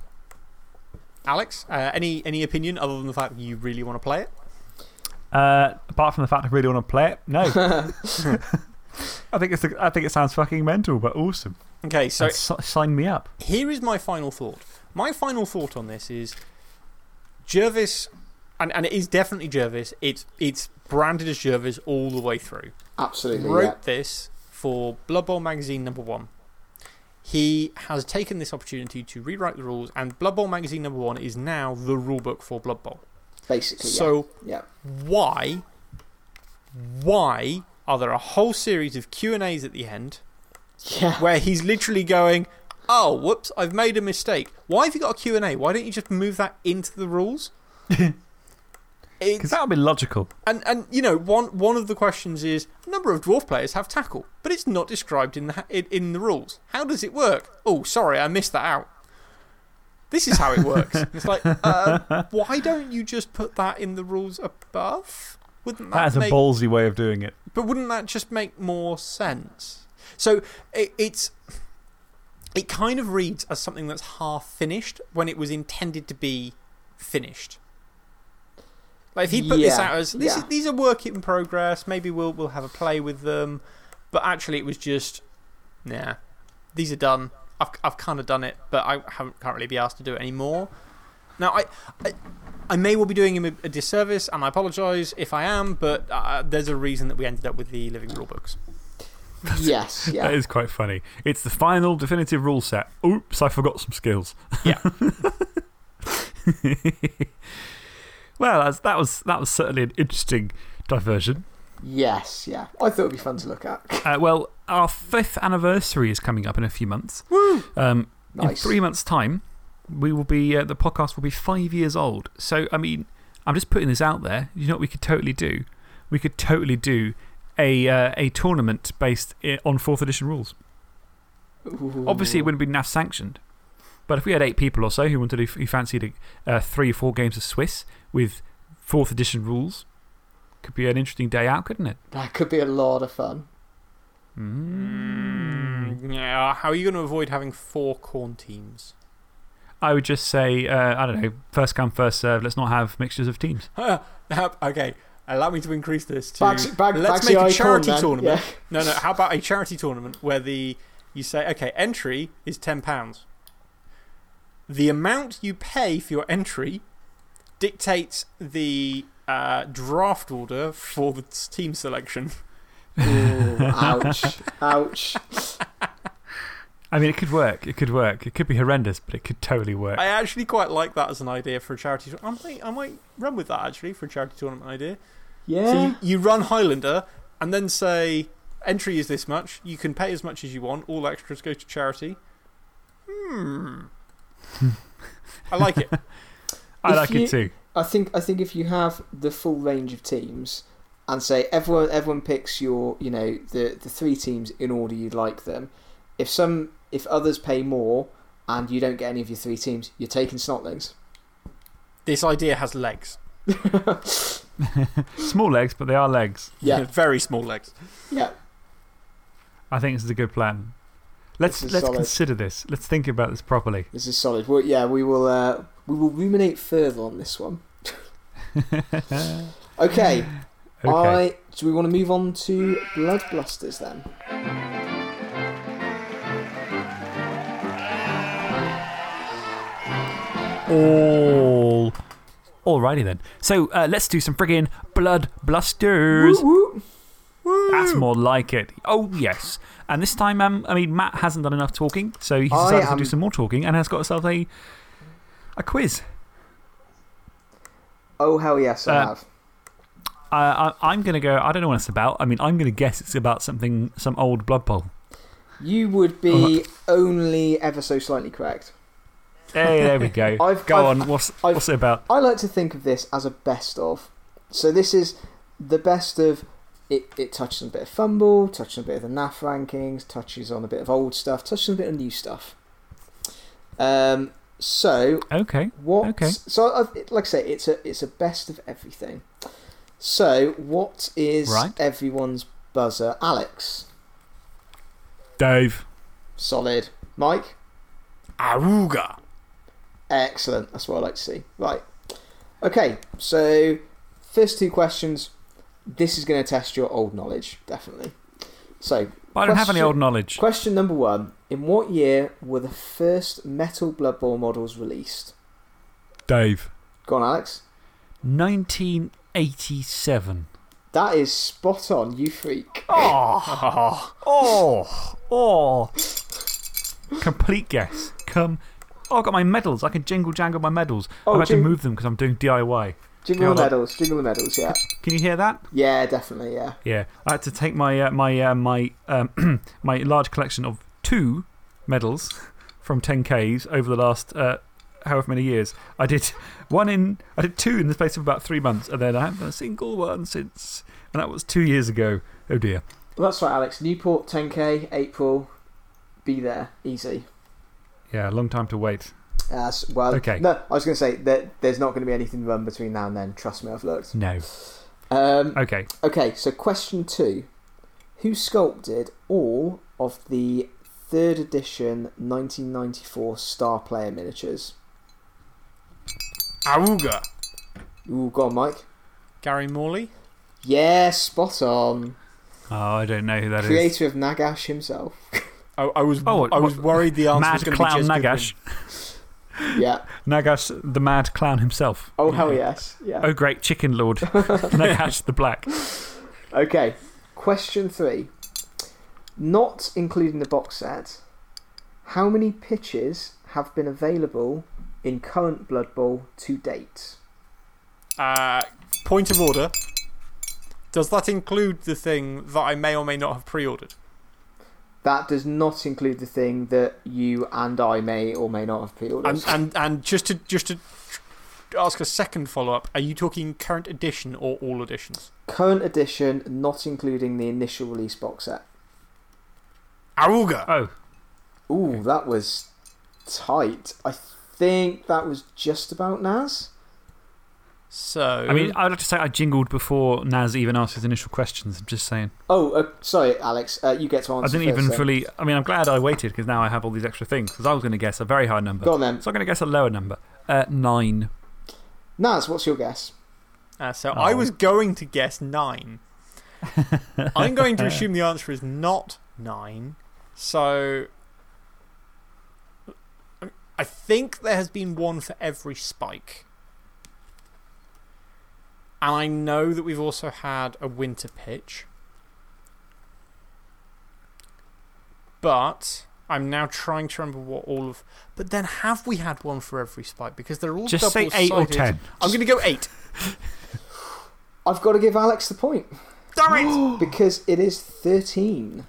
Alex, uh, any, any opinion other than the fact that you really want to play it? Uh, apart from the fact I really want to play it, no. I, think it's I think it sounds fucking mental, but awesome. Okay, so And si- sign me up. here is my final thought. My final thought on this is Jervis, and, and it is definitely Jervis, it's, it's branded as Jervis all the way through. Absolutely, wrote yeah. this for Blood Bowl magazine number one. He has taken this opportunity to rewrite the rules, and Blood Bowl magazine number one is now the rulebook for Blood Bowl. Basically, So, yeah. why, why are there a whole series of Q&As at the end yeah. Yeah. where he's literally going, oh, whoops, I've made a mistake. Why have you got a Q&A? Why don't you just move that into the rules? Because that would be logical. and, and, you know, one, one of the questions is a number of dwarf players have tackle, but it's not described in the, in, in the rules. How does it work? Oh, sorry, I missed that out. This is how it works. it's like, uh, why don't you just put that in the rules above? Wouldn't that, That is a ballsy way of doing it. but wouldn't that just make more sense? So it, it's. It kind of reads as something that's half finished when it was intended to be finished. Like if he put this out as this is, these are work in progress, maybe we'll, we'll have a play with them. But actually, it was just. Nah. these are done. I've, I've kind of done it, but I haven't, can't really be asked to do it anymore. Now, I, I, I may well be doing him a, a disservice, and I apologise if I am, but uh, there's a reason that we ended up with the living rule books. yes, That yeah. is quite funny. It's the final definitive rule set. Oops, I forgot some skills. Yeah. well, that, was, that was certainly an interesting diversion. Yes, yeah. I thought it'd be fun to look at. Uh, well, our fifth anniversary is coming up in a few months. Woo! Um, In three months' time, we will be, uh, the podcast will be five years old. So, I mean, I'm just putting this out there. You know what we could totally do? We could totally do a, uh, a tournament based on fourth edition rules. Obviously, it wouldn't be NAF sanctioned. But if we had eight people or so who wanted to, who fancied uh, three or four games of Swiss with fourth edition rules, could be an interesting day out, couldn't it? That could be a lot of fun. Mm. Yeah, how are you going to avoid having four Khorne teams? I would just say, uh, I don't know, first come, first serve. Let's not have mixtures of teams. okay, allow me to increase this to. Back, back, let's back make the a charity then. tournament. Yeah. No, no, how about a charity tournament where the, you say, okay, entry is £10. The amount you pay for your entry dictates the uh, draft order for the team selection. Ooh, ouch. ouch. I mean, it could work. It could work. It could be horrendous, but it could totally work. I actually quite like that as an idea for a charity. I might, I might run with that actually for a charity tournament idea. Yeah. So you, you run Highlander and then say entry is this much. You can pay as much as you want. All extras go to charity. Hmm. I like it. I like you- it too. I think I think if you have the full range of teams and say everyone everyone picks your you know the the three teams in order you'd like them. If some if others pay more and you don't get any of your three teams, you're taking Snotlings. This idea has legs. Small legs, but they are legs. Yeah, Very small legs. yeah. I think this is a good plan. Let's, let's solid. consider this. Let's think about this properly. This is solid. Well, yeah, we will uh, we will ruminate further on this one. Okay. Okay. I do we want to move on to Blood Blusters then? All. Alrighty then. So uh, let's do some friggin' blood blusters. Woo, woo. That's more like it. Oh, yes. And this time, um, I mean, Matt hasn't done enough talking, so he's decided to do some more talking and has got himself a, a quiz. Oh hell yes, I Uh, have. Uh, I, I'm going to go, I don't know what it's about. I mean, I'm going to guess it's about something, some old Blood Bowl. You would be only ever so slightly correct. Hey, there we go. I've- go I've- on. What's, I've- what's it about? I like to think of this as a best of. So this is the best of. It, it touches on a bit of FUMBBL, touches on a bit of the NAF rankings, touches on a bit of old stuff, touches on a bit of new stuff. Um, so Okay. what? Okay. So I've, like I say, it's a it's a best of everything. So what is Right. everyone's buzzer? Alex, Dave. solid. Mike, Aruga. Excellent. That's what I like to see. Right. Okay, so first two questions. This is going to test your old knowledge, definitely. So, I don't have any old knowledge. question number one In what year were the first Metal Blood Bowl models released? Dave. Go on, Alex. 1987. That is spot on, you freak. Oh, oh, oh. Complete guess. Come. Oh, I've got my medals. I can jingle jangle my medals. Oh, I've had jing- to move them because I'm doing DIY. Jingle Hold the medals, jingle the medals, yeah. Can you hear that? Yeah, definitely, yeah. Yeah. I had to take my, uh, my, uh, my, um, my large collection of two medals from 10Ks over the last uh, however many years. I did one in, I did two in the space of about three months, and then I haven't done a single one since. And that was two years ago. Oh dear. Well, that's right, Alex. Newport 10k, April. Be there, easy. Yeah, a long time to wait. As well, Okay. no, I was going to say that there's not going to be anything run between now and then. Trust me, I've looked. No. Um, Okay. okay, so question two: Who sculpted all of the third edition 1994 Star Player miniatures? Aruga. Ooh, go on, Mike. Gary Morley. Yeah, spot on. Oh, I don't know who that is. Creator of Nagash himself. I, I was, Oh, I was what- worried the answer Mad was going to be Clown just Nagash. Yeah. Nagash, the mad clown himself. Oh, hell yes. Yeah. Oh, great chicken lord. Nagash the Black. Okay. Question three. Not including the box set, how many pitches have been available in current Blood Bowl to date? Uh, point of order. Does that include the thing that I may or may not have pre ordered? That does not include the thing that you and I may or may not have pre ordered. And, and, and just, to, just to ask a second follow up, are you talking current edition or all editions? Current edition, not including the initial release box set. Aruga! Oh, Ooh, that was tight. I think that was just about Naz. So. I mean, I'd like to say I jingled before Naz even asked his initial questions. I'm just saying. Oh, uh, sorry, Alex. Uh, you get to answer. I didn't first even then. fully. I mean, I'm glad I waited because now I have all these extra things. Because I was going to guess a very high number. Go on then. So I'm going to guess a lower number. Uh, nine. Naz, what's your guess? Uh, so I was going to guess nine. I'm going to assume the answer is not nine. So. I think there has been one for every spike. And I know that we've also had a winter pitch. But I'm now trying to remember what all of. But then have we had one for every spike? Because they're all Just say double-sided. eight or ten. I'm going to go eight. I've got to give Alex the point Damn it! because it is 13.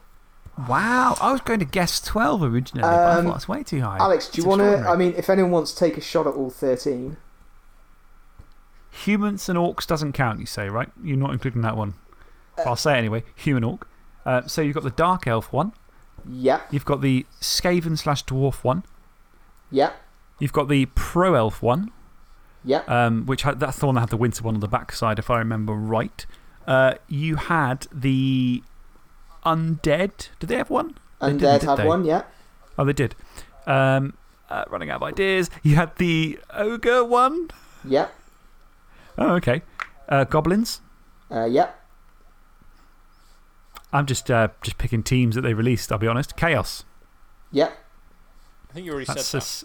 Wow. I was going to guess 12 originally, but I Um, thought that's way too high. Alex, do you want to. I mean, if anyone wants to take a shot at all 13, Humans and orcs doesn't count, you say, right? You're not including that one. I'll say it anyway. Human orc. Uh, so you've got the dark elf one. yep, You've got the Skaven slash dwarf one. yep, You've got the pro elf one, yep. um, which had, that's the one that had the winter one on the backside, if I remember right. Uh, you had the undead. Did they have one? They didn't, Undead did had they? one, yeah. Oh, they did. Um, uh, running out of ideas. You had the ogre one. Yep, Oh, okay. Uh, goblins. uh, yep. I'm just, uh, just picking teams that they released, I'll be honest. Chaos. Yep. I think you already That's said that.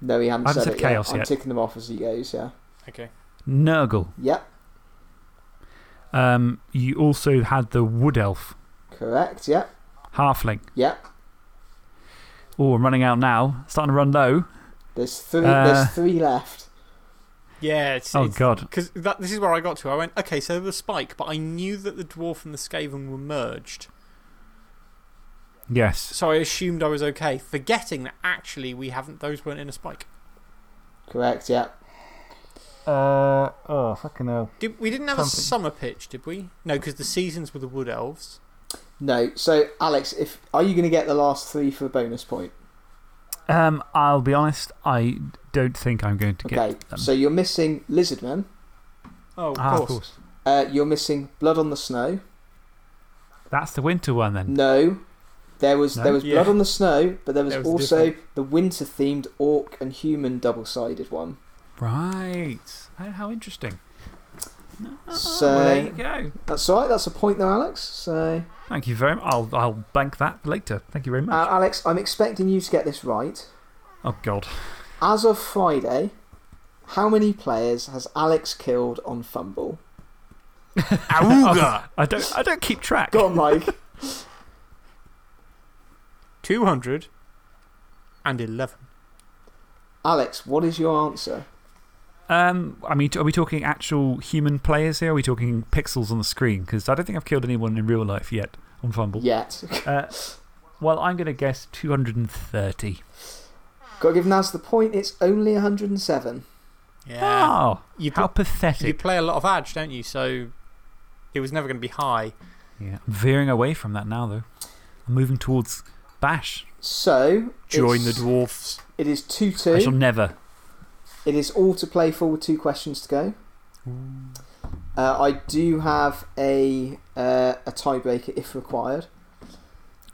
No, he hadn't I haven't said, said it chaos yet. I'm ticking them off as he goes, yeah. Okay. Nurgle. Yep, Um, you also had the wood elf. Correct, yep, Halfling. yep. Oh, I'm running out now. Starting to run low. There's three, Uh, there's three left. Yeah, it's. Oh, it's, God. Because this is where I got to. I went, okay, so the spike, but I knew that the dwarf and the skaven were merged. Yes. So I assumed I was okay, forgetting that actually we haven't, those weren't in a spike. Correct, yep. Uh, oh, fucking hell. Did, we didn't have a summer pitch, did we? No, because the seasons were the wood elves. No, so Alex, if are you going to get the last three for a bonus point? Um, I'll be honest, I don't think I'm going to Okay, get them. so you're missing Lizardman, Oh, of ah, course. of course. uh, you're missing Blood on the Snow. That's the winter one then. No, there was, No? there was Yeah. Blood on the Snow, but there was, There was also the winter themed orc and human double sided one. Right. How, how interesting. So- well, there you go. That's all right, that's a point there, Alex. So, Thank you very much. I'll, I'll bank that later. Thank you very uh, much. Alex, I'm expecting you to get this right. oh, God. As of Friday, how many players has Alex killed on FUMBBL? Auga! I don't, I don't keep track. Go on, Mike. 211. Alex, what is your answer? Um, I mean, are we talking actual human players here? Are we talking pixels on the screen? Because I don't think I've killed anyone in real life yet on FUMBBL. Yet. Uh, well, I'm going to guess 230. Got to give Naz the point, it's only 107. Yeah. Oh, You, how pl- you play a lot of Edge, don't you? So it was never going to be high. Yeah, I'm veering away from that now, though. I'm moving towards Bash. So. Join the dwarfs. It is 2 I shall never. It is all to play for with two questions to go. Uh, I do have a, uh, a tiebreaker if required.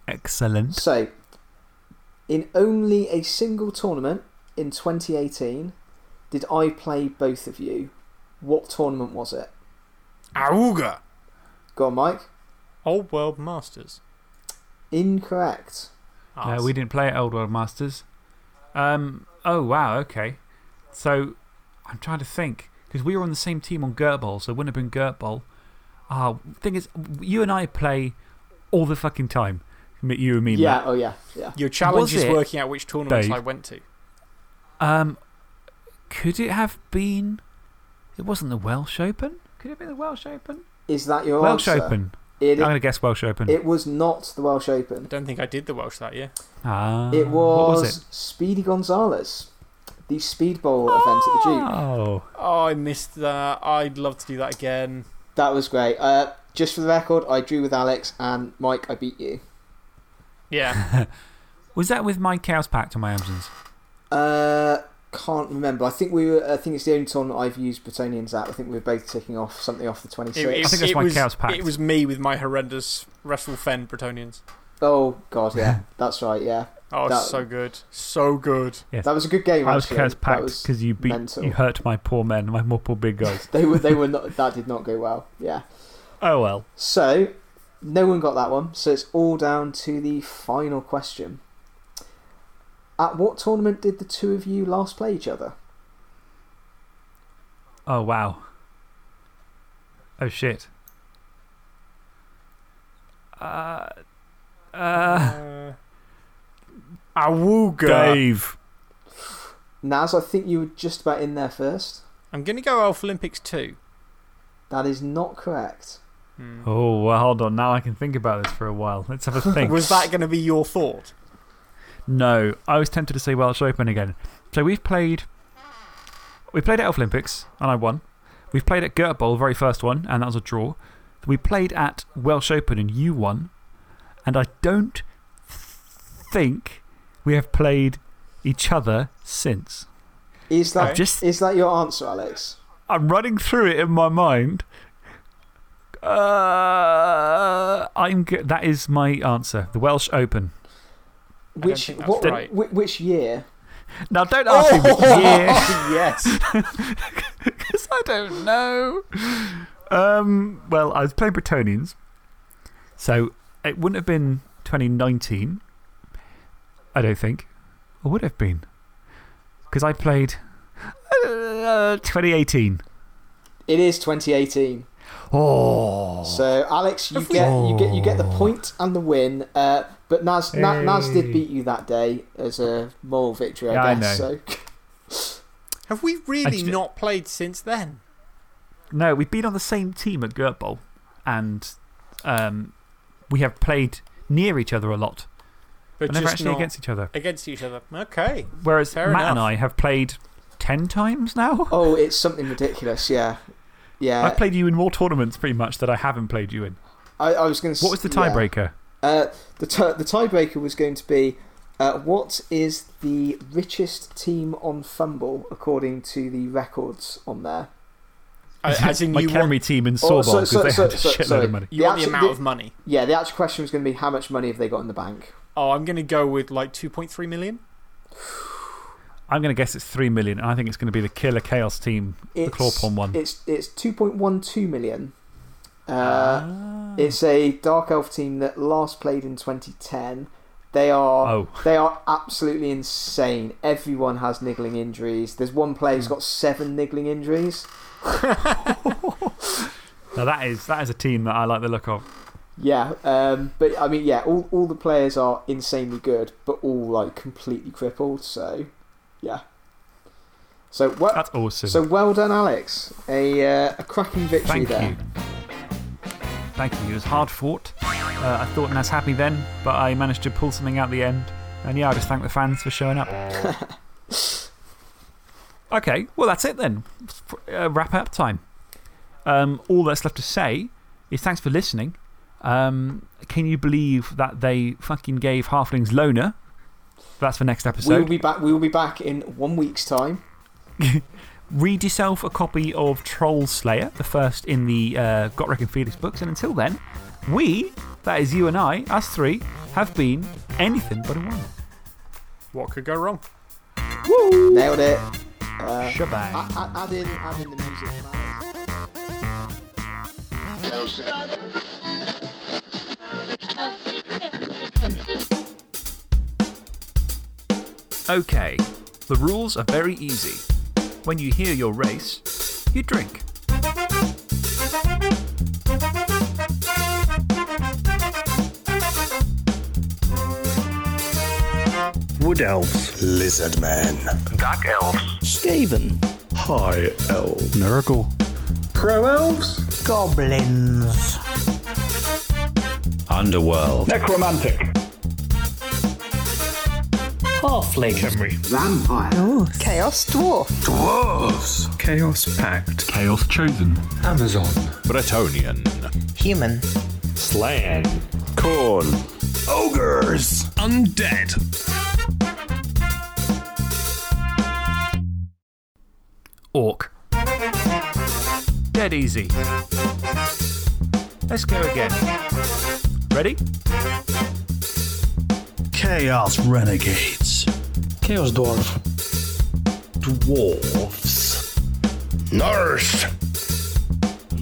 Excellent. So, in only a single tournament in 2018, did I play both of you? What tournament was it? Auga! Go on, Mike. Old World Masters. Incorrect. Uh, we didn't play at Old World Masters. Um, oh, wow, okay. So I'm trying to think. Because we were on the same team on Gert Bowl, so it wouldn't have been Gert Bowl. Ah, thing is, you and I play all the fucking time. You and me, Yeah, Matt. oh yeah, yeah. Your challenge Was is it, working out which tournaments Dave? I went to. Um, could it have been. It wasn't the Welsh Open? Could it have been the Welsh Open? Is that your Welsh answer? Open. It, I'm going to guess Welsh Open. it was not the Welsh Open. I don't think I did the Welsh that year. ah, It was, was it? Speedy Gonzales, the Speed Bowl event at the Duke. Oh. Oh, I missed that. I'd love to do that again. That was great. Uh, just for the record, I drew with Alex and Mike. I beat you. Yeah. Was that with my Chaos Pact on my Amazons? Uh, can't remember. I think we were. I think it's the only tournament I've used Bretonnians at. I think we were both ticking off something off the twenty It, it- I think that's it my was, Chaos Pact. It was me with my horrendous Wrestle Fen Bretonnians. Oh god, yeah, that's right. Yeah, Oh, That- so good. So good. Yes. that was a good game. I was actually. Chaos That Pact was- because you, beat mental. you hurt my poor men, my more poor big guys. They were. They were not. That did not go well. Yeah. oh well. So, no one got that one. So it's all down to the final question. At what tournament did the two of you last play each other? Oh wow. Oh shit. Uh. Uh. Uh, Awooga. Dave. Naz, I think you were just about in there first. I'm going to go Alpha Olympics 2. That is not correct. Hmm. Oh, well, hold on. Now I can think about this for a while. Let's have a think. Was that going to be your thought? No, I was tempted to say Welsh Open again. So we've played. We played at Elf Olympics, and I won. We've played at Gert Bowl, very first one, and that was a draw. We played at Welsh Open, and you won. And I don't think we have played each other since. Is that, Okay. Just- is that your answer, Alex? I'm running through it in my mind. Uh, I'm that is my answer. The Welsh Open. Which, what, right. whi- which year? Now, don't ask me which year. yes. Because I don't know. Um, well, I was playing Bretonnians. So it wouldn't have been 2019. I don't think. Or would have been? Because I played uh, 2018. It is 2018. Oh. So, Alex, you Have we- get, you, get, you get the point and the win. Uh, but Naz, Na- Naz did beat you that day as a moral victory, I Yeah, guess. know. So. Have we really ju- not played since then? No, we've been on the same team at Gert Bowl. And um, we have played near each other a lot. But But never actually not against each other. against each other. Okay. Whereas Fair Matt enough. and I have played 10 times now. Oh, it's something ridiculous, yeah. Yeah. I've played you in more tournaments pretty much that I haven't played you in. I, I was going to What was the tiebreaker? Uh, the, t- the tiebreaker was going to be uh, what is the richest team on FUMBBL according to the records on there? Uh, As in, My you Camry want, team in Oh, Sawball because so- they so- had a so- shitload sorry. of money. you The want the amount the- of money. Yeah, the actual question was going to be how much money have they got in the bank? Oh, I'm going to go with like 2.3 million. I'm going to guess it's 3 million, and I think it's going to be the Killer Chaos team, the It's, Clawpon one. It's, it's 2.12 million. Uh, Ah. It's a Dark Elf team that last played in 2010. They are, Oh. they are absolutely insane. Everyone has niggling injuries. There's one player Hmm. who's got seven niggling injuries. Now, that is, that is a team that I like the look of. Yeah, um, but I mean, yeah, all, all the players are insanely good, but all like completely crippled. So, yeah. So, well, That's awesome. so well done, Alex. A, uh, a cracking victory Thank there. you. Thank you. It was hard fought. Uh, I thought Naz had me then, but I managed to pull something out the end. And yeah, I just thank the fans for showing up. okay, well, that's it then. Uh, wrap up time. Um, all that's left to say is thanks for listening. Um, can you believe that they fucking gave Halflings Loner? That's for next episode. We will be back. We will be back in one week's time. Read yourself a copy of Troll Slayer, the first in the uh, Gotrek and Felix books. And until then, we, that is you and I, us three, have been anything but a one. What could go wrong? Woo! Nailed it. Uh, Shebang. add, add, add in, add in the music. From Alex. Okay, the rules are very easy. When you hear your race, you drink. Wood elves. Lizard men. Dark elves. Skaven. High elf. Nurgle. Pro elves. Goblins. Underworld. Necromantic. Halfling. Ooh, Chaos Dwarf. Dwarves. Chaos Pact. Chaos Chosen. Amazon. Bretonnian. Human. Slann. Khorne. Ogres. Undead. Orc. Dead easy. Let's go again. Ready? Chaos Renegades. Chaos Dwarf. Dwarves. Norse.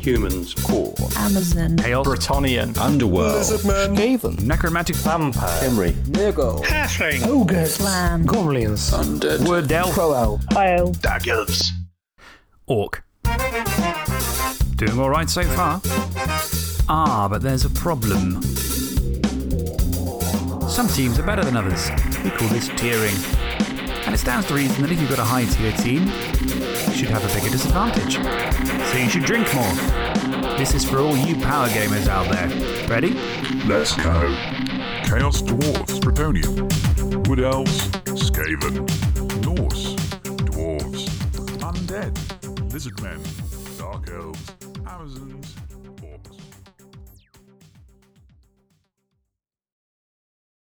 Humans. Khorne. Amazon. Chaos. Bretonnian. Underworld. Lizard men. Skaven. Necromantic. Vampire. Emery. Nurgle. Halfling. Ogres. Slann. Goblins. Undead. Word elf. Pro elf. Dark elves. Orc. Doing alright so far. Ah, but there's a problem. Some teams are better than others. We call this tiering. And it stands to reason that if you've got a high tier team, you should have a bigger disadvantage. So you should drink more. This is for all you power gamers out there. Ready? Let's go. Chaos Dwarfs, Bretonnian. Wood Elves, Skaven. Norse, Dwarves. Undead, Lizard Men, Dark Elves, Amazons,